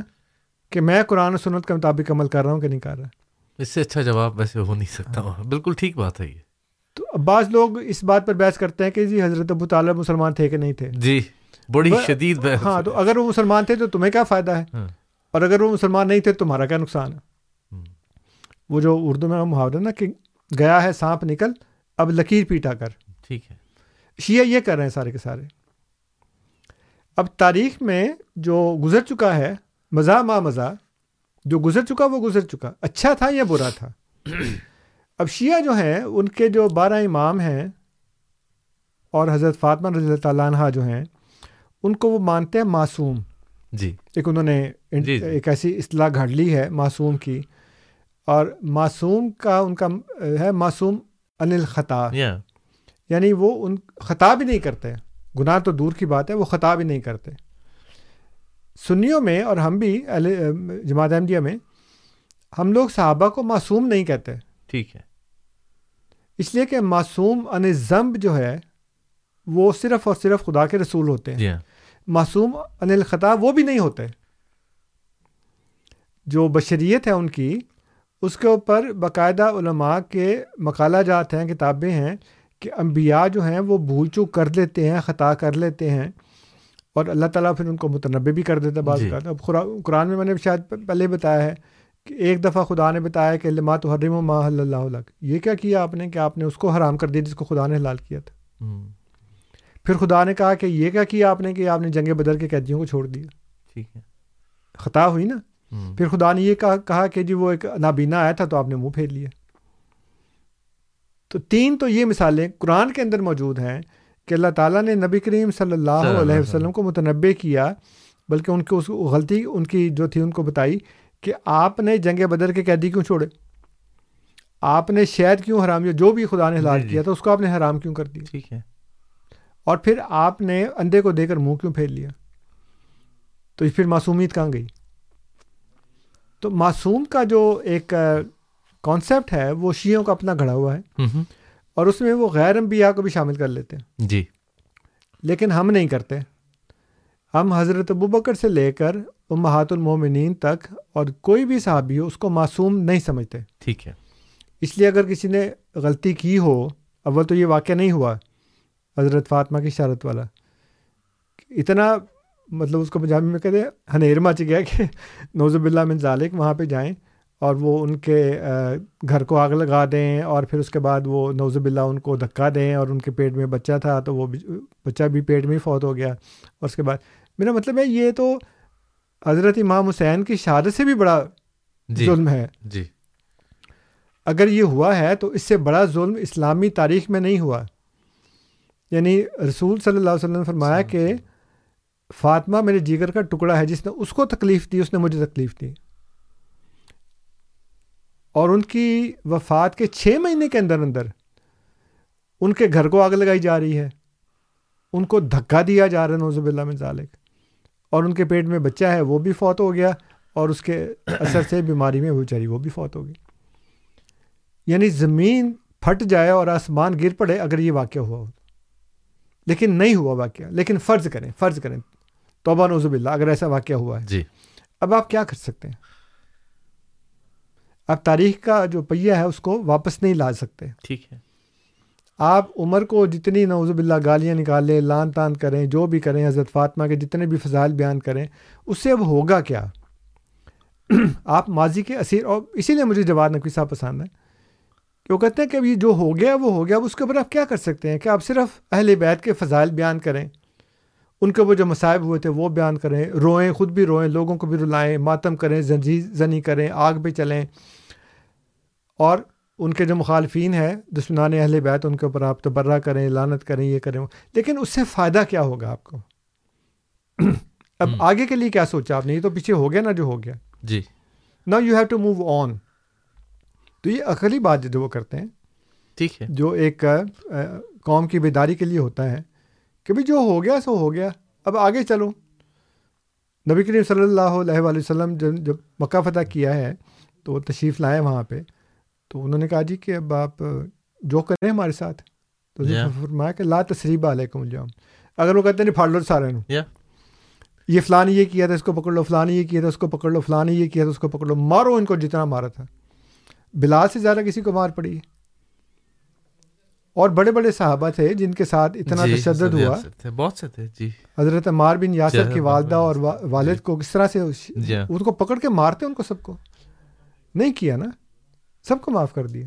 کہ میں قرآن و سنت کے مطابق عمل کر رہا ہوں کہ نہیں کر رہا۔ اس سے اچھا جواب ویسے ہو نہیں سکتا۔ بالکل ٹھیک بات ہے یہ۔ تو بعض لوگ اس بات پر بحث کرتے ہیں کہ جی حضرت ابو طالب مسلمان تھے کہ نہیں تھے۔ جی۔ بڑی شدید ہاں تو اگر وہ مسلمان تھے تو تمہیں کیا فائدہ ہے؟ اور اگر وہ مسلمان نہیں تھے تمہارا کیا نقصان ہے؟ وہ جو اردو میں محاورہ نا کہ گیا ہے سانپ نکل اب لکیر پیٹا کر۔ ٹھیک ہے۔ شیعہ یہ کر رہے ہیں سارے کے سارے۔ اب تاریخ میں جو گزر چکا ہے مزہ ماں مزہ جو گزر چکا وہ گزر چکا۔ اچھا تھا یا برا تھا؟ اب شیعہ جو ہیں ان کے جو بارہ امام ہیں اور حضرت فاطمہ رضی اللہ تعالیٰ عنہ جو ہیں ان کو وہ مانتے ہیں معصوم۔ جی۔ ایک انہوں نے جی ایک ایسی اصطلاح گھڑ لی ہے معصوم کی۔ اور معصوم کا ان کا ہے معصوم ان الخطا۔ یعنی وہ ان خطا بھی نہیں کرتے۔ گناہ تو دور کی بات ہے وہ خطا بھی نہیں کرتے۔ سنیوں میں اور ہم بھی جماعت احمدیہ میں ہم لوگ صحابہ کو معصوم نہیں کہتے۔ ٹھیک ہے۔ اس لیے کہ معصوم ان ضمب جو ہے وہ صرف اور صرف خدا کے رسول ہوتے ہیں۔ جی ہاں معصوم ان الخطا وہ بھی نہیں ہوتے۔ جو بشریت ہے ان کی اس کے اوپر باقاعدہ علماء کے مقالہ جات ہیں کتابیں ہیں کہ انبیاء جو ہیں وہ بھول چوک کر لیتے ہیں خطا کر لیتے ہیں اور اللہ تعالیٰ پھر ان کو متنبع بھی کر دیتا بعض جی۔ اب قرآن میں میں نے شاید پہلے بتایا ہے کہ ایک دفعہ خدا نے بتایا کہ لمات حرم و ما اللہ یہ کیا کیا آپ نے کہ آپ نے اس کو حرام کر دیا جس کو خدا نے حلال کیا تھا؟ پھر خدا نے کہا کہ یہ کیا کیا آپ نے کہ آپ نے جنگ بدر کے قیدیوں کو چھوڑ دیا؟ ٹھیک ہے۔ خطا ہوئی نا؟ پھر خدا نے یہ کہا کہا کہ جی وہ ایک نابینا آیا تھا تو آپ نے منہ پھیر لیا۔ تو تین تو یہ مثالیں قرآن کے اندر موجود ہیں کہ اللہ تعالیٰ نے نبی کریم صلی اللہ علیہ وسلم۔ کو متنبع کیا بلکہ ان کو اس غلطی ان کی جو تھی ان کو بتائی کہ آپ نے جنگ بدر کے قیدی کیوں چھوڑے؟ آپ نے شہد کیوں حرام جو بھی خدا نے حلال جی، جی۔ کیا تھا اس کو آپ نے حرام کیوں کر دیا؟ ٹھیک ہے۔ اور پھر آپ نے اندھے کو دے کر منہ کیوں پھیر لیا؟ تو پھر معصومیت کہاں گئی؟ تو معصوم کا جو ایک کانسیپٹ ہے وہ شیعوں کا اپنا گھڑا ہوا ہے۔ اور اس میں وہ غیر انبیاء کو بھی شامل کر لیتے ہیں۔ جی۔ لیکن ہم نہیں کرتے۔ ہم حضرت ابوبکر سے لے کر امہات المومنین تک اور کوئی بھی صحابی ہو اس کو معصوم نہیں سمجھتے۔ ٹھیک ہے۔ اس لیے اگر کسی نے غلطی کی ہو اول تو یہ واقعہ نہیں ہوا حضرت فاطمہ کی شارت والا۔ اتنا مطلب اس کو پنجابی میں کہتے ہیں مچ گیا کہ نوزب اللہ من ذالک وہاں پہ جائیں اور وہ ان کے گھر کو آگ لگا دیں اور پھر اس کے بعد وہ نوزب اللہ ان کو دھکا دیں اور ان کے پیٹ میں بچہ تھا تو وہ بچہ بھی پیٹ میں ہی فوت ہو گیا۔ اور اس کے بعد میرا مطلب ہے یہ تو حضرت امام حسین کی شہادت سے بھی بڑا جی ظلم ہے۔ جی۔ اگر یہ ہوا ہے تو اس سے بڑا ظلم اسلامی تاریخ میں نہیں ہوا۔ یعنی رسول صلی اللہ علیہ وسلم نے فرمایا کہ فاطمہ میرے جگر کا ٹکڑا ہے جس نے اس کو تکلیف دی اس نے مجھے تکلیف دی۔ اور ان کی وفات کے چھ مہینے کے اندر اندر ان کے گھر کو آگ لگائی جا رہی ہے۔ ان کو دھکا دیا جا رہا ہے نوزب اللہ میں ذالک۔ اور ان کے پیٹ میں بچہ ہے وہ بھی فوت ہو گیا۔ اور اس کے اثر سے بیماری میں وہ چاری وہ بھی فوت ہو گئی۔ یعنی زمین پھٹ جائے اور آسمان گر پڑے اگر یہ واقعہ ہوا ہو۔ لیکن نہیں ہوا واقعہ لیکن فرض کریں فرض کریں۔ توبہ نوزب اللہ اگر ایسا واقعہ ہوا ہے۔ جی۔ اب آپ کیا کر سکتے ہیں؟ آپ تاریخ کا جو پہیہ ہے اس کو واپس نہیں لا سکتے۔ ٹھیک ہے۔ آپ عمر کو جتنی نوزب اللہ گالیاں نکالیں لان تان کریں جو بھی کریں حضرت فاطمہ کے جتنے بھی فضائل بیان کریں اس سے اب ہوگا کیا؟ آپ ماضی کے اسیر اور اسی لیے مجھے جواد نقوی صاحب پسند ہے۔ کہ وہ کہتے ہیں کہ اب یہ جو ہو گیا وہ ہو گیا اب اس کے اوپر آپ کیا کر سکتے ہیں کہ آپ صرف اہل بیت کے فضائل بیان کریں۔ ان کے وہ جو مصائب ہوئے تھے وہ بیان کریں۔ روئیں خود بھی روئیں لوگوں کو بھی رلائیں ماتم کریں زنجی زنی کریں آگ پہ چلیں۔ اور ان کے جو مخالفین ہیں دشمنان اہل بیت ان کے اوپر آپ تبرہ کریں لانت کریں یہ کریں۔ لیکن اس سے فائدہ کیا ہوگا آپ کو؟ اب۔ آگے کے لیے کیا سوچا آپ نے؟ یہ تو پیچھے ہو گیا نا جو ہو گیا۔ جی۔ نا you have to move on تو یہ عقلی بات جو وہ کرتے ہیں ٹھیک ہے۔ جو ایک قوم کی بیداری کے لیے ہوتا ہے کہ بھی جو ہو گیا سو ہو گیا اب آگے چلو۔ نبی کریم صلی اللہ علیہ وآلہ وسلم جب جب مکہ فتح کیا ہے تو وہ تشریف لائے وہاں پہ تو انہوں نے کہا جی کہ اب آپ جو کریں ہمارے ساتھ۔ تو Yeah. yeah. فرمایا کہ لا تسریبہ علیکم الجوم اگر وہ کہتے ہیں پھاڑ لو سارے نو یا یہ فلانی یہ کیا تھا اس کو پکڑ لو فلانی یہ کیا تھا اس کو پکڑ لو فلانی یہ کیا تھا اس کو پکڑ لو مارو ان کو جتنا مارا تھا۔ بلال سے زیادہ کسی کو مار پڑی۔ اور بڑے بڑے صحابہ تھے جن کے ساتھ اتنا جی، تشدد جی، ہوا۔ تھے، بہت سے تھے جی۔ حضرت عمار بن یاسر جی، کی والدہ اور وا- والد جی۔ کو کس طرح سے جی۔ ان کو پکڑ کے مارتے ان کو سب کو؟ نہیں کیا نا؟ سب کو معاف کر دیا۔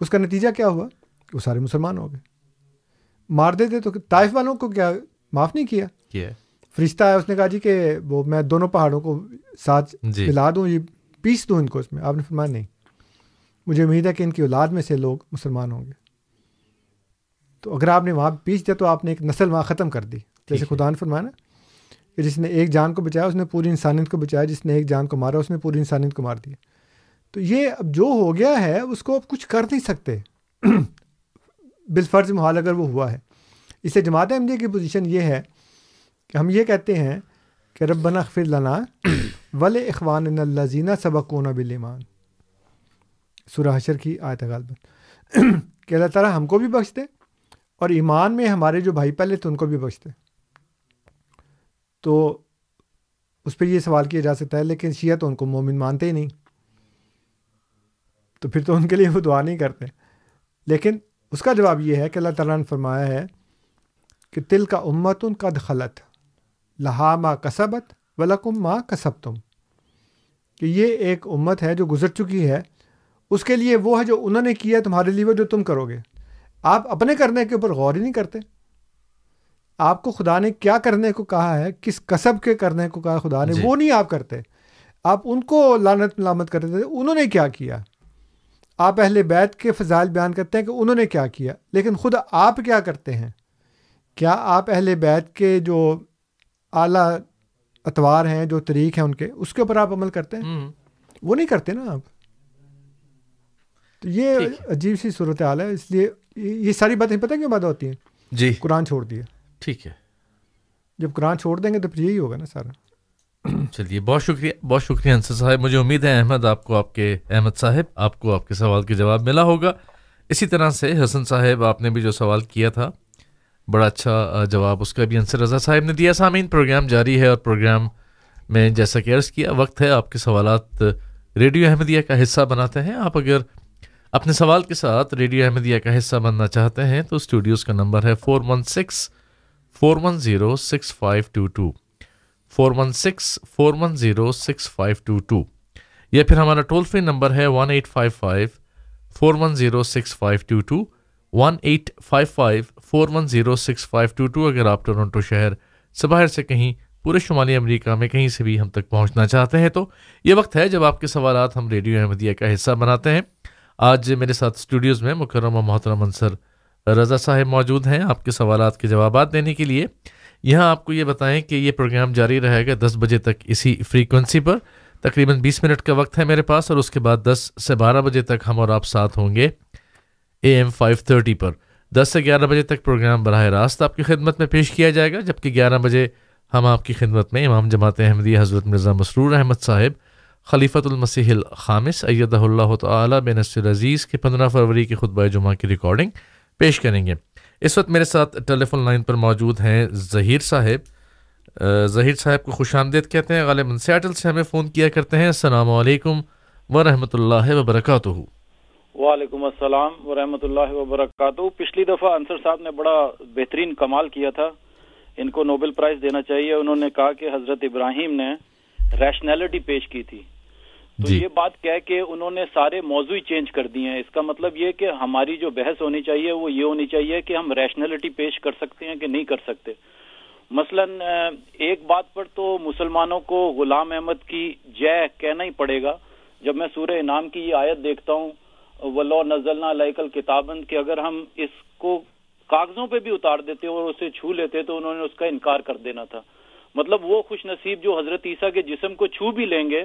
اس کا نتیجہ کیا ہوا؟ وہ سارے مسلمان ہو گئے۔ مار دیتے تو طائف والوں کو کیا معاف نہیں کیا؟ فرشتہ ہے اس نے کہا جی کہ وہ میں دونوں پہاڑوں کو ساتھ جی۔ ملا دوں یہ پیس دوں ان کو اس میں۔ آپ نے فرمایا نہیں۔ مجھے امید ہے کہ ان کی اولاد میں سے لوگ مسلمان ہوں گے۔ تو اگر آپ نے وہاں پیس دیا تو آپ نے ایک نسل وہاں ختم کر دی۔ جیسے۔ خدا نے فرمایا نا کہ جس نے ایک جان کو بچایا اس نے پوری انسانیت کو بچایا۔ جس نے ایک جان کو مارا اس نے پوری انسانیت کو مار دیا۔ تو یہ اب جو ہو گیا ہے اس کو اب کچھ کر نہیں سکتے۔ بالفرض محال اگر وہ ہوا ہے۔ اس سے جماعت احمدیہ کی پوزیشن یہ ہے کہ ہم یہ کہتے ہیں کہ ربنا اغفر لنا ول اخوان اللہ زینہ سبقون بالایمان۔ سورہ حشر کی آیت غالباً۔ کہ اللہ تعالیٰ ہم کو بھی بخش دے اور ایمان میں ہمارے جو بھائی پہلے تھے ان کو بھی بخش دے تو اس پہ یہ سوال کیا جا سکتا ہے، لیکن شیعہ تو ان کو مومن مانتے ہی نہیں۔ تو پھر تو ان کے لیے وہ دعا نہیں کرتے۔ لیکن اس کا جواب یہ ہے کہ اللہ تعالیٰ نے فرمایا ہے کہ تل کا امت ان کا دخلت لہا ما کسبت ولکم ما کسب تم کہ یہ ایک امت ہے جو گزر چکی ہے اس کے لیے وہ ہے جو انہوں نے کیا تمہارے لیے وہ جو تم کرو گے۔ آپ اپنے کرنے کے اوپر غور ہی نہیں کرتے۔ آپ کو خدا نے کیا کرنے کو کہا ہے کس کسب کے کرنے کو کہا خدا نے جی. وہ نہیں آپ کرتے۔ آپ ان کو لانت ملامت کرتے تھے انہوں نے کیا کیا؟ آپ اہل بیت کے فضائل بیان کرتے ہیں کہ انہوں نے کیا کیا لیکن خود آپ کیا کرتے ہیں؟ کیا آپ اہل بیت کے جو اعلیٰ اتوار ہیں جو طریق ہیں ان کے اس کے اوپر آپ عمل کرتے ہیں؟ وہ نہیں کرتے نا آپ۔ تو یہ۔ عجیب سی صورت حال ہے اس لیے یہ ساری باتیں پتہ کیوں پیدا ہوتی ہیں؟ جی۔ قرآن چھوڑ دیا ٹھیک ہے۔ جب قرآن چھوڑ دیں گے تو پھر یہی ہوگا نا سارا۔ چلیے بہت شکریہ بہت شکریہ انصر صاحب۔ مجھے امید ہے احمد آپ کو آپ کے احمد صاحب آپ کو آپ کے سوال کے جواب ملا ہوگا۔ اسی طرح سے حسن صاحب آپ نے بھی جو سوال کیا تھا بڑا اچھا جواب اس کا بھی انصر رضا صاحب نے دیا۔ سامعین پروگرام جاری ہے اور پروگرام میں جیسا کہ عرض کیا وقت ہے آپ کے سوالات ریڈیو احمدیہ کا حصہ بناتے ہیں۔ آپ اگر اپنے سوال کے ساتھ ریڈیو احمدیہ کا حصہ بننا چاہتے ہیں تو اسٹوڈیوز کا نمبر ہے four one six, four one zero six five two two, four one six, four one zero six five two two, یا پھر ہمارا ٹول فری نمبر ہے one eight five five, four one zero six five two two, one eight five five, four one zero six five two two, اگر آپ ٹورنٹو شہر سے باہر سے کہیں پورے شمالی امریکہ میں کہیں سے بھی ہم تک پہنچنا چاہتے ہیں تو یہ وقت ہے جب آپ کے سوالات ہم ریڈیو احمدیہ کا حصہ بناتے ہیں۔ آج میرے ساتھ اسٹوڈیوز میں مکرم و محترم انصر رضا صاحب موجود ہیں، آپ کے سوالات کے جوابات دینے کے لیے، یہاں آپ کو یہ بتائیں کہ یہ پروگرام جاری رہے گا دس بجے تک اسی فریکوینسی پر۔ تقریباً بیس منٹ کا وقت ہے میرے پاس اور اس کے بعد دس سے بارہ بجے تک ہم اور آپ ساتھ ہوں گے اے ایم فائیو تھرٹی پر۔ دس سے گیارہ بجے تک پروگرام براہ راست آپ کی خدمت میں پیش کیا جائے گا، جبکہ گیارہ بجے ہم آپ کی خدمت میں امام جماعت احمدیہ حضرت مرزا مسرور احمد صاحب خلیفۃ المسیح الخامس، ایدہ اللہ تعالی بن عزیز کے پندرہ فروری کے خطبہ جمعہ کی ریکارڈنگ پیش کریں گے۔ اس وقت میرے ساتھ ٹیلی فون لائن پر موجود ہیں ظہیر صاحب۔ ظہیر صاحب کو خوش آمدید کہتے ہیں غالباً سیاٹل سے ہمیں فون کیا کرتے ہیں۔ السلام علیکم ورحمۃ اللہ وبرکاتہ۔ وعلیکم السلام ورحمۃ اللہ وبرکاتہ۔ پچھلی دفعہ انصر صاحب نے بڑا بہترین کمال کیا تھا۔ ان کو نوبل پرائز دینا چاہیے۔ انہوں نے کہا کہ حضرت ابراہیم نے ریشنلٹی پیش کی تھی۔ تو جی۔ یہ بات کہہ کے انہوں نے سارے موضوع چینج کر دیے ہیں۔ اس کا مطلب یہ کہ ہماری جو بحث ہونی چاہیے وہ یہ ہونی چاہیے کہ ہم ریشنلٹی پیش کر سکتے ہیں کہ نہیں کر سکتے۔ مثلا ایک بات پر تو مسلمانوں کو غلام احمد کی جے کہنا ہی پڑے گا۔ جب میں سورہ انعام کی یہ آیت دیکھتا ہوں ولو نزلنا لائکل کتابن کہ اگر ہم اس کو کاغذوں پہ بھی اتار دیتے اور اسے چھو لیتے تو انہوں نے اس کا انکار کر دینا تھا۔ مطلب وہ خوش نصیب جو حضرت عیسیٰ کے جسم کو چھو بھی لیں گے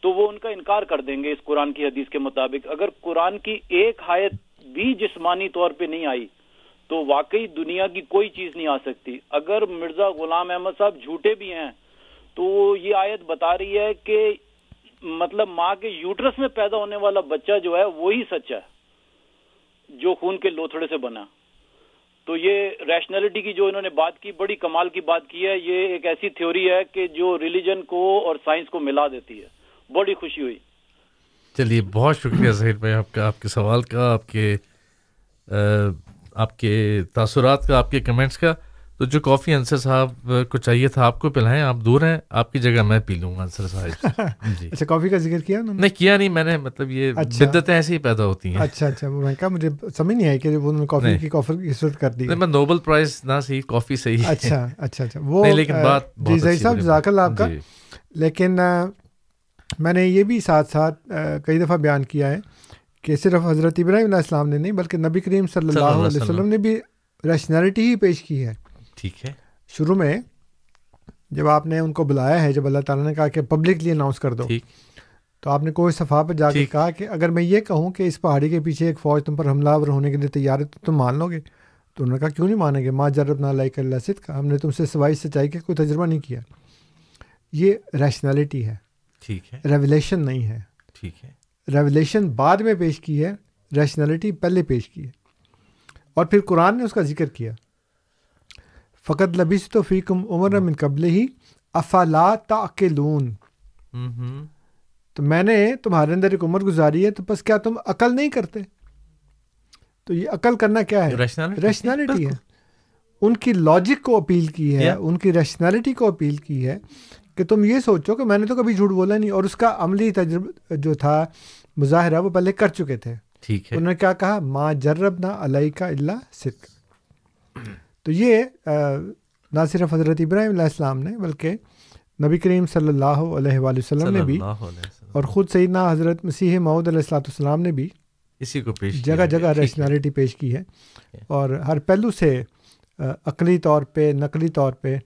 تو وہ ان کا انکار کر دیں گے اس قرآن کی حدیث کے مطابق۔ اگر قرآن کی ایک آیت بھی جسمانی طور پہ نہیں آئی، تو واقعی دنیا کی کوئی چیز نہیں آ سکتی۔ اگر مرزا غلام احمد صاحب جھوٹے بھی ہیں، تو یہ آیت بتا رہی ہے کہ مطلب ماں کے یوٹرس میں پیدا ہونے والا بچہ جو ہے، وہی سچا ہے، جو خون کے لوتھڑے سے بنا۔ تو یہ ریشنلٹی کی جو انہوں نے بات کی، بڑی کمال کی بات کی ہے۔ یہ ایک ایسی تھیوری ہے کہ جو ریلیجن کو اور سائنس کو ملا دیتی ہے۔ بڑی خوشی ہوئی۔ چلیے بہت شکریہ ظہیر بھائی آپ کا آپ کے سوال کا آپ کے آپ کے تاثرات کا آپ کے کمنٹس کا۔ تو جو کافی انصر صاحب کو چاہیے تھا آپ کو پلائیں آپ دور ہیں آپ کی جگہ میں پی لوں گا انصر صاحب۔ جی۔ اچھا کافی کا ذکر کیا انہوں نے؟ نہیں کیا نہیں میں نے مطلب یہ اچھا۔ بدتیں ایسی ہی پیدا ہوتی ہیں۔ اچھا اچھا وہ میں کہا مجھے سمجھ نہیں آئی کہ جب انہوں نے کافی۔ کی کافر کی صورت کر دی میں نوبل پرائز نہ سی کافی صحیح اچھا اچھا اچھا وہ لیکن بات جی بہت ظہیر اچھی صاحب۔ جزاک اللہ آپ کا۔ جی۔ لیکن میں نے یہ بھی ساتھ ساتھ کئی دفعہ بیان کیا ہے کہ صرف حضرت ابراہیم علیہ السلام نے نہیں بلکہ نبی کریم صلی صلی اللہ اللہ علیہ وسلم نے بھی ریشنلٹی ہی پیش کی ہے۔ ٹھیک ہے۔ شروع میں جب آپ نے ان کو بلایا ہے جب اللہ تعالیٰ نے کہا کہ پبلکلی اناؤنس کر دو تو آپ نے کوئی صفحہ پہ جا کے کہا کہ اگر میں یہ کہوں کہ اس پہاڑی کے پیچھے ایک فوج تم پر حملہ آور ہونے کے لیے تیار ہے تو تم مان لو گے۔ تو انہوں نے کہا کیوں نہیں مانیں گے؟ ماں جرب نہ صد کا ہم نے تم سے سوائی سچائی کا کوئی تجربہ نہیں کیا۔ یہ ریشنالٹی ہے۔ ٹھیک ہے۔ ریولیشن نہیں ہے۔ ٹھیک ہے۔ ریولیشن بعد میں پیش کی ہے ریشنالٹی پہلے پیش کی ہے۔ اور پھر قرآن نے اس کا ذکر کیا۔ فقط لبیس تو فیکم عمر من قبل ہی افلا تعقلون تو میں نے تمہارے اندر ایک عمر گزاری ہے تو بس کیا تم عقل نہیں کرتے؟ تو یہ عقل کرنا کیا ہے. ریشنالٹی ہے۔ ان کی لاجک کو اپیل کی ہے. ان کی ریشنالٹی کو اپیل کی ہے۔ کہ تم یہ سوچو کہ میں نے تو کبھی جھوٹ بولا نہیں اور اس کا عملی تجربہ جو تھا مظاہرہ وہ پہلے کر چکے تھے۔ ٹھیک ہے۔ انہوں نے کیا کہا؟ ماں جرب نہ علیہ کا اللہ صدق تو یہ نہ صرف حضرت ابراہیم علیہ السلام نے بلکہ نبی کریم صلی اللہ علیہ وآلہ وسلم نے بھی اور خود سیدنا حضرت مسیح معود علیہ السلاۃ والسلام نے بھی اسی کو پیش جگہ۔ جگہ۔ ریشنالٹی پیش کی ہے۔ اور ہر پہلو سے عقلی طور پہ نقلی طور پہ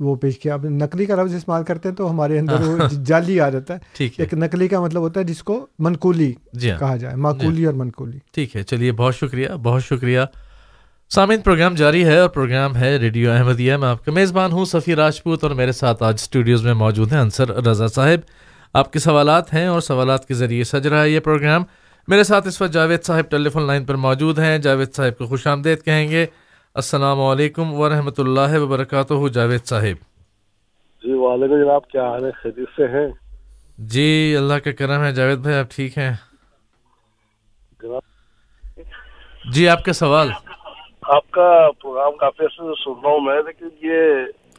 وہ پیش کیا۔ اب نقلی کا لفظ استعمال کرتے ہیں تو ہمارے اندر وہ جعلی آ جاتا ہے۔ ایک نقلی کا مطلب ہوتا ہے جس کو منقولی جی ہاں۔ کہا جائے معقولی اور منقولی۔ ٹھیک ہے چلیے بہت شکریہ بہت شکریہ۔ سامعین پروگرام جاری ہے اور پروگرام ہے ریڈیو احمدیہ۔ میں آپ کا میزبان ہوں سفیر راجپوت اور میرے ساتھ آج اسٹوڈیوز میں موجود ہیں انصر رضا صاحب۔ آپ کے سوالات ہیں اور سوالات کے ذریعے سج رہا ہے یہ پروگرام۔ میرے ساتھ اس وقت جاوید صاحب ٹیلی فون لائن پر موجود ہیں۔ جاوید صاحب کو خوش آمدید کہیں گے۔ السلام علیکم ورحمۃ اللہ وبرکاتہ جاوید صاحب۔ جی وعلیکم جناب کیا حال ہے؟ خیریت سے ہیں؟ جی اللہ کا کرم ہے۔ جاوید بھائی آپ ٹھیک ہیں؟ جناب۔ جی آپ کا سوال۔ آپ کا پروگرام کافی عرصے سے سن رہا ہوں میں لیکن یہ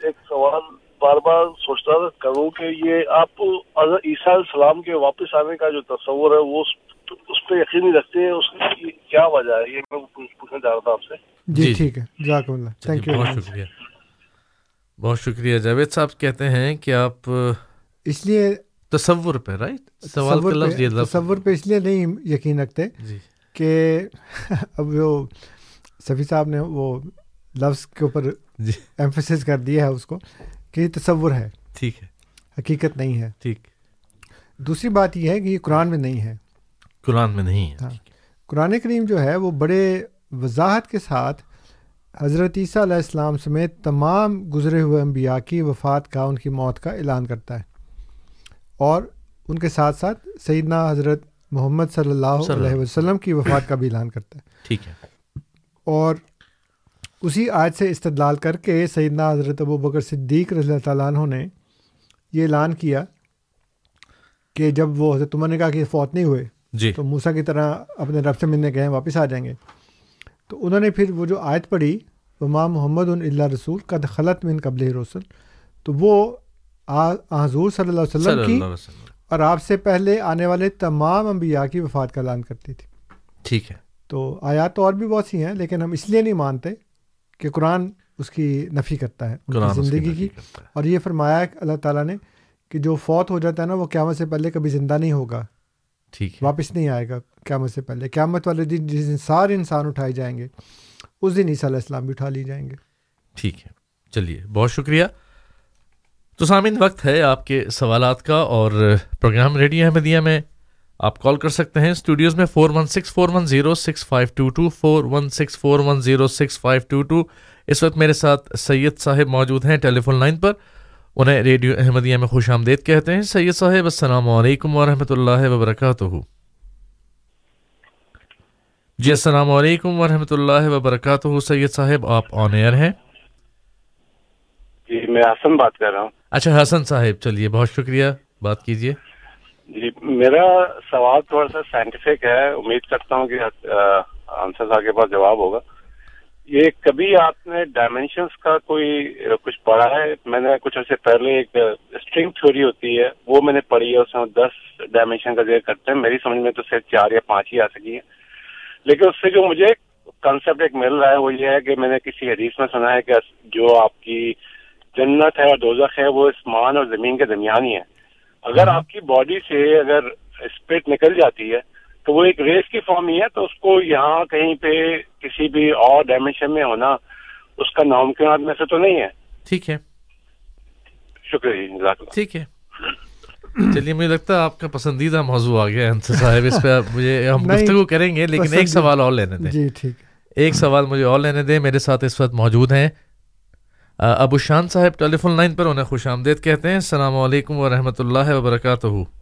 ایک سوال بار بار سوچتا کروں کہ یہ آپ عیسیٰ علیہ السلام کے واپس آنے کا جو تصور ہے وہ اس اس پہ یقین نہیں رکھتے اس کی کیا وجہ ہے؟ یہ میں پوچھ- پوچھنا چاہ رہا تھا آپ سے۔ جی جی، ٹھیک ہے۔ جزاک اللہ۔ تھینک جی، یو بہت شکریہ۔ بہت شکریہ۔ جاوید صاحب کہتے ہیں کہ آپ اس لیے تصور پہ رائٹ سوال کا تصور لفظ پہ یہ لفظ تصور پہ اس لیے نہیں یقین رکھتے جی۔ کہ اب وہ سفی صاحب نے وہ لفظ کے اوپر جی۔ ایمفسس کر دیا ہے اس کو کہ یہ تصور ہے۔ ٹھیک ہے۔ حقیقت نہیں ہے۔ ٹھیک۔ دوسری بات یہ ہے کہ یہ قرآن میں نہیں ہے۔ قرآن میں نہیں ہے۔ ہاں۔ قرآن کریم جو ہے وہ بڑے وضاحت کے ساتھ حضرت عیسیٰ علیہ السلام سمیت تمام گزرے ہوئے انبیاء کی وفات کا ان کی موت کا اعلان کرتا ہے۔ اور ان کے ساتھ ساتھ سیدنا حضرت محمد صلی اللہ علیہ وسلم کی وفات کا بھی اعلان کرتا ہے۔ ٹھیک ہے۔ اور اسی آیت سے استدلال کر کے سیدنا حضرت ابو بکر صدیق رضی اللہ تعالیٰ عنہ نے یہ اعلان کیا کہ جب وہ حضرت عمر نے کہا کہ فوت نہیں ہوئے جی۔ تو موسا کی طرح اپنے رب سے ملنے گئے ہیں واپس آ جائیں گے۔ تو انہوں نے پھر وہ جو آیت پڑھی وما محمد اللہ رسول قد خلط من قبل رسول تو وہ حضور صلی اللہ علیہ وسلم کی اور آپ سے پہلے آنے والے تمام انبیاء کی وفات کا اعلان کرتی تھی۔ ٹھیک ہے۔ تو آیات تو اور بھی بہت سی ہیں لیکن ہم اس لیے نہیں مانتے کہ قرآن اس کی نفی کرتا ہے ان کی زندگی کی۔ اور یہ فرمایا اللہ تعالیٰ نے کہ جو فوت ہو جاتا ہے نا وہ قیامت سے پہلے کبھی زندہ نہیں ہوگا۔ ٹھیک ہے۔ واپس نہیں آئے گا قیامت سے پہلے۔ قیامت والے دن جس دن سارے انسان اٹھائے جائیں گے اس دن عیسیٰ علیہ السلام بھی اٹھا لی جائیں گے۔ ٹھیک ہے۔ چلیے بہت شکریہ۔ تو سامعین وقت ہے آپ کے سوالات کا اور پروگرام ریڈیو احمدیہ میں آپ کال کر سکتے ہیں۔ اسٹوڈیوز میں four one six four one zero six five two two four one six four one zero six five two two اس وقت میرے ساتھ سید صاحب موجود ہیں ٹیلی فون لائن پر۔ انہیں ریڈیو احمدیہ میں خوش آمدید کہتے ہیں۔ سید صاحب السلام علیکم ورحمۃ اللہ وبرکاتہ۔ جی السلام علیکم ورحمۃ اللہ وبرکاتہ۔ سید صاحب آپ آن ایئر ہیں؟ جی میں حسن بات کر رہا ہوں۔ اچھا حسن صاحب چلیے بہت شکریہ۔ بات کیجیے۔ جی میرا سوال تھوڑا سا سائنٹیفک ہے۔ امید کرتا ہوں کہ آنسر صاحب کے پاس جواب ہوگا۔ یہ کبھی آپ نے ڈائمینشنس کا کوئی کچھ پڑھا ہے؟ میں نے کچھ عرصے پہلے ایک اسٹرنگ تھیوری ہوتی ہے وہ میں نے پڑھی ہے اس میں دس ڈائمینشن کا ذکر کرتے ہیں۔ میری سمجھ میں تو صرف چار یا پانچ ہی آ سکی ہیں۔ لیکن اس سے جو مجھے کنسپٹ ایک مل رہا ہے وہ یہ ہے کہ میں نے کسی حدیث میں سنا ہے کہ جو آپ کی جنت ہے اور دوزخ ہے وہ اسمان اور زمین کے درمیان ہی ہے۔ اگر آپ کی باڈی سے اگر اسپرٹ نکل جاتی ہے تو وہ ایک ریس کی فارم ہی ہے تو اس کو یہاں کہیں پہ کسی بھی اور ڈائمینشن میں ہونا اس کا ناممکنات میں سے تو نہیں ہے۔ ٹھیک ہے۔ شکریہ جی جزاک اللہ۔ ٹھیک ہے۔ چلیے مجھے لگتا ہے آپ کا پسندیدہ موضوع آ گیا صاحب۔ اس پہ مجھے ہم گفتگو کریں گے لیکن ایک سوال اور لینے دیں۔ جی ٹھیک۔ ایک سوال مجھے اور لینے دیں میرے ساتھ اس وقت موجود ہیں۔ ابو شان صاحب ٹیلی فون لائن پر انہیں خوش آمدید کہتے ہیں۔ السلام علیکم ورحمۃ اللہ وبرکاتہ۔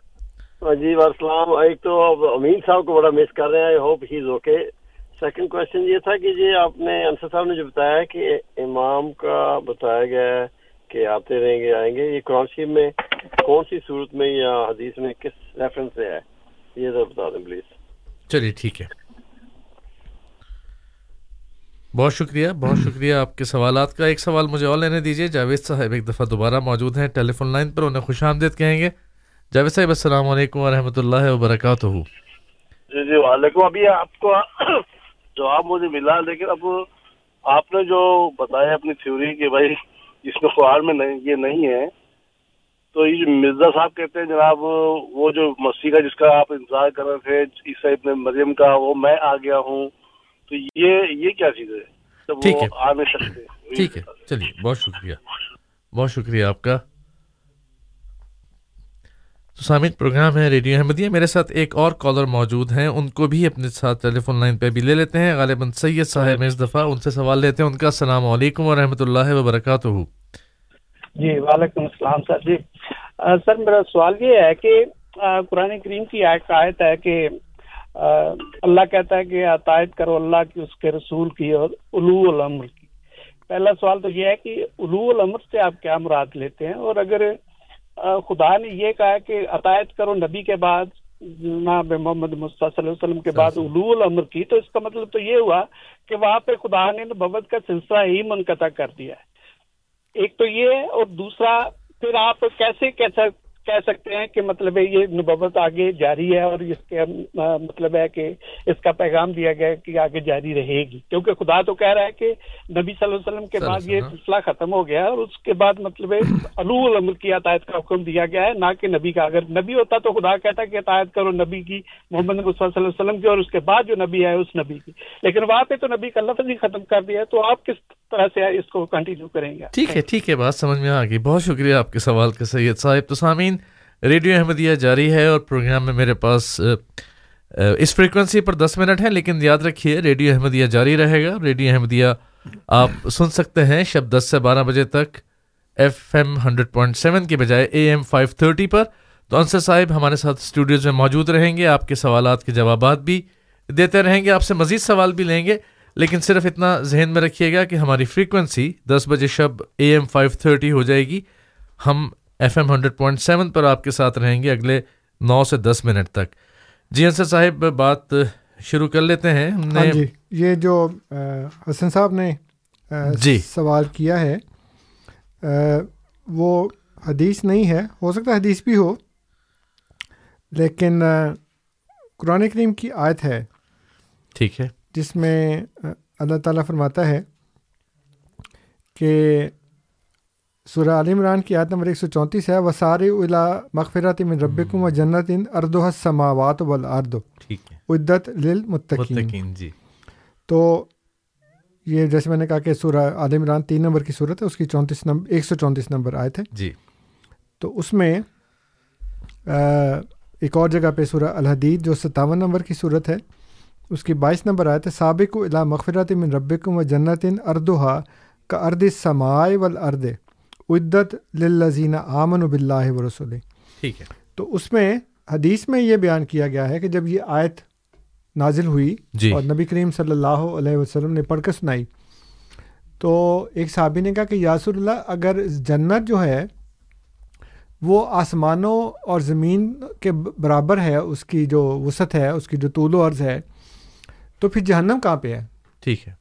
جی السلام ایک تو اب امین صاحب کو بڑا مس کر رہے ہیں. I hope he is okay second question یہ تھا کہ جی آپ نے انصر صاحب نے جو بتایا کہ امام کا بتایا گیا ہے کہ آتے رہیں گے، آئیں گے. یہ قرآن شریف میں کون سی صورت میں یا حدیث میں کس ریفرنس سے ہے؟ یہ ذرا بتا دیں پلیز چلیے، ٹھیک ہے. بہت شکریہ بہت شکریہ آپ کے سوالات کا. ایک سوال مجھے اور لینے دیجیے جاوید صاحب ایک دفعہ دوبارہ موجود ہیں ٹیلی فون لائن پر، انہیں خوش آمدید کہیں گے. جاوید صاحب السلام علیکم ورحمۃ اللہ وبرکاتہ۔ جی جی وعلیکم۔ ابھی آپ کو جواب مجھے ملا لیکن اب آپ نے جو بتایا اپنی تھیوری کہ بھائی اس میں قرآن میں نہیں یہ نہیں ہے تو یہ مرزا صاحب کہتے ہیں جناب وہ جو مسیح کا جس کا آپ انتظار کر رہے تھے عیسیٰ ابن مریم کا وہ میں آ گیا ہوں۔ تو یہ یہ کیا چیز ہے؟ ٹھیک ہے۔ ٹھیک ہے۔ چلیے بہت شکریہ۔ بہت شکریہ آپ کا۔ تو سامعین پروگرام ہے ریڈیو احمدیہ۔ میرے ساتھ ایک اور کالر موجود ہیں ان کو بھی اپنے ساتھ ٹیلی فون لائن پہ بھی لے لیتے ہیں۔ غالباً سید صاحب اس دفعہ ان سے سوال لیتے ہیں۔ ان کا السلام علیکم ورحمۃ اللہ وبرکاتہ۔ جی وعلیکم السلام سر۔ جی آ، سر میرا سوال یہ ہے کہ آ، قرآن کریم کی ایک آیت ہے کہ آ، اللہ کہتا ہے کہ عطایت کرو اللہ کی اس کے رسول کی اور علو الامر کی۔ پہلا سوال تو یہ ہے کہ علو الامر سے آپ کیا مراد لیتے ہیں؟ اور اگر خدا نے یہ کہا کہ عطایت کرو نبی کے بعد جناب محمد مصطفیٰ صلی اللہ علیہ وسلم کے بعد علو الامر کی۔ تو اس کا مطلب تو یہ ہوا کہ وہاں پہ خدا نے نبوت کا سلسلہ ہی منقطع کر دیا ہے۔ ایک تو یہ ہے اور دوسرا پھر آپ کیسے کیسا کہہ سکتے ہیں کہ مطلب ہے یہ نبوت آگے جاری ہے اور اس کے مطلب ہے کہ اس کا پیغام دیا گیا ہے کہ آگے جاری رہے گی۔ کیونکہ خدا تو کہہ رہا ہے کہ نبی صلی اللہ علیہ وسلم کے بعد یہ سلسلہ ختم ہو گیا اور اس کے بعد مطلب ہے علو الامر کی عطایت کا حکم دیا گیا ہے نہ کہ نبی کا۔ اگر نبی ہوتا تو خدا کہتا کہ عطایت کرو نبی کی محمد صلی اللہ علیہ وسلم کی اور اس کے بعد جو نبی ہے اس نبی کی۔ لیکن وہاں پہ تو نبی کا لفظ ہی ختم کر دیا ہے تو آپ کس طرح سے اس کو کنٹینیو کریں گے؟ ٹھیک ہے ٹھیک ہے بات سمجھ میں آ گئی۔ بہت شکریہ آپ کے سوال کا سید صاحب۔ تو سامعین ریڈیو احمدیہ جاری ہے اور پروگرام میں میرے پاس اس فریکوینسی پر دس منٹ ہے لیکن یاد رکھیے، ریڈیو احمدیہ جاری رہے گا۔ ریڈیو احمدیہ آپ سن سکتے ہیں شب دس سے بارہ بجے تک F M hundred point seven کے بجائے اے ایم فائیو تھرٹی پر۔ تو انصر صاحب ہمارے ساتھ اسٹوڈیوز میں موجود رہیں گے، آپ کے سوالات کے جوابات بھی دیتے رہیں گے، آپ سے مزید سوال بھی لیں گے۔ لیکن صرف اتنا ذہن میں رکھیے گا کہ ہماری فریکوینسی دس بجے شب اے ایم فائیو تھرٹی ہو جائے گی۔ ہم F M hundred point seven پر آپ کے ساتھ رہیں گے اگلے نو سے دس منٹ تک۔ جی انصر صاحب بات شروع کر لیتے ہیں۔ ہم ہاں نے جی یہ جو حسن صاحب نے جی۔ سوال کیا ہے وہ حدیث نہیں ہے ہو سکتا ہے حدیث بھی ہو لیکن قرآن کریم کی آیت ہے۔ ٹھیک ہے۔ جس میں اللہ تعالیٰ فرماتا ہے کہ سورہ عال عمران کی آیت نمبر ایک سو چونتیس ہے وسار الا مغفرت من ربکم و جنت ان اردو السماوات والارض عدت للمتقین متقین جی۔ تو یہ جیسے میں نے کہا کہ سورہ عال عمران تین نمبر کی صورت ہے اس کی چونتیس نمبر ایک سو چونتیس نمبر آئے تھے جی۔ تو اس میں ایک اور جگہ پہ سورہ الحدید جو ستاون نمبر کی صورت ہے اس کی بائیس نمبر آئے تھے سابق و الا مغفرت من ربکم و جنت ان اردوہا کا ارد سمائے والارض عدت للذین آمن باللہ و رسول ٹھیک ہے۔ تو اس میں حدیث میں یہ بیان کیا گیا ہے کہ جب یہ آیت نازل ہوئی جی۔ اور نبی کریم صلی اللہ علیہ وسلم نے پڑھ کر سنائی تو ایک صحابی نے کہا کہ یاسر اللہ اگر جنت جو ہے وہ آسمانوں اور زمین کے برابر ہے اس کی جو وسعت ہے اس کی جو طول و عرض ہے تو پھر جہنم کہاں پہ ہے؟ ٹھیک ہے۔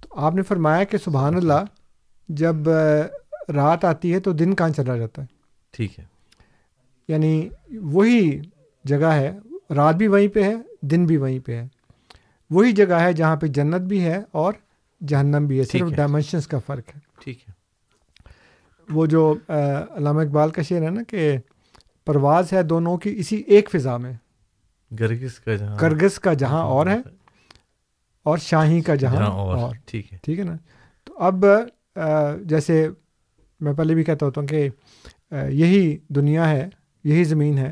تو آپ نے فرمایا کہ سبحان اللہ جب رات آتی ہے تو دن کہاں چلا جاتا ہے؟ ٹھیک ہے۔ یعنی وہی جگہ ہے رات بھی وہیں پہ ہے دن بھی وہیں پہ ہے۔ وہی جگہ ہے جہاں پہ جنت بھی ہے اور جہنم بھی ہے صرف ہے۔ ڈائمنشنس کا فرق ہے۔ ٹھیک ہے۔ وہ جو علامہ اقبال کا شعر ہے نا کہ پرواز ہے دونوں کی اسی ایک فضا میں۔ گرگس کا جہاں کرگس کا جہاں اور ہے اور شاہی کا جہاں اور، ٹھیک ہے۔ ٹھیک ہے نا؟ تو اب جیسے میں پہلے بھی کہتا ہوتا ہوں کہ یہی دنیا ہے یہی زمین ہے۔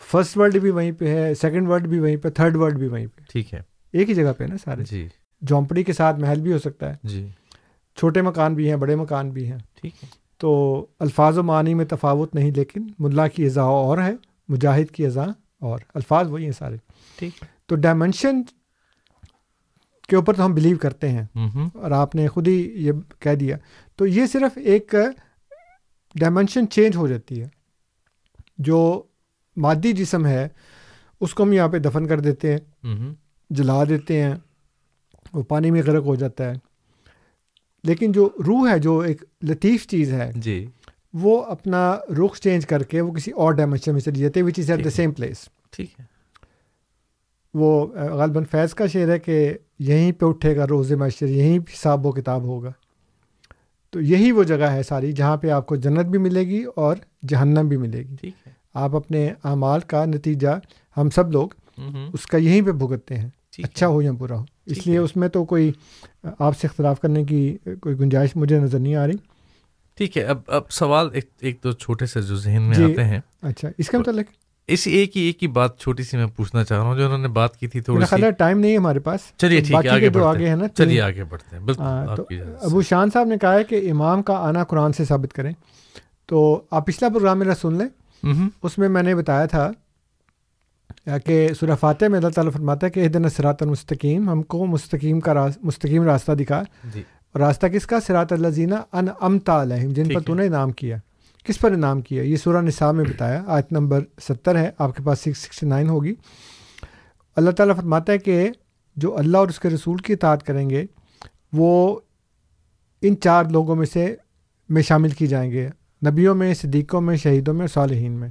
فرسٹ ورلڈ بھی وہیں پہ ہے سیکنڈ ورلڈ بھی وہیں پہ تھرڈ ورلڈ بھی وہیں پہ۔ ٹھیک ہے۔ ایک ہی جگہ پہ نا سارے۔ جی۔ جھونپڑی کے ساتھ محل بھی ہو سکتا ہے۔ جی۔ چھوٹے مکان بھی ہیں بڑے مکان بھی ہیں۔ ٹھیک ہے۔ تو الفاظ و معنی میں تفاوت نہیں لیکن ملا کی اضاء اور ہے مجاہد کی اضاء اور۔ الفاظ وہی ہیں سارے۔ ٹھیک۔ تو ڈائمنشن کے اوپر تو ہم بلیو کرتے ہیں۔ اور آپ نے خود ہی یہ کہہ دیا۔ تو یہ صرف ایک ڈائمنشن چینج ہو جاتی ہے۔ جو مادی جسم ہے اس کو ہم یہاں پہ دفن کر دیتے ہیں۔ جلا دیتے ہیں۔ وہ پانی میں غرق ہو جاتا ہے۔ لیکن جو روح ہے جو ایک لطیف چیز ہے جی۔ وہ اپنا رخ چینج کر کے وہ کسی اور ڈائمنشن میں چلی جاتی ہے which is at the same place ٹھیک ہے۔ وہ غالباً فیض کا شعر ہے کہ یہیں پہ اٹھے گا روز معاشر یہیں حساب و کتاب ہوگا۔ تو یہی وہ جگہ ہے ساری جہاں پہ آپ کو جنت بھی ملے گی اور جہنم بھی ملے گی۔ ٹھیک ہے۔ آپ اپنے اعمال کا نتیجہ ہم سب لوگ اس کا یہیں پہ بھگتتے ہیں۔ اچھا ہو یا برا ہو۔ اس لیے۔ اس میں تو کوئی آپ سے اختلاف کرنے کی کوئی گنجائش مجھے نظر نہیں آ رہی۔ ٹھیک ہے۔ اب اب سوال ایک ایک دو چھوٹے سے جو ذہن میں جی۔ آتے ہیں۔ اچھا اس کا متعلق؟ اسی ایک ہی ایک ہی بات چھوٹی سی میں پوچھنا چاہ رہا ہوں جو انہوں نے بات کی تھی تھوڑی سی۔ ہے ٹائم نہیں ہے ہمارے پاس۔ چلیے ٹھیک ہے آگے آگے ہیں۔ نا چلیے۔ آگے بڑھتے ہیں۔ بالکل ہاں،۔ ابو شان صاحب نے کہا ہے کہ امام کا آنا قرآن سے ثابت کریں۔ تو آپ پچھلا پروگرام میرا سن لیں۔ اس میں میں نے بتایا تھا کہ سورہ فاتح میں اللہ تعالیٰ فرماتا ہے کہ دن سرات المستقیم ہم کو مستقیم کا راس مستقیم راستہ دکھا۔ جی۔ راستہ کس کا؟ سرات اللہ زینہ ان امتا علیہم جن پر تو ہے۔ نے انعام کیا۔ کس پر انعام کیا؟ یہ سورہ نساء میں بتایا آیت نمبر ستر ہے آپ کے پاس سکس سکسٹی نائن ہوگی۔ اللہ تعالیٰ فرماتا ہے کہ جو اللہ اور اس کے رسول کی اطاعت کریں گے وہ ان چار لوگوں میں سے میں شامل کی جائیں گے نبیوں میں صدیقوں میں شہیدوں میں اور صالحین میں۔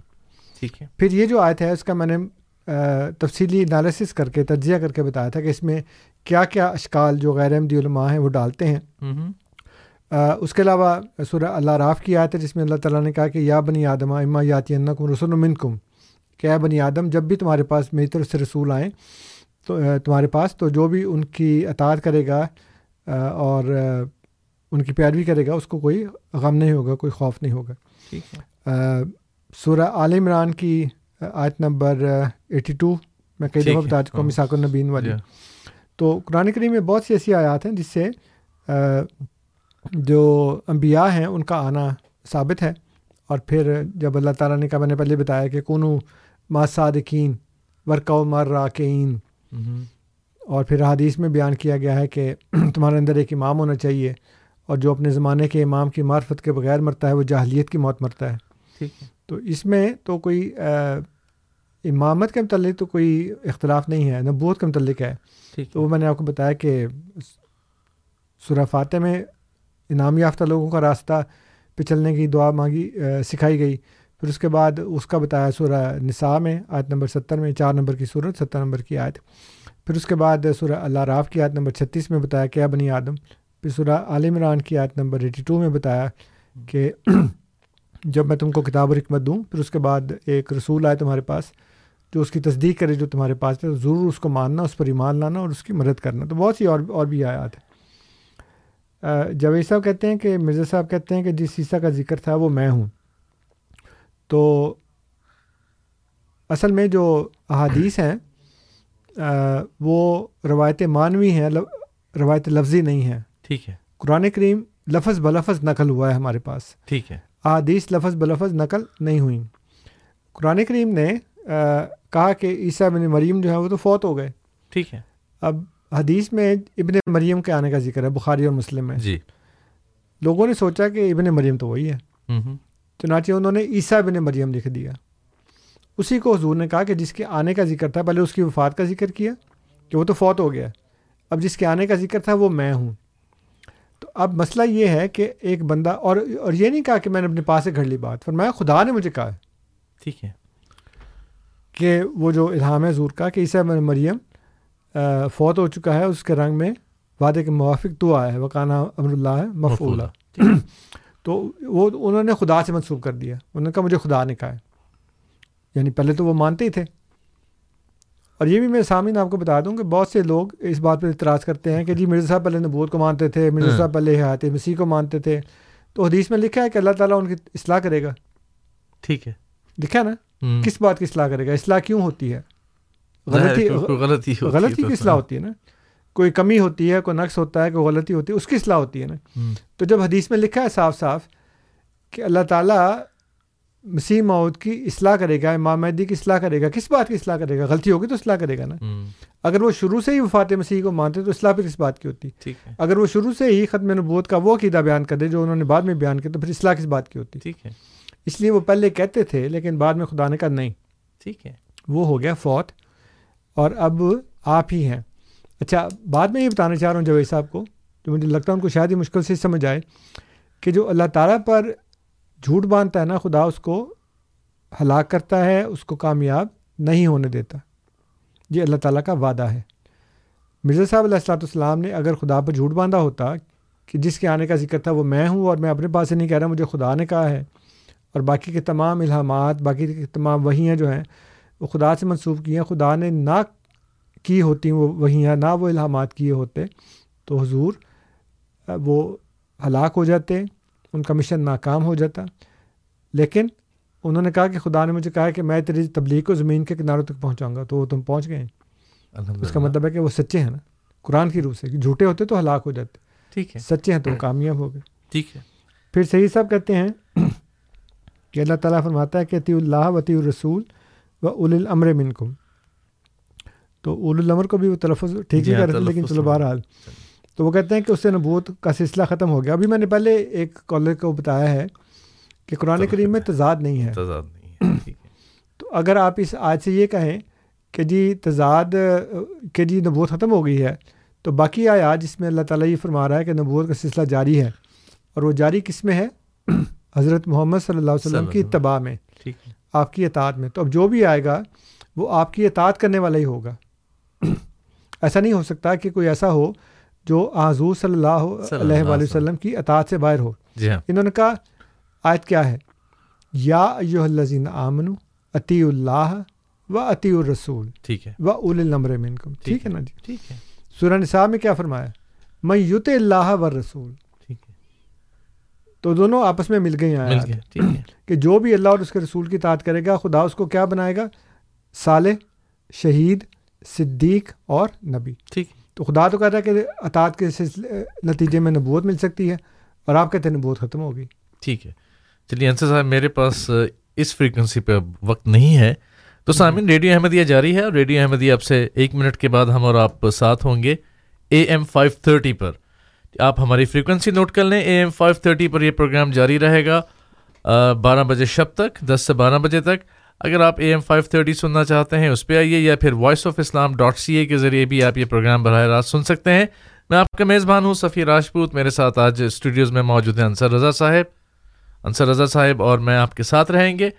ٹھیک ہے۔ پھر یہ جو آیت ہے اس کا میں نے تفصیلی انالیسس کر کے تجزیہ کر کے بتایا تھا کہ اس میں کیا کیا اشکال جو غیر احمدی علماء ہیں وہ ڈالتے ہیں۔ اس کے علاوہ سورہ اللہ راف کی آیت ہے جس میں اللہ تعالیٰ نے کہا کہ یا بنی آدم اما یاتی کم رسول منکم۔ کہ اے بنی آدم جب بھی تمہارے پاس میری طرف سے رسول آئیں تو تمہارے پاس تو جو بھی ان کی اطاعت کرے گا اور ان کی پیروی کرے گا اس کو کوئی غم نہیں ہوگا کوئی خوف نہیں ہوگا۔ سورہ عال عمران کی آیت نمبر ایٹی ٹو میں کئی دفعہ بتا چکا ہوں ہاں۔ مساک النبین والی۔ تو قرآن کریم میں بہت سی ایسی آیات ہیں جس سے جو انبیاء ہیں ان کا آنا ثابت ہے۔ اور پھر جب اللہ تعالیٰ نے کہا میں نے پہلے بتایا کہ کنو ما صادقین ورکو مر راکین اور پھر حدیث میں بیان کیا گیا ہے کہ تمہارے اندر ایک امام ہونا چاہیے اور جو اپنے زمانے کے امام کی معرفت کے بغیر مرتا ہے وہ جاہلیت کی موت مرتا ہے۔ ٹھیک ہے۔ تو اس میں تو کوئی امامت کے متعلق تو کوئی اختلاف نہیں ہے نبوت کے متعلق ہے۔ تو وہ میں نے آپ کو بتایا کہ سورہ فاتح میں انعام یافتہ لوگوں کا راستہ پہ چلنے کی دعا مانگی سکھائی گئی۔ پھر اس کے بعد اس کا بتایا سورہ نساء میں، آیت نمبر ستر میں، چار نمبر کی صورت ستر نمبر کی آیت۔ پھر اس کے بعد سورہ اللہ راف کی آیت نمبر چھتیس میں بتایا کیا بنی آدم۔ پھر سورہ عال عمران کی آیت نمبر ایٹی ٹو میں بتایا کہ جب میں تم کو کتاب و حکمت دوں، پھر اس کے بعد ایک رسول آئے تمہارے پاس جو اس کی تصدیق کرے، جو تمہارے پاس ہے ضرور اس کو ماننا، اس پر ایمان لانا اور اس کی مدد کرنا۔ تو بہت سی اور اور بھی آیات ہیں۔ جاوید صاحب کہتے ہیں کہ مرزا صاحب کہتے ہیں کہ جس عیسیٰ کا ذکر تھا وہ میں ہوں۔ تو اصل میں جو احادیث ہیں آ، وہ روایت معنوی ہیں روایت لفظی نہیں ہیں۔ ٹھیک ہے۔ قرآن کریم لفظ بلفظ نقل ہوا ہے ہمارے پاس۔ ٹھیک ہے۔ احادیث لفظ بلفظ نقل نہیں ہوئیں۔ قرآن کریم نے آ، کہا کہ عیسیٰ بن مریم جو ہے وہ تو فوت ہو گئے۔ ٹھیک ہے۔ اب حدیث میں ابن مریم کے آنے کا ذکر ہے بخاری اور مسلم میں۔ جی۔ لوگوں نے سوچا کہ ابن مریم تو وہی ہے۔ چنانچہ انہوں نے عیسیٰ بن مریم لکھ دیا۔ اسی کو حضور نے کہا کہ جس کے آنے کا ذکر تھا پہلے اس کی وفات کا ذکر کیا کہ وہ تو فوت ہو گیا۔ اب جس کے آنے کا ذکر تھا وہ میں ہوں۔ تو اب مسئلہ یہ ہے کہ ایک بندہ اور اور یہ نہیں کہا کہ میں نے اپنے پاس سے گھڑ لی بات فرمایا خدا نے مجھے کہا ٹھیک ہے۔ کہ وہ جو الہام ہے حضور کا کہ عیسیٰ بن مریم فوت ہو چکا ہے اس کے رنگ میں وعدے کے موافق تو آیا ہے وکانا امر اللہ ہے مفعولہ۔ تو وہ انہوں نے خدا سے منسوخ کر دیا۔ انہوں نے کہا مجھے خدا نے کہا ہے۔ یعنی پہلے تو وہ مانتے ہی تھے۔ اور یہ بھی میں سامعین آپ کو بتا دوں کہ بہت سے لوگ اس بات پہ اعتراض کرتے ہیں کہ جی مرزا صاحب پہلے نبوت کو مانتے تھے مرزا ہاں۔ صاحب پہلے حیات مسیح کو مانتے تھے۔ تو حدیث میں لکھا ہے کہ اللہ تعالیٰ ان کی اصلاح کرے گا۔ ٹھیک ہے۔ لکھا ہے نا۔ کس بات کی اصلاح کرے گا؟ اصلاح کیوں ہوتی ہے؟ غلطی غلطی غلطی کی اصلاح۔ ہوتی ہے نا؟ کوئی کمی ہوتی ہے کوئی نقص ہوتا ہے کوئی غلطی ہوتی ہے اس کی اصلاح ہوتی ہے نا؟ تو جب حدیث میں لکھا ہے صاف صاف کہ اللہ تعالیٰ مسیح موت کی اصلاح کرے گا امام مہدی کی اصلاح کرے گا کس بات کی اصلاح کرے گا؟ غلطی ہوگی تو اصلاح کرے گا نا؟ اگر وہ شروع سے ہی وفات مسیح کو مانتے تو اصلاح پھر کس بات کی ہوتی۔ اگر وہ شروع سے ہی ختم نبوت کا وہ عقیدہ بیان کر دے جو انہوں نے بعد میں بیان کیا تو پھر اصلاح کس بات کی ہوتی؟ ٹھیک ہے۔ اس لیے وہ پہلے کہتے تھے لیکن بعد میں خدا نے کہا نہیں۔ ٹھیک ہے۔ وہ ہو گیا فوت۔ اور اب آپ ہی ہیں۔ اچھا بعد میں یہ بتانا چاہ رہا ہوں جوید صاحب کو، جو مجھے لگتا ہے ان کو شاید ہی مشکل سے سمجھ آئے کہ جو اللہ تعالیٰ پر جھوٹ باندھتا ہے نا، خدا اس کو ہلاک کرتا ہے، اس کو کامیاب نہیں ہونے دیتا۔ یہ اللہ تعالیٰ کا وعدہ ہے۔ مرزا صاحب علیہ السلاۃ والسلام نے اگر خدا پر جھوٹ باندھا ہوتا کہ جس کے آنے کا ذکر تھا وہ میں ہوں اور میں اپنے پاس سے نہیں کہہ رہا، مجھے خدا نے کہا ہے۔ اور باقی کے تمام الہامات، باقی کے تمام وہیاں جو ہیں وہ خدا سے منسوخ کی ہیں خدا نے نہ کی ہوتی وہ وہیاں نہ وہ الہامات کیے ہوتے تو حضور وہ ہلاک ہو جاتے ان کا مشن ناکام ہو جاتا۔ لیکن انہوں نے کہا کہ خدا نے مجھے کہا کہ میں تیری تبلیغ کو زمین کے کناروں تک پہنچاؤں گا تو وہ تم پہنچ گئے اس کا مطلب ہے کہ وہ سچے ہیں نا۔ قرآن کی روح سے کہ جھوٹے ہوتے تو ہلاک ہو جاتے۔ ٹھیک ہے۔ سچے ہیں تو وہ کامیاب ہو گئے۔ ٹھیک ہے۔ پھر صحیح صاحب کہتے ہیں کہ اللہ تعالیٰ فرماتا ہے کہ عطی اللہ وطی الرسول و اول الامر منکم۔ تو اول الامر کو بھی وہ تلفظ ٹھیک ہی کر رہے تھے لیکن چلو بہرحال۔ تو وہ کہتے ہیں کہ اس سے نبوت کا سلسلہ ختم ہو گیا۔ ابھی میں نے پہلے ایک کالر کو بتایا ہے کہ قرآن کریم میں تضاد نہیں ہے۔ تضاد نہیں ہے تو اگر آپ اس آج سے یہ کہیں کہ جی تضاد کہ جی نبوت ختم ہو گئی ہے تو باقی آیات جس میں اللہ تعالیٰ یہ فرما رہا ہے کہ نبوت کا سلسلہ جاری ہے۔ اور وہ جاری کس میں ہے؟ حضرت محمد صلی اللہ علیہ وسلم کی اتباع میں۔ آپ کی اطاعت میں۔ تو اب جو بھی آئے گا وہ آپ کی اطاعت کرنے والا ہی ہوگا۔ ایسا نہیں ہو سکتا کہ کوئی ایسا ہو جو حضور صلی اللہ علیہ وآلہ وسلم کی اطاعت سے باہر ہو۔ جی ہاں۔ انہوں نے کہا آیت کیا ہے؟ یا ایو الذین آمنو عطی اللہ و عطی الرسول ٹھیک ہے۔ و اول منکم۔ ٹھیک ہے نا جی؟ ٹھیک ہے۔ سورہ نساء میں کیا فرمایا میں یوت اللہ و رسول تو دونوں آپس میں مل گئی ہیں کہ جو بھی اللہ اور اس کے رسول کی اطاعت کرے گا خدا اس کو کیا بنائے گا؟ صالح شہید صدیق اور نبی. ٹھیک۔ تو خدا تو کہتا ہے کہ اطاعت کے نتیجے میں نبوت مل سکتی ہے اور آپ کہتے ہیں نبوت ختم ہوگی۔ ٹھیک ہے۔ چلیے انصر صاحب میرے پاس اس فریکوینسی پہ وقت نہیں ہے۔ تو سامعین ریڈیو احمدیہ جاری ہے اور ریڈیو احمدیہ اب سے ایک منٹ کے بعد ہم اور آپ ساتھ ہوں گے اے ایم فائیو تھرٹی پر۔ آپ ہماری فریکوینسی نوٹ کر لیں. اے ایم فائیو تھرٹی پر یہ پروگرام جاری رہے گا بارہ بجے شب تک، دس سے بارہ بجے تک. اگر آپ اے ایم فائیو تھرٹی سننا چاہتے ہیں اس پہ آئیے یا پھر Voice of Islam dot C A کے ذریعے بھی آپ یہ پروگرام براہ راست سن سکتے ہیں. میں آپ کا میزبان ہوں، سفیر راجپوت میرے ساتھ آج اسٹوڈیوز میں موجود ہیں انصر رضا صاحب. انصر رضا صاحب اور میں آپ کے ساتھ رہیں گے.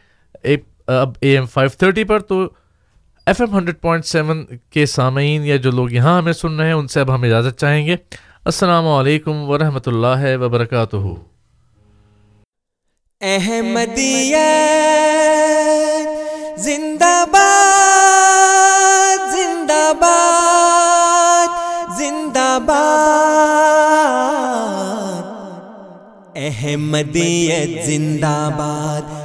اب اے ایم فائیو تھرٹی پر تو F M hundred point seven کے سامعین یا جو لوگ یہاں ہمیں سن رہے ہیں ان سے اب ہم اجازت چاہیں گے. السلام علیکم ورحمۃ اللہ وبرکاتہ۔ احمدیت زندہ باد زندہ باد زندہ باد احمدیت زندہ باد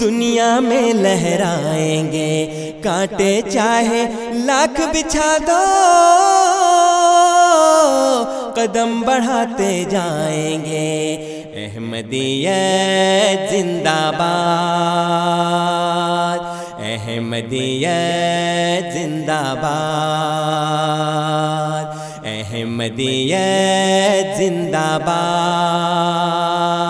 دنیا میں لہرائیں گے۔ کانٹے چاہے لاکھ بچھا دو۔ قدم بڑھاتے جائیں گے۔ احمدیت زندہ باد۔ احمدیت زندہ باد۔ احمدیت زندہ باد۔